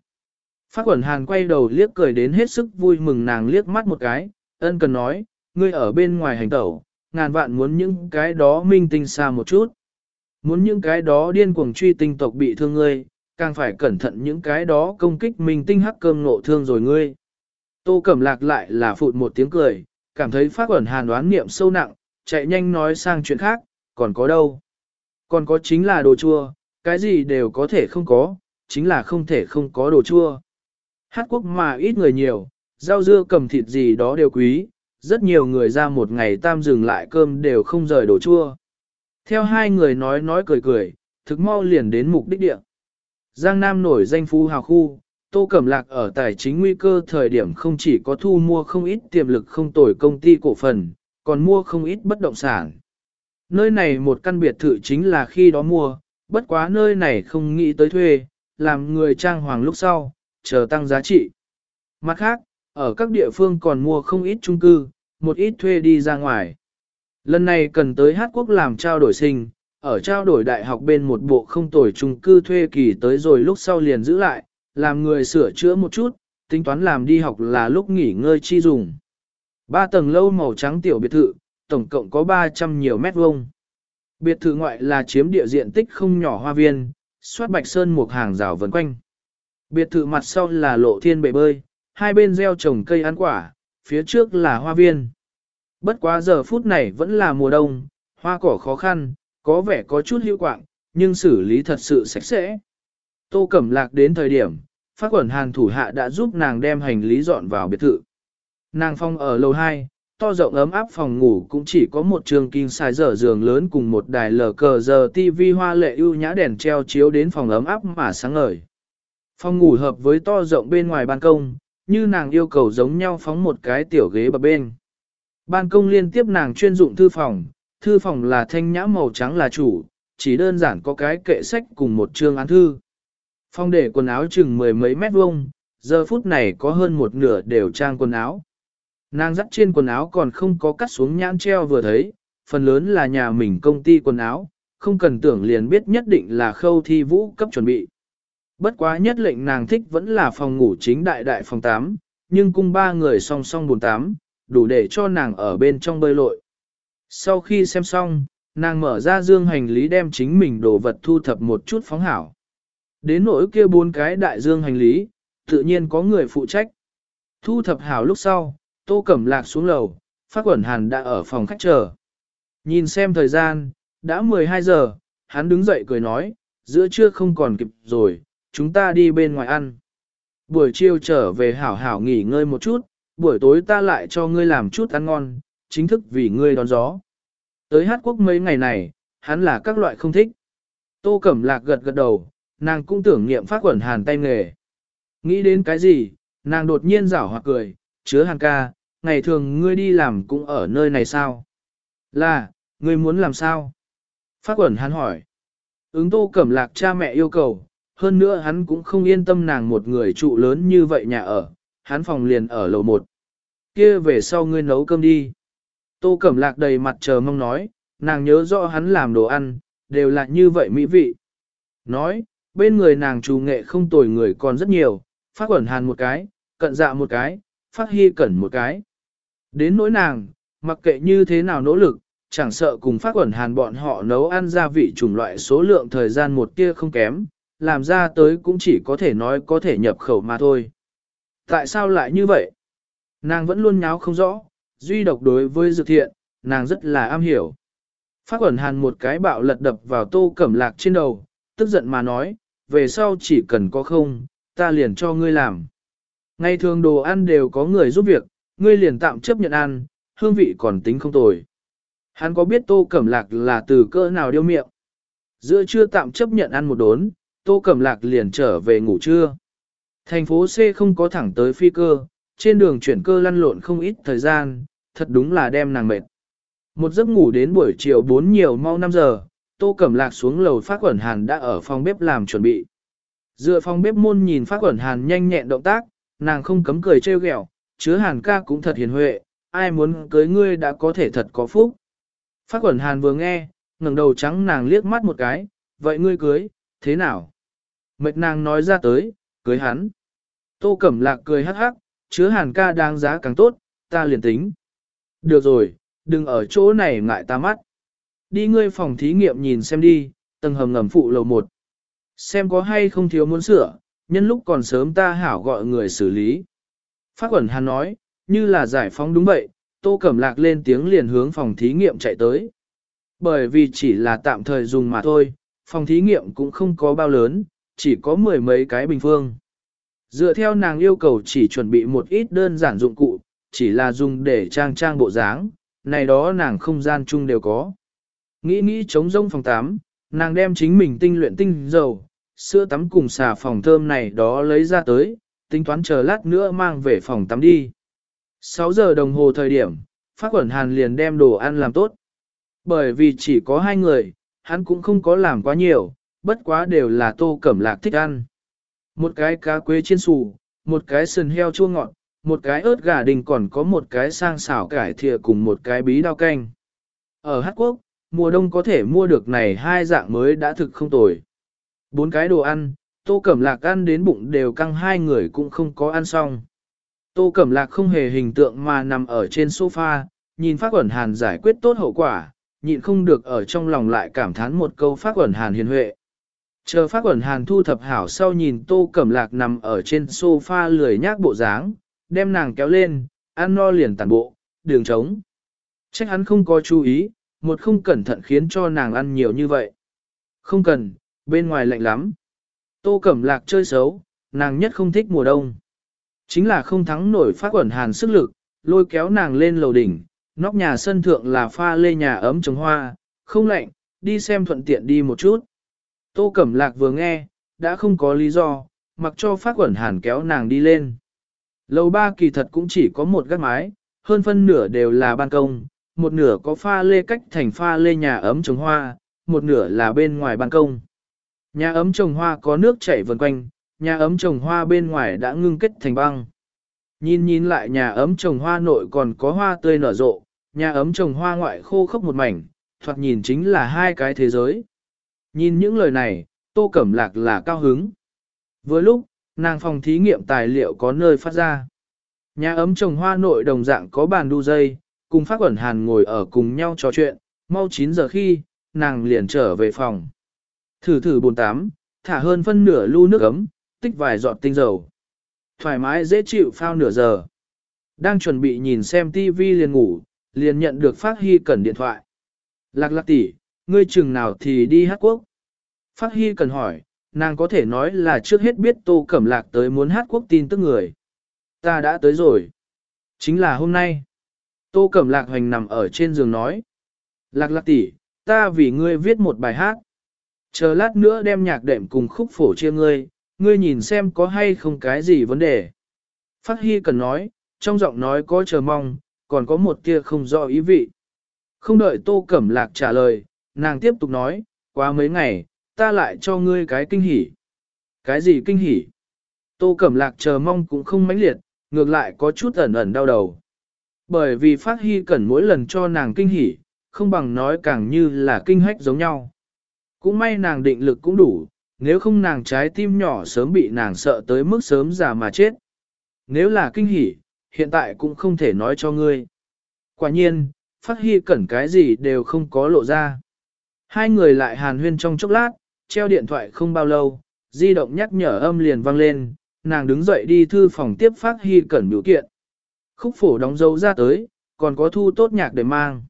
Phát quẩn hàn quay đầu liếc cười đến hết sức vui mừng nàng liếc mắt một cái, ân cần nói, ngươi ở bên ngoài hành tẩu, ngàn vạn muốn những cái đó minh tinh xa một chút. Muốn những cái đó điên cuồng truy tinh tộc bị thương ngươi, càng phải cẩn thận những cái đó công kích minh tinh hắc cơm nộ thương rồi ngươi. Tô Cẩm Lạc lại là phụt một tiếng cười, cảm thấy phát quẩn hàn đoán niệm sâu nặng, chạy nhanh nói sang chuyện khác, còn có đâu. Còn có chính là đồ chua, cái gì đều có thể không có, chính là không thể không có đồ chua. Hát quốc mà ít người nhiều, rau dưa cầm thịt gì đó đều quý, rất nhiều người ra một ngày tam dừng lại cơm đều không rời đồ chua. Theo hai người nói nói cười cười, thực mau liền đến mục đích địa. Giang Nam nổi danh phú hào khu, Tô Cẩm Lạc ở tài chính nguy cơ thời điểm không chỉ có thu mua không ít tiềm lực không tồi công ty cổ phần, còn mua không ít bất động sản. Nơi này một căn biệt thự chính là khi đó mua, bất quá nơi này không nghĩ tới thuê, làm người trang hoàng lúc sau, chờ tăng giá trị. Mặt khác, ở các địa phương còn mua không ít chung cư, một ít thuê đi ra ngoài. Lần này cần tới Hát Quốc làm trao đổi sinh, ở trao đổi đại học bên một bộ không tồi chung cư thuê kỳ tới rồi lúc sau liền giữ lại, làm người sửa chữa một chút, tính toán làm đi học là lúc nghỉ ngơi chi dùng. Ba tầng lâu màu trắng tiểu biệt thự, tổng cộng có 300 nhiều mét vuông. Biệt thự ngoại là chiếm địa diện tích không nhỏ hoa viên, xoát bạch sơn một hàng rào vần quanh. Biệt thự mặt sau là lộ thiên bể bơi, hai bên gieo trồng cây ăn quả, phía trước là hoa viên. Bất quá giờ phút này vẫn là mùa đông, hoa cỏ khó khăn, có vẻ có chút hữu quạng, nhưng xử lý thật sự sạch sẽ. Tô Cẩm Lạc đến thời điểm, phát quẩn hàn thủ hạ đã giúp nàng đem hành lý dọn vào biệt thự. Nàng phong ở lầu 2, to rộng ấm áp phòng ngủ cũng chỉ có một trường kinh xài dở giường lớn cùng một đài lờ cờ giờ tivi hoa lệ ưu nhã đèn treo chiếu đến phòng ấm áp mà sáng ngời. Phòng ngủ hợp với to rộng bên ngoài ban công, như nàng yêu cầu giống nhau phóng một cái tiểu ghế bập bên. Ban công liên tiếp nàng chuyên dụng thư phòng, thư phòng là thanh nhã màu trắng là chủ, chỉ đơn giản có cái kệ sách cùng một chương án thư. Phòng để quần áo chừng mười mấy mét vuông, giờ phút này có hơn một nửa đều trang quần áo. Nàng dắt trên quần áo còn không có cắt xuống nhãn treo vừa thấy, phần lớn là nhà mình công ty quần áo, không cần tưởng liền biết nhất định là khâu thi vũ cấp chuẩn bị. Bất quá nhất lệnh nàng thích vẫn là phòng ngủ chính đại đại phòng 8, nhưng cung ba người song song buồn 8, đủ để cho nàng ở bên trong bơi lội. Sau khi xem xong, nàng mở ra dương hành lý đem chính mình đồ vật thu thập một chút phóng hảo. Đến nỗi kia bốn cái đại dương hành lý, tự nhiên có người phụ trách. Thu thập hảo lúc sau, tô cẩm lạc xuống lầu, phát quẩn hàn đã ở phòng khách chờ. Nhìn xem thời gian, đã 12 giờ, hắn đứng dậy cười nói, giữa trưa không còn kịp rồi, chúng ta đi bên ngoài ăn. Buổi chiều trở về hảo hảo nghỉ ngơi một chút, buổi tối ta lại cho ngươi làm chút ăn ngon, chính thức vì ngươi đón gió. Tới hát quốc mấy ngày này, hắn là các loại không thích. Tô Cẩm Lạc gật gật đầu, nàng cũng tưởng niệm phát quẩn hàn tay nghề. Nghĩ đến cái gì, nàng đột nhiên rảo hoặc cười, chứa hàn ca, ngày thường ngươi đi làm cũng ở nơi này sao? Là, ngươi muốn làm sao? Phát quẩn hắn hỏi. Ứng tô cẩm lạc cha mẹ yêu cầu, hơn nữa hắn cũng không yên tâm nàng một người trụ lớn như vậy nhà ở, hắn phòng liền ở lầu một. Kia về sau ngươi nấu cơm đi. Tô Cẩm Lạc đầy mặt chờ mong nói, nàng nhớ rõ hắn làm đồ ăn, đều là như vậy mỹ vị. Nói, bên người nàng trù nghệ không tồi người còn rất nhiều, phát quẩn hàn một cái, cận dạ một cái, phát hy cẩn một cái. Đến nỗi nàng, mặc kệ như thế nào nỗ lực, chẳng sợ cùng phát quẩn hàn bọn họ nấu ăn gia vị chủng loại số lượng thời gian một tia không kém, làm ra tới cũng chỉ có thể nói có thể nhập khẩu mà thôi. Tại sao lại như vậy? Nàng vẫn luôn nháo không rõ, duy độc đối với dược thiện, nàng rất là am hiểu. Phát quẩn hàn một cái bạo lật đập vào tô cẩm lạc trên đầu, tức giận mà nói, về sau chỉ cần có không, ta liền cho ngươi làm. Ngày thường đồ ăn đều có người giúp việc, ngươi liền tạm chấp nhận ăn, hương vị còn tính không tồi. Hắn có biết tô cẩm lạc là từ cơ nào điêu miệng. Giữa trưa tạm chấp nhận ăn một đốn, tô cẩm lạc liền trở về ngủ trưa. Thành phố C không có thẳng tới phi cơ, trên đường chuyển cơ lăn lộn không ít thời gian, thật đúng là đem nàng mệt. Một giấc ngủ đến buổi chiều 4 nhiều mau 5 giờ, Tô Cẩm Lạc xuống lầu phát quẩn hàn đã ở phòng bếp làm chuẩn bị. Dựa phòng bếp môn nhìn phát quẩn hàn nhanh nhẹn động tác, nàng không cấm cười trêu ghẹo, chứa hàn ca cũng thật hiền huệ, ai muốn cưới ngươi đã có thể thật có phúc. Phát quẩn hàn vừa nghe, ngẩng đầu trắng nàng liếc mắt một cái, vậy ngươi cưới, thế nào? Mệt nàng nói ra tới, cưới hắn. Tô Cẩm Lạc cười hắc hắc, chứa hàn ca đáng giá càng tốt, ta liền tính. Được rồi, đừng ở chỗ này ngại ta mắt. Đi ngươi phòng thí nghiệm nhìn xem đi, tầng hầm ngầm phụ lầu một. Xem có hay không thiếu muốn sửa, nhân lúc còn sớm ta hảo gọi người xử lý. Phát quẩn hàn nói, như là giải phóng đúng vậy, tô cẩm lạc lên tiếng liền hướng phòng thí nghiệm chạy tới. Bởi vì chỉ là tạm thời dùng mà thôi, phòng thí nghiệm cũng không có bao lớn, chỉ có mười mấy cái bình phương. Dựa theo nàng yêu cầu chỉ chuẩn bị một ít đơn giản dụng cụ, chỉ là dùng để trang trang bộ dáng, này đó nàng không gian chung đều có. Nghĩ nghĩ chống rông phòng 8, nàng đem chính mình tinh luyện tinh dầu, sữa tắm cùng xà phòng thơm này đó lấy ra tới, tính toán chờ lát nữa mang về phòng tắm đi. 6 giờ đồng hồ thời điểm, Phát Quẩn Hàn liền đem đồ ăn làm tốt. Bởi vì chỉ có hai người, hắn cũng không có làm quá nhiều, bất quá đều là tô cẩm lạc thích ăn. Một cái cá quế chiên xù, một cái sườn heo chua ngọt, một cái ớt gà đình còn có một cái sang xảo cải thìa cùng một cái bí đao canh. Ở Hát Quốc, mùa đông có thể mua được này hai dạng mới đã thực không tồi. Bốn cái đồ ăn, tô cẩm lạc ăn đến bụng đều căng hai người cũng không có ăn xong. Tô cẩm lạc không hề hình tượng mà nằm ở trên sofa, nhìn phát quẩn hàn giải quyết tốt hậu quả, nhịn không được ở trong lòng lại cảm thán một câu phát quẩn hàn hiền huệ. Chờ phát quẩn hàn thu thập hảo sau nhìn tô cẩm lạc nằm ở trên sofa lười nhác bộ dáng, đem nàng kéo lên, ăn no liền tàn bộ, đường trống. Trách hắn không có chú ý, một không cẩn thận khiến cho nàng ăn nhiều như vậy. Không cần, bên ngoài lạnh lắm. Tô Cẩm Lạc chơi xấu, nàng nhất không thích mùa đông. Chính là không thắng nổi phát quẩn hàn sức lực, lôi kéo nàng lên lầu đỉnh, nóc nhà sân thượng là pha lê nhà ấm trồng hoa, không lạnh, đi xem thuận tiện đi một chút. Tô Cẩm Lạc vừa nghe, đã không có lý do, mặc cho phát quẩn hàn kéo nàng đi lên. Lầu ba kỳ thật cũng chỉ có một gác mái, hơn phân nửa đều là ban công, một nửa có pha lê cách thành pha lê nhà ấm trồng hoa, một nửa là bên ngoài ban công. Nhà ấm trồng hoa có nước chảy vần quanh, nhà ấm trồng hoa bên ngoài đã ngưng kết thành băng. Nhìn nhìn lại nhà ấm trồng hoa nội còn có hoa tươi nở rộ, nhà ấm trồng hoa ngoại khô khốc một mảnh, thoạt nhìn chính là hai cái thế giới. Nhìn những lời này, Tô Cẩm Lạc là cao hứng. Vừa lúc, nàng phòng thí nghiệm tài liệu có nơi phát ra. Nhà ấm trồng hoa nội đồng dạng có bàn đu dây, cùng phát quẩn hàn ngồi ở cùng nhau trò chuyện, mau 9 giờ khi, nàng liền trở về phòng. Thử thử bồn tám, thả hơn phân nửa lu nước ấm, tích vài giọt tinh dầu. Thoải mái dễ chịu phao nửa giờ. Đang chuẩn bị nhìn xem TV liền ngủ, liền nhận được Phát Hy Cẩn điện thoại. Lạc lạc tỷ, ngươi chừng nào thì đi hát quốc. Phát Hy cần hỏi, nàng có thể nói là trước hết biết Tô Cẩm Lạc tới muốn hát quốc tin tức người. Ta đã tới rồi. Chính là hôm nay. Tô Cẩm Lạc hoành nằm ở trên giường nói. Lạc lạc tỷ, ta vì ngươi viết một bài hát. Chờ lát nữa đem nhạc đệm cùng khúc phổ chia ngươi, ngươi nhìn xem có hay không cái gì vấn đề. Phát Hy cần nói, trong giọng nói có chờ mong, còn có một tia không rõ ý vị. Không đợi Tô Cẩm Lạc trả lời, nàng tiếp tục nói, qua mấy ngày, ta lại cho ngươi cái kinh hỉ. Cái gì kinh hỉ? Tô Cẩm Lạc chờ mong cũng không mãnh liệt, ngược lại có chút ẩn ẩn đau đầu. Bởi vì Phát Hy cần mỗi lần cho nàng kinh hỉ, không bằng nói càng như là kinh hách giống nhau. Cũng may nàng định lực cũng đủ, nếu không nàng trái tim nhỏ sớm bị nàng sợ tới mức sớm già mà chết. Nếu là kinh hỉ, hiện tại cũng không thể nói cho ngươi. Quả nhiên, phát hy cẩn cái gì đều không có lộ ra. Hai người lại hàn huyên trong chốc lát, treo điện thoại không bao lâu, di động nhắc nhở âm liền vang lên, nàng đứng dậy đi thư phòng tiếp phát hy cẩn biểu kiện. Khúc phổ đóng dấu ra tới, còn có thu tốt nhạc để mang.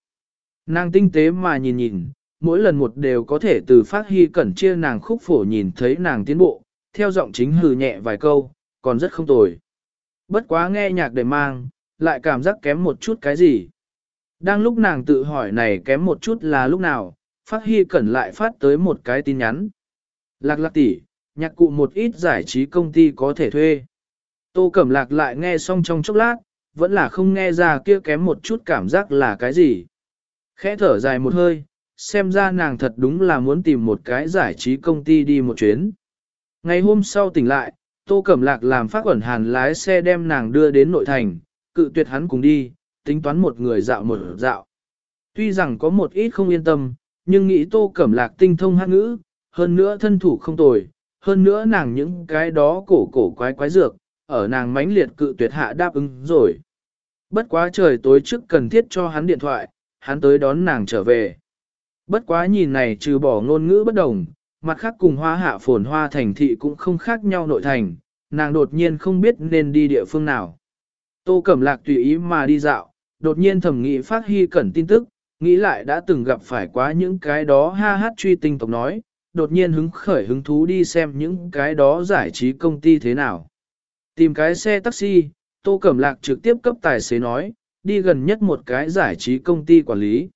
Nàng tinh tế mà nhìn nhìn, mỗi lần một đều có thể từ phát hy cẩn chia nàng khúc phổ nhìn thấy nàng tiến bộ, theo giọng chính hừ nhẹ vài câu, còn rất không tồi. Bất quá nghe nhạc để mang, lại cảm giác kém một chút cái gì. Đang lúc nàng tự hỏi này kém một chút là lúc nào, phát hy cẩn lại phát tới một cái tin nhắn. Lạc lạc tỷ, nhạc cụ một ít giải trí công ty có thể thuê. Tô Cẩm Lạc lại nghe xong trong chốc lát, vẫn là không nghe ra kia kém một chút cảm giác là cái gì. Khẽ thở dài một hơi, xem ra nàng thật đúng là muốn tìm một cái giải trí công ty đi một chuyến. Ngày hôm sau tỉnh lại, Tô Cẩm Lạc làm phát quẩn hàn lái xe đem nàng đưa đến nội thành, cự tuyệt hắn cùng đi, tính toán một người dạo một dạo. Tuy rằng có một ít không yên tâm, nhưng nghĩ Tô Cẩm Lạc tinh thông hát ngữ, hơn nữa thân thủ không tồi, hơn nữa nàng những cái đó cổ cổ quái quái dược, ở nàng mãnh liệt cự tuyệt hạ đáp ứng rồi. Bất quá trời tối trước cần thiết cho hắn điện thoại, hắn tới đón nàng trở về. Bất quá nhìn này trừ bỏ ngôn ngữ bất đồng, mặt khác cùng hoa hạ phồn hoa thành thị cũng không khác nhau nội thành, nàng đột nhiên không biết nên đi địa phương nào. Tô Cẩm Lạc tùy ý mà đi dạo, đột nhiên thẩm nghĩ phát hy cẩn tin tức, nghĩ lại đã từng gặp phải quá những cái đó ha hát truy tinh tộc nói, đột nhiên hứng khởi hứng thú đi xem những cái đó giải trí công ty thế nào. Tìm cái xe taxi, Tô Cẩm Lạc trực tiếp cấp tài xế nói, đi gần nhất một cái giải trí công ty quản lý.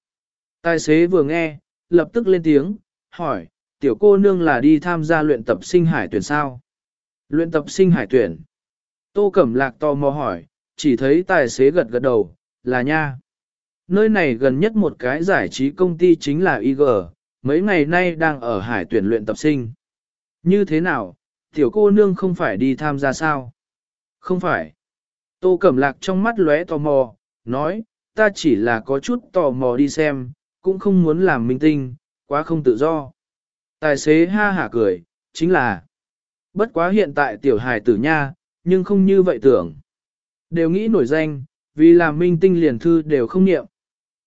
Tài xế vừa nghe, lập tức lên tiếng, hỏi, tiểu cô nương là đi tham gia luyện tập sinh hải tuyển sao? Luyện tập sinh hải tuyển. Tô Cẩm Lạc tò mò hỏi, chỉ thấy tài xế gật gật đầu, là nha. Nơi này gần nhất một cái giải trí công ty chính là IG, mấy ngày nay đang ở hải tuyển luyện tập sinh. Như thế nào, tiểu cô nương không phải đi tham gia sao? Không phải. Tô Cẩm Lạc trong mắt lóe tò mò, nói, ta chỉ là có chút tò mò đi xem, cũng không muốn làm minh tinh, quá không tự do. Tài xế ha hả cười, chính là, bất quá hiện tại tiểu hài tử nha, nhưng không như vậy tưởng. Đều nghĩ nổi danh, vì làm minh tinh liền thư đều không niệm.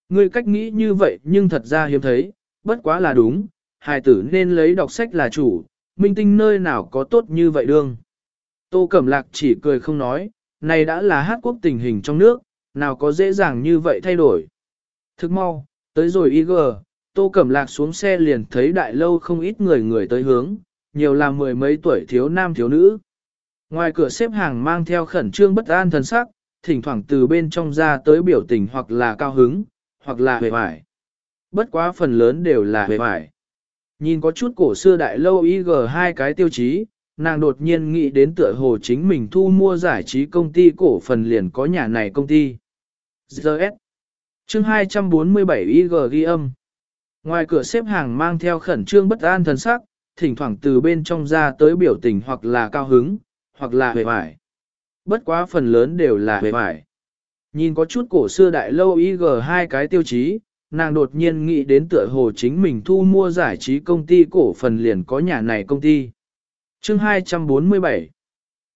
Ngươi cách nghĩ như vậy nhưng thật ra hiếm thấy, bất quá là đúng, hài tử nên lấy đọc sách là chủ, minh tinh nơi nào có tốt như vậy đương. Tô Cẩm Lạc chỉ cười không nói, này đã là hát quốc tình hình trong nước, nào có dễ dàng như vậy thay đổi. Thức mau, tới rồi IG, Tô Cẩm Lạc xuống xe liền thấy đại lâu không ít người người tới hướng, nhiều là mười mấy tuổi thiếu nam thiếu nữ. Ngoài cửa xếp hàng mang theo khẩn trương bất an thần sắc, thỉnh thoảng từ bên trong ra tới biểu tình hoặc là cao hứng, hoặc là hề vải. Bất quá phần lớn đều là hề vải. Nhìn có chút cổ xưa đại lâu IG hai cái tiêu chí, nàng đột nhiên nghĩ đến tựa hồ chính mình thu mua giải trí công ty cổ phần liền có nhà này công ty. GS chương 247 IG ghi âm Ngoài cửa xếp hàng mang theo khẩn trương bất an thần sắc, thỉnh thoảng từ bên trong ra tới biểu tình hoặc là cao hứng, hoặc là hề vải. Bất quá phần lớn đều là hề vải. Nhìn có chút cổ xưa đại lâu IG hai cái tiêu chí, nàng đột nhiên nghĩ đến tựa hồ chính mình thu mua giải trí công ty cổ phần liền có nhà này công ty. Chương 247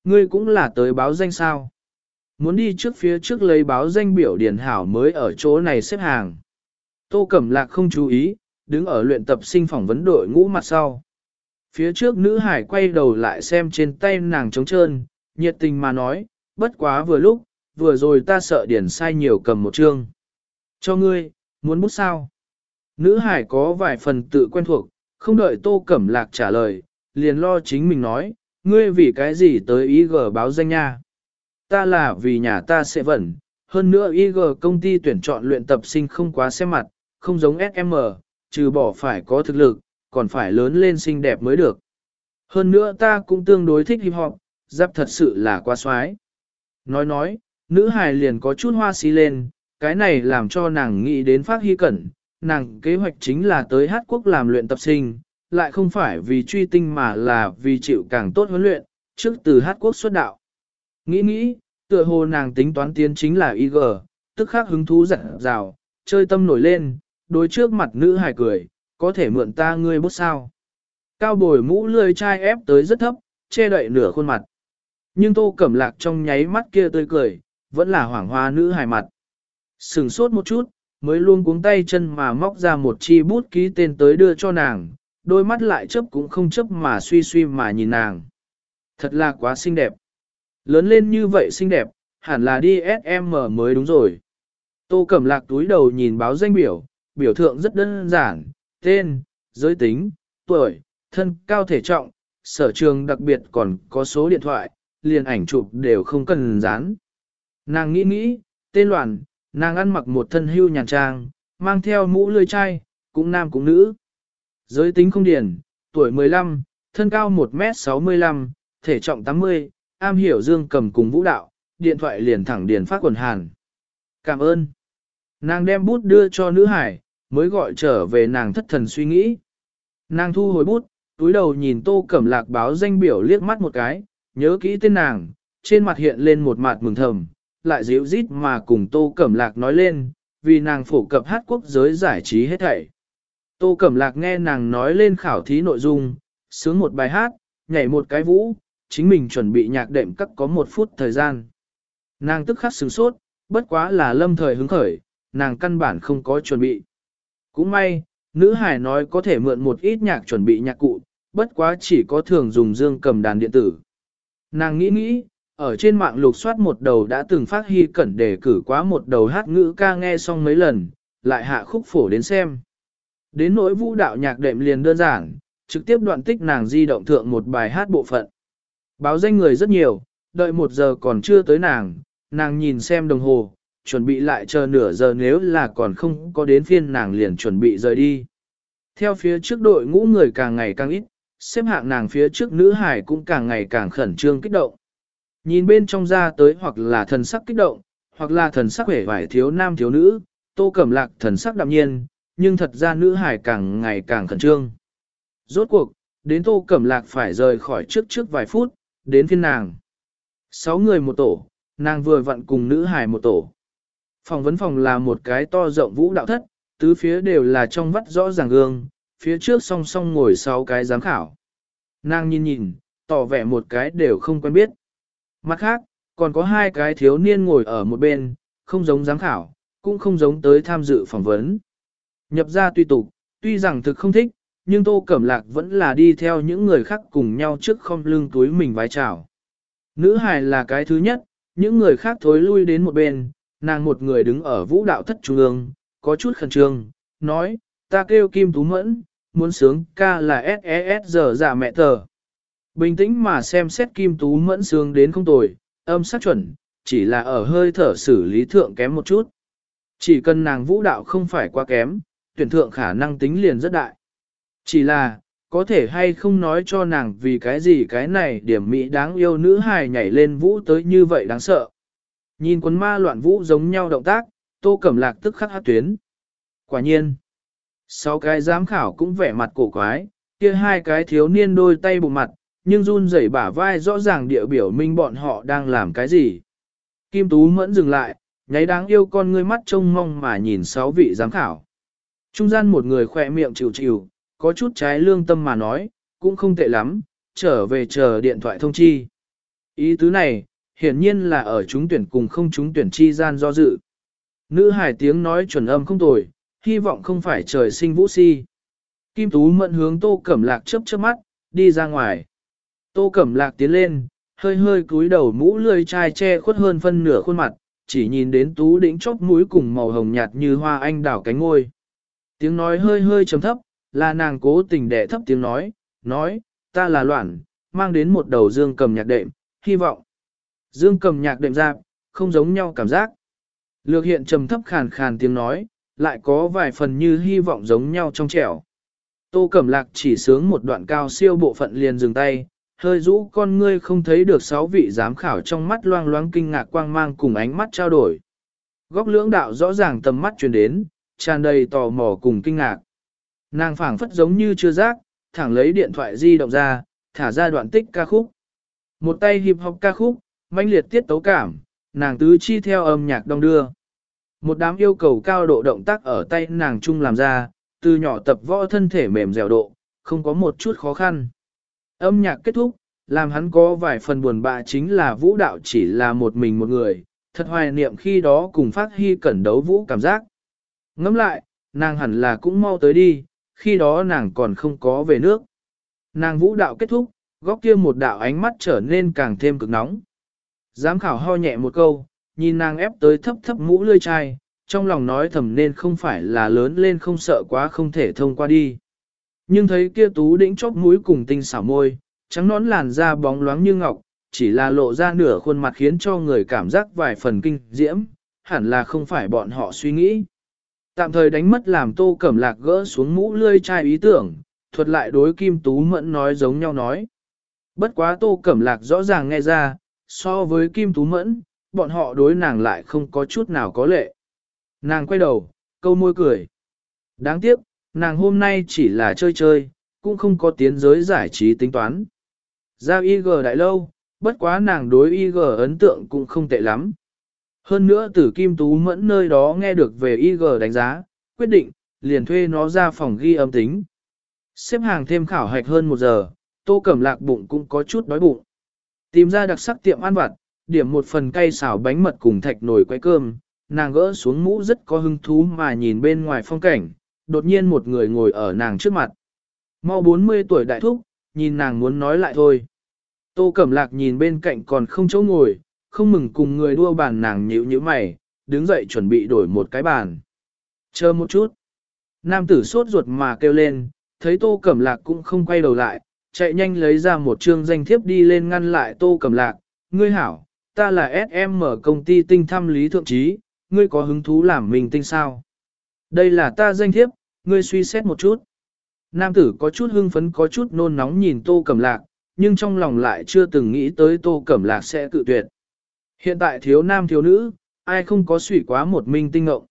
Ngươi cũng là tới báo danh sao? Muốn đi trước phía trước lấy báo danh biểu điển hảo mới ở chỗ này xếp hàng. Tô Cẩm Lạc không chú ý, đứng ở luyện tập sinh phỏng vấn đội ngũ mặt sau. Phía trước nữ hải quay đầu lại xem trên tay nàng trống trơn, nhiệt tình mà nói, bất quá vừa lúc, vừa rồi ta sợ điển sai nhiều cầm một chương. Cho ngươi, muốn bút sao? Nữ hải có vài phần tự quen thuộc, không đợi Tô Cẩm Lạc trả lời, liền lo chính mình nói, ngươi vì cái gì tới ý gờ báo danh nha. Ta là vì nhà ta sẽ vẩn, hơn nữa IG công ty tuyển chọn luyện tập sinh không quá xem mặt, không giống SM, trừ bỏ phải có thực lực, còn phải lớn lên xinh đẹp mới được. Hơn nữa ta cũng tương đối thích hip hop, giáp thật sự là quá xoái. Nói nói, nữ hài liền có chút hoa xí lên, cái này làm cho nàng nghĩ đến phát hy cẩn, nàng kế hoạch chính là tới hát quốc làm luyện tập sinh, lại không phải vì truy tinh mà là vì chịu càng tốt huấn luyện, trước từ hát quốc xuất đạo. Nghĩ nghĩ, tựa hồ nàng tính toán tiến chính là IG, tức khắc hứng thú dặn rào, chơi tâm nổi lên, đối trước mặt nữ hài cười, có thể mượn ta ngươi bút sao. Cao bồi mũ lười chai ép tới rất thấp, che đậy nửa khuôn mặt. Nhưng tô cẩm lạc trong nháy mắt kia tươi cười, vẫn là hoảng hoa nữ hài mặt. Sừng sốt một chút, mới luôn cuống tay chân mà móc ra một chi bút ký tên tới đưa cho nàng, đôi mắt lại chấp cũng không chấp mà suy suy mà nhìn nàng. Thật là quá xinh đẹp. Lớn lên như vậy xinh đẹp, hẳn là đi SM mới đúng rồi. Tô Cẩm Lạc túi đầu nhìn báo danh biểu, biểu thượng rất đơn giản, tên, giới tính, tuổi, thân cao thể trọng, sở trường đặc biệt còn có số điện thoại, liền ảnh chụp đều không cần dán. Nàng nghĩ nghĩ, tên loạn, nàng ăn mặc một thân hưu nhàn trang, mang theo mũ lươi chai, cũng nam cũng nữ. Giới tính không điển, tuổi 15, thân cao 1m65, thể trọng 80, am hiểu dương cầm cùng vũ đạo, điện thoại liền thẳng điền phát quần hàn. Cảm ơn. Nàng đem bút đưa cho nữ hải, mới gọi trở về nàng thất thần suy nghĩ. Nàng thu hồi bút, túi đầu nhìn tô cẩm lạc báo danh biểu liếc mắt một cái, nhớ kỹ tên nàng, trên mặt hiện lên một mặt mừng thầm, lại dịu rít mà cùng tô cẩm lạc nói lên, vì nàng phổ cập hát quốc giới giải trí hết thảy. Tô Cẩm Lạc nghe nàng nói lên khảo thí nội dung, sướng một bài hát, nhảy một cái vũ, chính mình chuẩn bị nhạc đệm cắt có một phút thời gian. Nàng tức khắc sửng sốt, bất quá là lâm thời hứng khởi, nàng căn bản không có chuẩn bị. Cũng may, nữ hải nói có thể mượn một ít nhạc chuẩn bị nhạc cụ, bất quá chỉ có thường dùng dương cầm đàn điện tử. Nàng nghĩ nghĩ, ở trên mạng lục soát một đầu đã từng phát hy cẩn để cử quá một đầu hát ngữ ca nghe xong mấy lần, lại hạ khúc phổ đến xem. Đến nỗi vũ đạo nhạc đệm liền đơn giản, trực tiếp đoạn tích nàng di động thượng một bài hát bộ phận. Báo danh người rất nhiều, đợi một giờ còn chưa tới nàng, nàng nhìn xem đồng hồ, chuẩn bị lại chờ nửa giờ nếu là còn không có đến phiên nàng liền chuẩn bị rời đi. Theo phía trước đội ngũ người càng ngày càng ít, xếp hạng nàng phía trước nữ hải cũng càng ngày càng khẩn trương kích động. Nhìn bên trong ra tới hoặc là thần sắc kích động, hoặc là thần sắc vẻ vải thiếu nam thiếu nữ, tô cẩm lạc thần sắc đạm nhiên, nhưng thật ra nữ hải càng ngày càng khẩn trương. Rốt cuộc, đến tô cẩm lạc phải rời khỏi trước trước vài phút, đến phiên nàng. Sáu người một tổ, nàng vừa vặn cùng nữ hải một tổ. Phòng vấn phòng là một cái to rộng vũ đạo thất, tứ phía đều là trong vắt rõ ràng gương, phía trước song song ngồi sáu cái giám khảo. Nàng nhìn nhìn, tỏ vẻ một cái đều không quen biết. Mặt khác, còn có hai cái thiếu niên ngồi ở một bên, không giống giám khảo, cũng không giống tới tham dự phỏng vấn. Nhập ra tùy tục, tuy rằng thực không thích, nhưng Tô Cẩm Lạc vẫn là đi theo những người khác cùng nhau trước không lưng túi mình vái chào. Nữ hài là cái thứ nhất, những người khác thối lui đến một bên, nàng một người đứng ở vũ đạo thất trung ương, có chút khẩn trương, nói, ta kêu Kim Tú Mẫn, muốn sướng ca là SES giờ giả dạ mẹ tờ. Bình tĩnh mà xem xét Kim Tú Mẫn sướng đến không tồi, âm sắc chuẩn, chỉ là ở hơi thở xử lý thượng kém một chút. Chỉ cần nàng vũ đạo không phải quá kém, tuyển thượng khả năng tính liền rất đại. Chỉ là, có thể hay không nói cho nàng vì cái gì cái này điểm mỹ đáng yêu nữ hài nhảy lên vũ tới như vậy đáng sợ. Nhìn quần ma loạn vũ giống nhau động tác, tô cẩm lạc tức khắc hát tuyến. Quả nhiên, sáu cái giám khảo cũng vẻ mặt cổ quái, kia hai cái thiếu niên đôi tay bụng mặt, nhưng run rẩy bả vai rõ ràng địa biểu minh bọn họ đang làm cái gì. Kim Tú mẫn dừng lại, nháy đáng yêu con ngươi mắt trông mong mà nhìn sáu vị giám khảo. Trung gian một người khỏe miệng chịu chịu, có chút trái lương tâm mà nói, cũng không tệ lắm, trở về chờ điện thoại thông chi. Ý tứ này, hiển nhiên là ở chúng tuyển cùng không chúng tuyển chi gian do dự. Nữ hải tiếng nói chuẩn âm không tồi, hy vọng không phải trời sinh vũ si. Kim Tú mận hướng Tô Cẩm Lạc chớp chớp mắt, đi ra ngoài. Tô Cẩm Lạc tiến lên, hơi hơi cúi đầu mũ lươi chai che khuất hơn phân nửa khuôn mặt, chỉ nhìn đến Tú đỉnh chóp mũi cùng màu hồng nhạt như hoa anh đảo cánh ngôi. Tiếng nói hơi hơi trầm thấp, là nàng cố tình đẻ thấp tiếng nói, nói, ta là loạn, mang đến một đầu dương cầm nhạc đệm, hy vọng. Dương cầm nhạc đệm ra, không giống nhau cảm giác. Lược hiện trầm thấp khàn khàn tiếng nói, lại có vài phần như hy vọng giống nhau trong trẻo. Tô Cẩm Lạc chỉ sướng một đoạn cao siêu bộ phận liền dừng tay, hơi rũ con ngươi không thấy được sáu vị giám khảo trong mắt loang loáng kinh ngạc quang mang cùng ánh mắt trao đổi. Góc lưỡng đạo rõ ràng tầm mắt truyền đến, tràn đầy tò mò cùng kinh ngạc. Nàng phảng phất giống như chưa giác, thẳng lấy điện thoại di động ra, thả ra đoạn tích ca khúc. Một tay hip học ca khúc, mãnh liệt tiết tấu cảm, nàng tứ chi theo âm nhạc đông đưa. Một đám yêu cầu cao độ động tác ở tay nàng chung làm ra, từ nhỏ tập võ thân thể mềm dẻo độ, không có một chút khó khăn. Âm nhạc kết thúc, làm hắn có vài phần buồn bã chính là vũ đạo chỉ là một mình một người, thật hoài niệm khi đó cùng phát hy cẩn đấu vũ cảm giác. Ngẫm lại, nàng hẳn là cũng mau tới đi, khi đó nàng còn không có về nước. Nàng vũ đạo kết thúc, góc kia một đạo ánh mắt trở nên càng thêm cực nóng. Giám khảo ho nhẹ một câu, nhìn nàng ép tới thấp thấp mũ lươi chai, trong lòng nói thầm nên không phải là lớn lên không sợ quá không thể thông qua đi. Nhưng thấy kia tú đĩnh chóp mũi cùng tinh xảo môi, trắng nón làn da bóng loáng như ngọc, chỉ là lộ ra nửa khuôn mặt khiến cho người cảm giác vài phần kinh diễm, hẳn là không phải bọn họ suy nghĩ. Tạm thời đánh mất làm tô cẩm lạc gỡ xuống mũ lươi chai ý tưởng, thuật lại đối kim tú mẫn nói giống nhau nói. Bất quá tô cẩm lạc rõ ràng nghe ra, so với kim tú mẫn, bọn họ đối nàng lại không có chút nào có lệ. Nàng quay đầu, câu môi cười. Đáng tiếc, nàng hôm nay chỉ là chơi chơi, cũng không có tiến giới giải trí tính toán. Giao IG đại lâu, bất quá nàng đối IG ấn tượng cũng không tệ lắm. Hơn nữa từ Kim Tú Mẫn nơi đó nghe được về IG đánh giá, quyết định, liền thuê nó ra phòng ghi âm tính. Xếp hàng thêm khảo hạch hơn một giờ, tô cẩm lạc bụng cũng có chút đói bụng. Tìm ra đặc sắc tiệm ăn vặt, điểm một phần cây xào bánh mật cùng thạch nồi quay cơm, nàng gỡ xuống mũ rất có hứng thú mà nhìn bên ngoài phong cảnh, đột nhiên một người ngồi ở nàng trước mặt. Mau 40 tuổi đại thúc, nhìn nàng muốn nói lại thôi. Tô Cẩm Lạc nhìn bên cạnh còn không chỗ ngồi, không mừng cùng người đua bàn nàng nhíu nhíu mày, đứng dậy chuẩn bị đổi một cái bàn. Chờ một chút. Nam tử sốt ruột mà kêu lên, thấy Tô Cẩm Lạc cũng không quay đầu lại, chạy nhanh lấy ra một chương danh thiếp đi lên ngăn lại Tô Cẩm Lạc. Ngươi hảo, ta là SM công ty tinh thăm lý thượng trí, ngươi có hứng thú làm mình tinh sao? Đây là ta danh thiếp, ngươi suy xét một chút. Nam tử có chút hưng phấn có chút nôn nóng nhìn Tô Cẩm Lạc, nhưng trong lòng lại chưa từng nghĩ tới Tô Cẩm Lạc sẽ cự tuyệt. Hiện tại thiếu nam thiếu nữ, ai không có suy quá một minh tinh ngộng.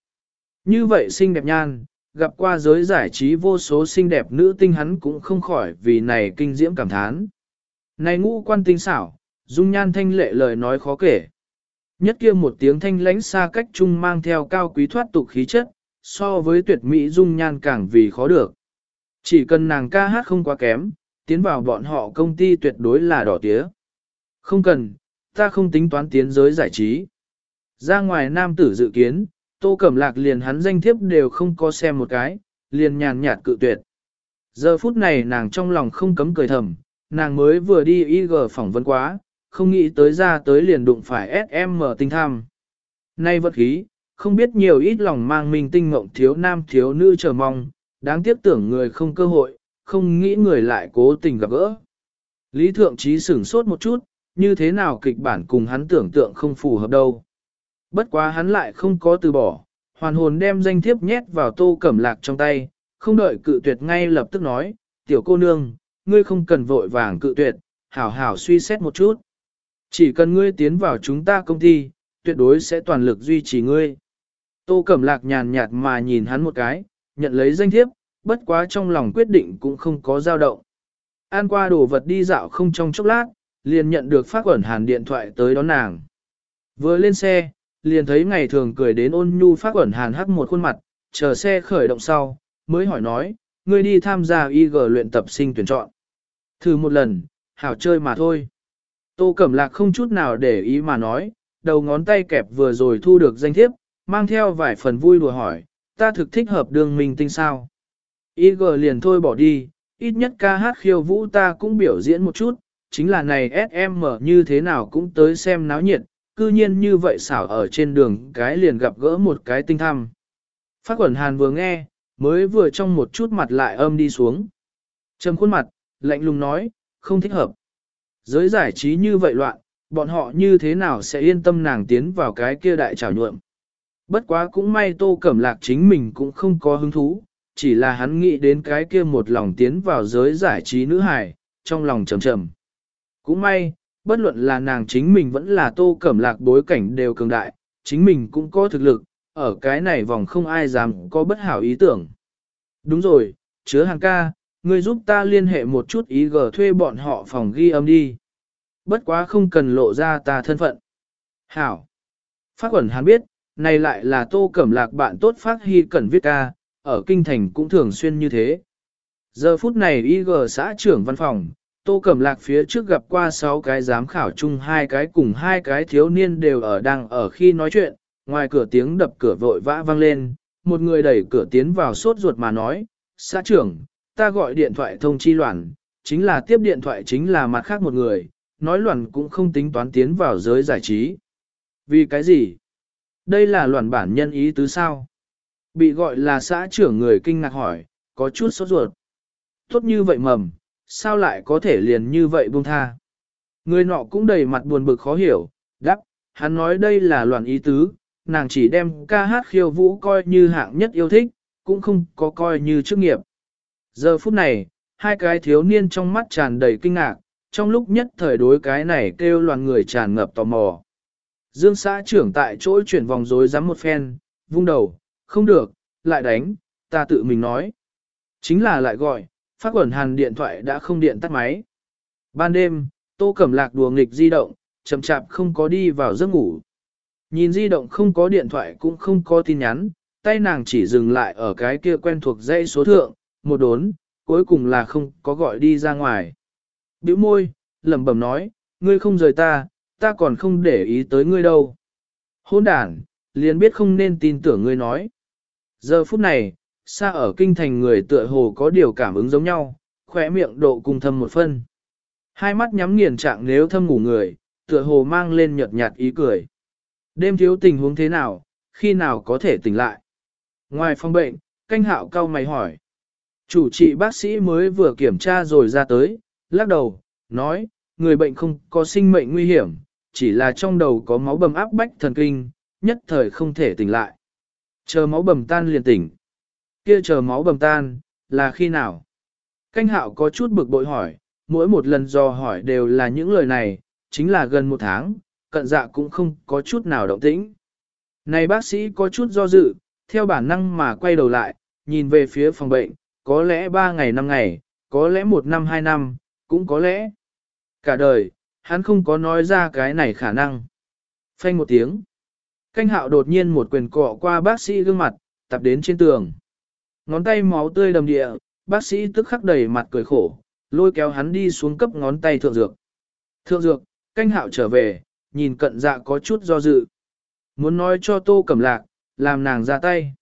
Như vậy xinh đẹp nhan, gặp qua giới giải trí vô số xinh đẹp nữ tinh hắn cũng không khỏi vì này kinh diễm cảm thán. Này ngũ quan tinh xảo, dung nhan thanh lệ lời nói khó kể. Nhất kia một tiếng thanh lãnh xa cách chung mang theo cao quý thoát tục khí chất, so với tuyệt mỹ dung nhan càng vì khó được. Chỉ cần nàng ca hát không quá kém, tiến vào bọn họ công ty tuyệt đối là đỏ tía. Không cần, ta không tính toán tiến giới giải trí. Ra ngoài nam tử dự kiến, tô cẩm lạc liền hắn danh thiếp đều không có xem một cái, liền nhàn nhạt cự tuyệt. Giờ phút này nàng trong lòng không cấm cười thầm, nàng mới vừa đi IG phỏng vấn quá, không nghĩ tới ra tới liền đụng phải SM tinh tham. Nay vật khí, không biết nhiều ít lòng mang mình tinh mộng thiếu nam thiếu nữ chờ mong, đáng tiếc tưởng người không cơ hội, không nghĩ người lại cố tình gặp gỡ. Lý Thượng Trí sửng sốt một chút, như thế nào kịch bản cùng hắn tưởng tượng không phù hợp đâu. Bất quá hắn lại không có từ bỏ, hoàn hồn đem danh thiếp nhét vào tô cẩm lạc trong tay, không đợi cự tuyệt ngay lập tức nói, tiểu cô nương, ngươi không cần vội vàng cự tuyệt, hảo hảo suy xét một chút. Chỉ cần ngươi tiến vào chúng ta công ty, tuyệt đối sẽ toàn lực duy trì ngươi. Tô Cẩm Lạc nhàn nhạt mà nhìn hắn một cái, nhận lấy danh thiếp, bất quá trong lòng quyết định cũng không có dao động. An qua đồ vật đi dạo không trong chốc lát, liền nhận được phát quẩn hàn điện thoại tới đón nàng. Vừa lên xe, liền thấy ngày thường cười đến ôn nhu phát quẩn hàn hắc một khuôn mặt, chờ xe khởi động sau, mới hỏi nói, ngươi đi tham gia IG luyện tập sinh tuyển chọn. Thử một lần, hảo chơi mà thôi. Tô Cẩm Lạc không chút nào để ý mà nói, đầu ngón tay kẹp vừa rồi thu được danh thiếp, mang theo vài phần vui đùa hỏi, ta thực thích hợp đường mình tinh sao. IG liền thôi bỏ đi, ít nhất ca hát khiêu vũ ta cũng biểu diễn một chút, chính là này SM như thế nào cũng tới xem náo nhiệt, cư nhiên như vậy xảo ở trên đường cái liền gặp gỡ một cái tinh thăm. Phát quẩn hàn vừa nghe, mới vừa trong một chút mặt lại âm đi xuống. Trầm khuôn mặt, lạnh lùng nói, không thích hợp. Giới giải trí như vậy loạn, bọn họ như thế nào sẽ yên tâm nàng tiến vào cái kia đại trào nhuộm. Bất quá cũng may tô cẩm lạc chính mình cũng không có hứng thú, chỉ là hắn nghĩ đến cái kia một lòng tiến vào giới giải trí nữ hài, trong lòng trầm trầm. Cũng may, bất luận là nàng chính mình vẫn là tô cẩm lạc bối cảnh đều cường đại, chính mình cũng có thực lực, ở cái này vòng không ai dám có bất hảo ý tưởng. Đúng rồi, chứa hàng ca, ngươi giúp ta liên hệ một chút ý gờ thuê bọn họ phòng ghi âm đi. Bất quá không cần lộ ra ta thân phận. Hảo. Phát quẩn hắn biết, này lại là tô cẩm lạc bạn tốt phát hy cẩn viết ca, ở kinh thành cũng thường xuyên như thế. Giờ phút này IG xã trưởng văn phòng, Tô Cẩm Lạc phía trước gặp qua 6 cái giám khảo chung hai cái cùng hai cái thiếu niên đều ở đang ở khi nói chuyện, ngoài cửa tiếng đập cửa vội vã vang lên, một người đẩy cửa tiến vào sốt ruột mà nói, xã trưởng, ta gọi điện thoại thông chi loạn, chính là tiếp điện thoại chính là mặt khác một người, nói loạn cũng không tính toán tiến vào giới giải trí. Vì cái gì? Đây là loạn bản nhân ý tứ sao? Bị gọi là xã trưởng người kinh ngạc hỏi, có chút sốt ruột. Tốt như vậy mầm, sao lại có thể liền như vậy buông tha? Người nọ cũng đầy mặt buồn bực khó hiểu, đắc, hắn nói đây là loạn ý tứ, nàng chỉ đem ca hát khiêu vũ coi như hạng nhất yêu thích, cũng không có coi như chức nghiệp. Giờ phút này, hai cái thiếu niên trong mắt tràn đầy kinh ngạc, trong lúc nhất thời đối cái này kêu loạn người tràn ngập tò mò. Dương xã trưởng tại chỗ chuyển vòng rối rắm một phen, vung đầu, không được, lại đánh, ta tự mình nói. Chính là lại gọi, phát quẩn hàn điện thoại đã không điện tắt máy. Ban đêm, tô cẩm lạc đùa nghịch di động, chậm chạp không có đi vào giấc ngủ. Nhìn di động không có điện thoại cũng không có tin nhắn, tay nàng chỉ dừng lại ở cái kia quen thuộc dãy số thượng, một đốn, cuối cùng là không có gọi đi ra ngoài. Biểu môi, lẩm bẩm nói, ngươi không rời ta, ta còn không để ý tới ngươi đâu. Hôn đàn, liền biết không nên tin tưởng ngươi nói. Giờ phút này, xa ở kinh thành người tựa hồ có điều cảm ứng giống nhau, khỏe miệng độ cùng thâm một phân. Hai mắt nhắm nghiền trạng nếu thâm ngủ người, tựa hồ mang lên nhợt nhạt ý cười. Đêm thiếu tình huống thế nào, khi nào có thể tỉnh lại? Ngoài phòng bệnh, canh hạo cao mày hỏi. Chủ trị bác sĩ mới vừa kiểm tra rồi ra tới, lắc đầu, nói, người bệnh không có sinh mệnh nguy hiểm, chỉ là trong đầu có máu bầm áp bách thần kinh, nhất thời không thể tỉnh lại. Chờ máu bầm tan liền tỉnh. Kia chờ máu bầm tan, là khi nào? Canh hạo có chút bực bội hỏi, mỗi một lần do hỏi đều là những lời này, chính là gần một tháng, cận dạ cũng không có chút nào động tĩnh. Này bác sĩ có chút do dự, theo bản năng mà quay đầu lại, nhìn về phía phòng bệnh, có lẽ ba ngày năm ngày, có lẽ một năm hai năm, cũng có lẽ. Cả đời, hắn không có nói ra cái này khả năng. Phanh một tiếng. Canh hạo đột nhiên một quyền cọ qua bác sĩ gương mặt, tập đến trên tường. Ngón tay máu tươi đầm địa, bác sĩ tức khắc đầy mặt cười khổ, lôi kéo hắn đi xuống cấp ngón tay thượng dược. Thượng dược, canh hạo trở về, nhìn cận dạ có chút do dự. Muốn nói cho tô cẩm lạc, làm nàng ra tay.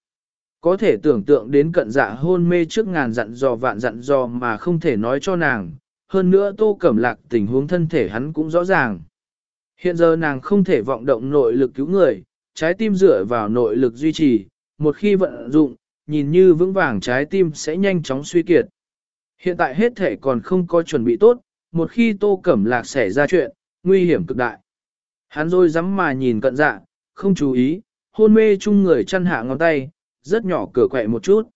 Có thể tưởng tượng đến cận dạ hôn mê trước ngàn dặn dò vạn dặn dò mà không thể nói cho nàng, hơn nữa tô cẩm lạc tình huống thân thể hắn cũng rõ ràng. Hiện giờ nàng không thể vọng động nội lực cứu người, trái tim dựa vào nội lực duy trì, một khi vận dụng, nhìn như vững vàng trái tim sẽ nhanh chóng suy kiệt. Hiện tại hết thể còn không có chuẩn bị tốt, một khi tô cẩm lạc xảy ra chuyện, nguy hiểm cực đại. Hắn rồi dám mà nhìn cận dạ, không chú ý, hôn mê chung người chăn hạ ngón tay, rất nhỏ cửa quẹ một chút.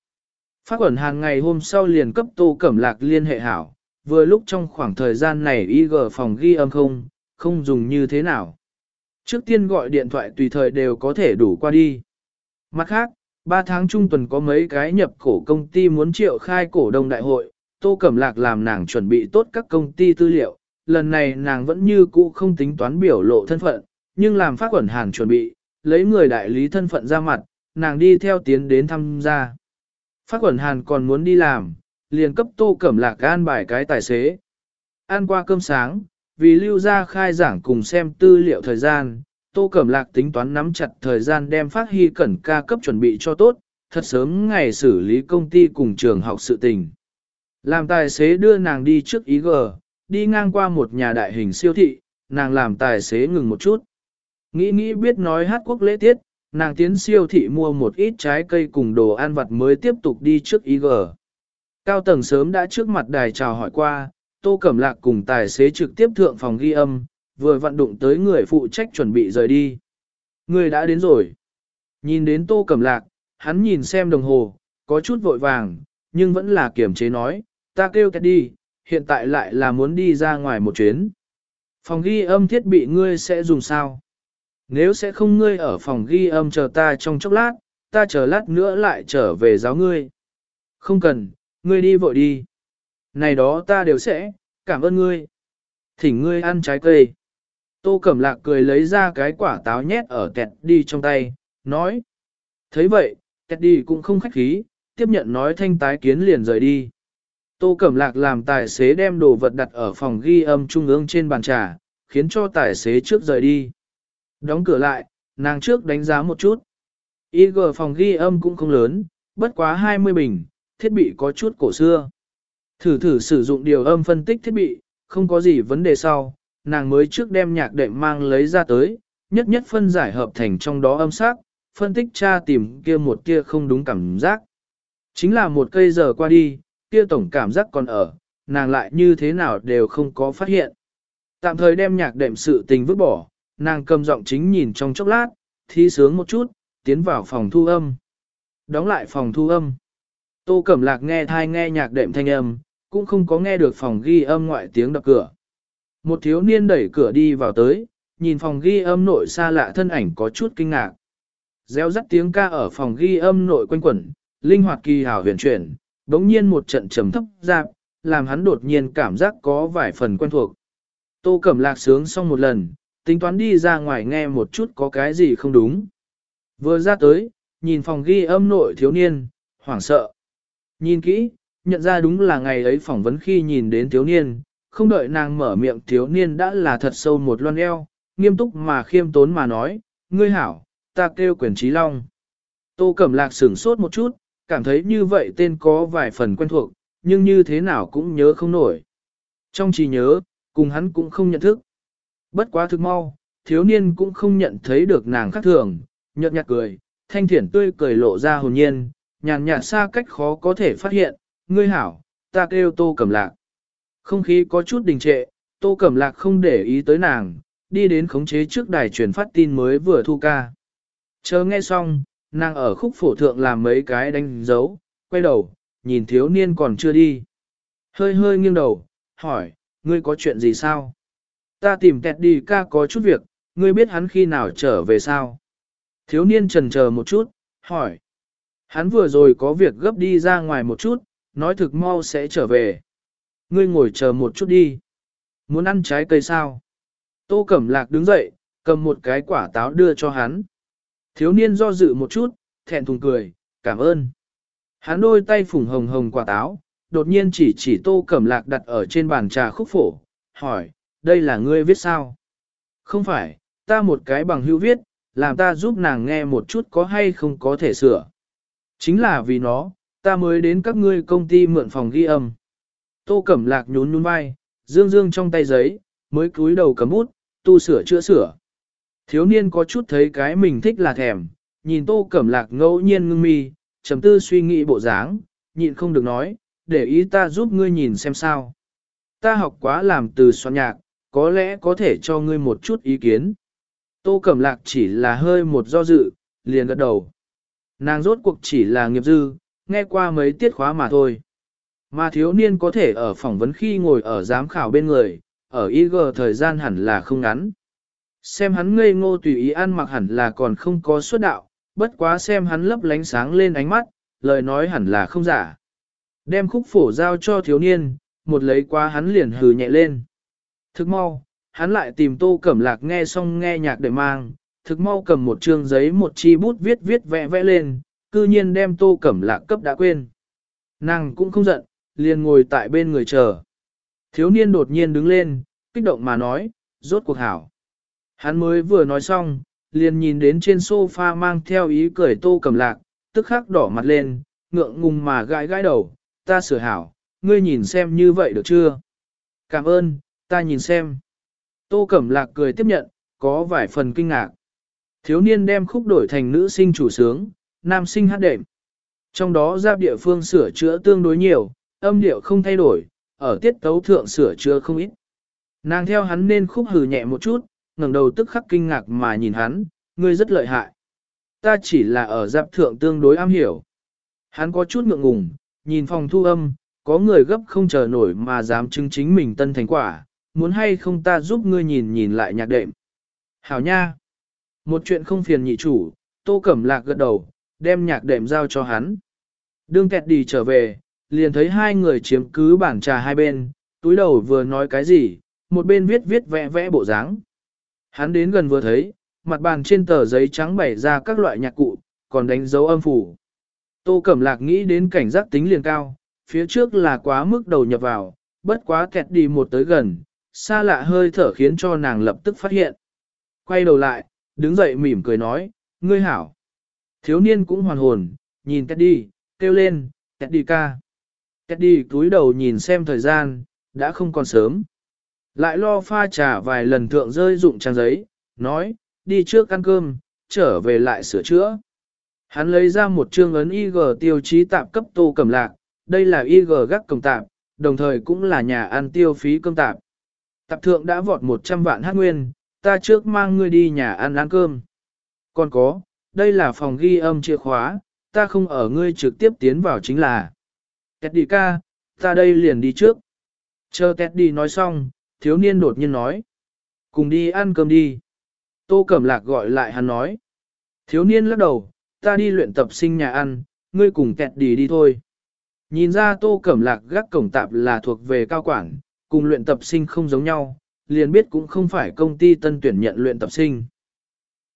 Phát quẩn hàng ngày hôm sau liền cấp tô cẩm lạc liên hệ hảo, vừa lúc trong khoảng thời gian này IG phòng ghi âm không, không dùng như thế nào. Trước tiên gọi điện thoại tùy thời đều có thể đủ qua đi. Mặt khác, Ba tháng trung tuần có mấy cái nhập cổ công ty muốn triệu khai cổ đông đại hội, Tô Cẩm Lạc làm nàng chuẩn bị tốt các công ty tư liệu, lần này nàng vẫn như cũ không tính toán biểu lộ thân phận, nhưng làm phát quẩn hàng chuẩn bị, lấy người đại lý thân phận ra mặt, nàng đi theo tiến đến tham gia. Phát quẩn hàn còn muốn đi làm, liền cấp tô cẩm lạc an bài cái tài xế. Ăn qua cơm sáng, vì lưu ra khai giảng cùng xem tư liệu thời gian, tô cẩm lạc tính toán nắm chặt thời gian đem phát hy cẩn ca cấp chuẩn bị cho tốt, thật sớm ngày xử lý công ty cùng trường học sự tình. Làm tài xế đưa nàng đi trước ý gờ, đi ngang qua một nhà đại hình siêu thị, nàng làm tài xế ngừng một chút. Nghĩ nghĩ biết nói hát quốc lễ tiết, nàng tiến siêu thị mua một ít trái cây cùng đồ ăn vặt mới tiếp tục đi trước IG. Cao tầng sớm đã trước mặt đài chào hỏi qua, Tô Cẩm Lạc cùng tài xế trực tiếp thượng phòng ghi âm, vừa vận đụng tới người phụ trách chuẩn bị rời đi. Người đã đến rồi. Nhìn đến Tô Cẩm Lạc, hắn nhìn xem đồng hồ, có chút vội vàng, nhưng vẫn là kiềm chế nói, ta kêu kẹt đi, hiện tại lại là muốn đi ra ngoài một chuyến. Phòng ghi âm thiết bị ngươi sẽ dùng sao? Nếu sẽ không ngươi ở phòng ghi âm chờ ta trong chốc lát, ta chờ lát nữa lại trở về giáo ngươi. Không cần, ngươi đi vội đi. Này đó ta đều sẽ, cảm ơn ngươi. Thỉnh ngươi ăn trái cây. Tô Cẩm Lạc cười lấy ra cái quả táo nhét ở kẹt đi trong tay, nói. thấy vậy, kẹt đi cũng không khách khí, tiếp nhận nói thanh tái kiến liền rời đi. Tô Cẩm Lạc làm tài xế đem đồ vật đặt ở phòng ghi âm trung ương trên bàn trà, khiến cho tài xế trước rời đi. Đóng cửa lại, nàng trước đánh giá một chút. IG phòng ghi âm cũng không lớn, bất quá 20 bình, thiết bị có chút cổ xưa. Thử thử sử dụng điều âm phân tích thiết bị, không có gì vấn đề sau, nàng mới trước đem nhạc đệm mang lấy ra tới, nhất nhất phân giải hợp thành trong đó âm sắc, phân tích tra tìm kia một kia không đúng cảm giác. Chính là một cây giờ qua đi, kia tổng cảm giác còn ở, nàng lại như thế nào đều không có phát hiện. Tạm thời đem nhạc đệm sự tình vứt bỏ, nàng cầm giọng chính nhìn trong chốc lát, thi sướng một chút, tiến vào phòng thu âm. Đóng lại phòng thu âm. Tô Cẩm Lạc nghe thai nghe nhạc đệm thanh âm, cũng không có nghe được phòng ghi âm ngoại tiếng đập cửa. Một thiếu niên đẩy cửa đi vào tới, nhìn phòng ghi âm nội xa lạ thân ảnh có chút kinh ngạc. Gieo rắt tiếng ca ở phòng ghi âm nội quanh quẩn, linh hoạt kỳ hảo huyền chuyển, đống nhiên một trận trầm thấp giáp, làm hắn đột nhiên cảm giác có vài phần quen thuộc. Tô Cẩm Lạc sướng xong một lần, tính toán đi ra ngoài nghe một chút có cái gì không đúng. Vừa ra tới, nhìn phòng ghi âm nội thiếu niên, hoảng sợ. Nhìn kỹ, nhận ra đúng là ngày ấy phỏng vấn khi nhìn đến thiếu niên, không đợi nàng mở miệng thiếu niên đã là thật sâu một loan eo, nghiêm túc mà khiêm tốn mà nói, ngươi hảo, ta kêu quyền trí long. Tô Cẩm Lạc sửng sốt một chút, cảm thấy như vậy tên có vài phần quen thuộc, nhưng như thế nào cũng nhớ không nổi. Trong trí nhớ, cùng hắn cũng không nhận thức. Bất quá thực mau, thiếu niên cũng không nhận thấy được nàng khác thường, nhợt nhạt cười, thanh thiển tươi cười lộ ra hồn nhiên, nhàn nhạt xa cách khó có thể phát hiện, ngươi hảo, ta kêu tô cẩm lạc. Không khí có chút đình trệ, tô cẩm lạc không để ý tới nàng, đi đến khống chế trước đài truyền phát tin mới vừa thu ca. Chờ nghe xong, nàng ở khúc phổ thượng làm mấy cái đánh dấu, quay đầu, nhìn thiếu niên còn chưa đi. Hơi hơi nghiêng đầu, hỏi, ngươi có chuyện gì sao? Ta tìm kẹt đi ca có chút việc, ngươi biết hắn khi nào trở về sao? Thiếu niên trần chờ một chút, hỏi. Hắn vừa rồi có việc gấp đi ra ngoài một chút, nói thực mau sẽ trở về. Ngươi ngồi chờ một chút đi. Muốn ăn trái cây sao? Tô Cẩm Lạc đứng dậy, cầm một cái quả táo đưa cho hắn. Thiếu niên do dự một chút, thẹn thùng cười, cảm ơn. Hắn đôi tay phủng hồng hồng quả táo, đột nhiên chỉ chỉ Tô Cẩm Lạc đặt ở trên bàn trà khúc phổ, hỏi, đây là ngươi viết sao? Không phải, ta một cái bằng hữu viết, làm ta giúp nàng nghe một chút có hay không có thể sửa. Chính là vì nó, ta mới đến các ngươi công ty mượn phòng ghi âm. Tô Cẩm Lạc nhún nhún vai, dương dương trong tay giấy, mới cúi đầu cầm bút, tu sửa chữa sửa. Thiếu niên có chút thấy cái mình thích là thèm, nhìn Tô Cẩm Lạc ngẫu nhiên ngưng mi, trầm tư suy nghĩ bộ dáng, nhịn không được nói, để ý ta giúp ngươi nhìn xem sao. Ta học quá làm từ soạn nhạc, có lẽ có thể cho ngươi một chút ý kiến. Tô Cẩm Lạc chỉ là hơi một do dự, liền gật đầu. Nàng rốt cuộc chỉ là nghiệp dư, nghe qua mấy tiết khóa mà thôi. Mà thiếu niên có thể ở phỏng vấn khi ngồi ở giám khảo bên người, ở IG thời gian hẳn là không ngắn. Xem hắn ngây ngô tùy ý ăn mặc hẳn là còn không có xuất đạo, bất quá xem hắn lấp lánh sáng lên ánh mắt, lời nói hẳn là không giả. Đem khúc phổ giao cho thiếu niên, một lấy quá hắn liền hừ nhẹ lên. Thức mau, hắn lại tìm tô cẩm lạc nghe xong nghe nhạc để mang, thực mau cầm một trương giấy một chi bút viết viết vẽ vẽ lên, cư nhiên đem tô cẩm lạc cấp đã quên. Nàng cũng không giận, liền ngồi tại bên người chờ. Thiếu niên đột nhiên đứng lên, kích động mà nói, rốt cuộc hảo. Hắn mới vừa nói xong, liền nhìn đến trên sofa mang theo ý cười tô cẩm lạc, tức khắc đỏ mặt lên, ngượng ngùng mà gãi gãi đầu, ta sửa hảo, ngươi nhìn xem như vậy được chưa? Cảm ơn, ta nhìn xem. Tô Cẩm Lạc cười tiếp nhận, có vài phần kinh ngạc. Thiếu niên đem khúc đổi thành nữ sinh chủ sướng, nam sinh hát đệm. Trong đó giáp địa phương sửa chữa tương đối nhiều, âm điệu không thay đổi, ở tiết tấu thượng sửa chữa không ít. Nàng theo hắn nên khúc hừ nhẹ một chút, ngẩng đầu tức khắc kinh ngạc mà nhìn hắn, ngươi rất lợi hại. Ta chỉ là ở giáp thượng tương đối am hiểu. Hắn có chút ngượng ngùng, nhìn phòng thu âm, có người gấp không chờ nổi mà dám chứng chính mình tân thành quả, muốn hay không ta giúp ngươi nhìn nhìn lại nhạc đệm. Hảo nha! Một chuyện không phiền nhị chủ, tô cẩm lạc gật đầu, đem nhạc đệm giao cho hắn. Đương kẹt đi trở về, liền thấy hai người chiếm cứ bàn trà hai bên, túi đầu vừa nói cái gì, một bên viết viết vẽ vẽ bộ dáng. Hắn đến gần vừa thấy, mặt bàn trên tờ giấy trắng bày ra các loại nhạc cụ, còn đánh dấu âm phủ. Tô Cẩm Lạc nghĩ đến cảnh giác tính liền cao, phía trước là quá mức đầu nhập vào, bất quá kẹt đi một tới gần, xa lạ hơi thở khiến cho nàng lập tức phát hiện. Quay đầu lại, đứng dậy mỉm cười nói, ngươi hảo. Thiếu niên cũng hoàn hồn, nhìn Teddy, kêu lên, Teddy ca. Teddy cúi đầu nhìn xem thời gian, đã không còn sớm. Lại lo pha trà vài lần thượng rơi dụng trang giấy, nói, đi trước ăn cơm, trở về lại sửa chữa. Hắn lấy ra một chương ấn IG tiêu chí tạp cấp tô cầm lạc, đây là IG gác công tạp, đồng thời cũng là nhà ăn tiêu phí cơm tạp. Tạp thượng đã vọt 100 vạn hát nguyên, ta trước mang ngươi đi nhà ăn ăn cơm. Còn có, đây là phòng ghi âm chìa khóa, ta không ở ngươi trực tiếp tiến vào chính là. Teddy ca, ta đây liền đi trước. Chờ Teddy nói xong, thiếu niên đột nhiên nói. Cùng đi ăn cơm đi. Tô Cẩm Lạc gọi lại hắn nói. Thiếu niên lắc đầu, ta đi luyện tập sinh nhà ăn, ngươi cùng Teddy đi thôi. Nhìn ra Tô Cẩm Lạc gác cổng tạp là thuộc về cao quản, cùng luyện tập sinh không giống nhau, liền biết cũng không phải công ty tân tuyển nhận luyện tập sinh.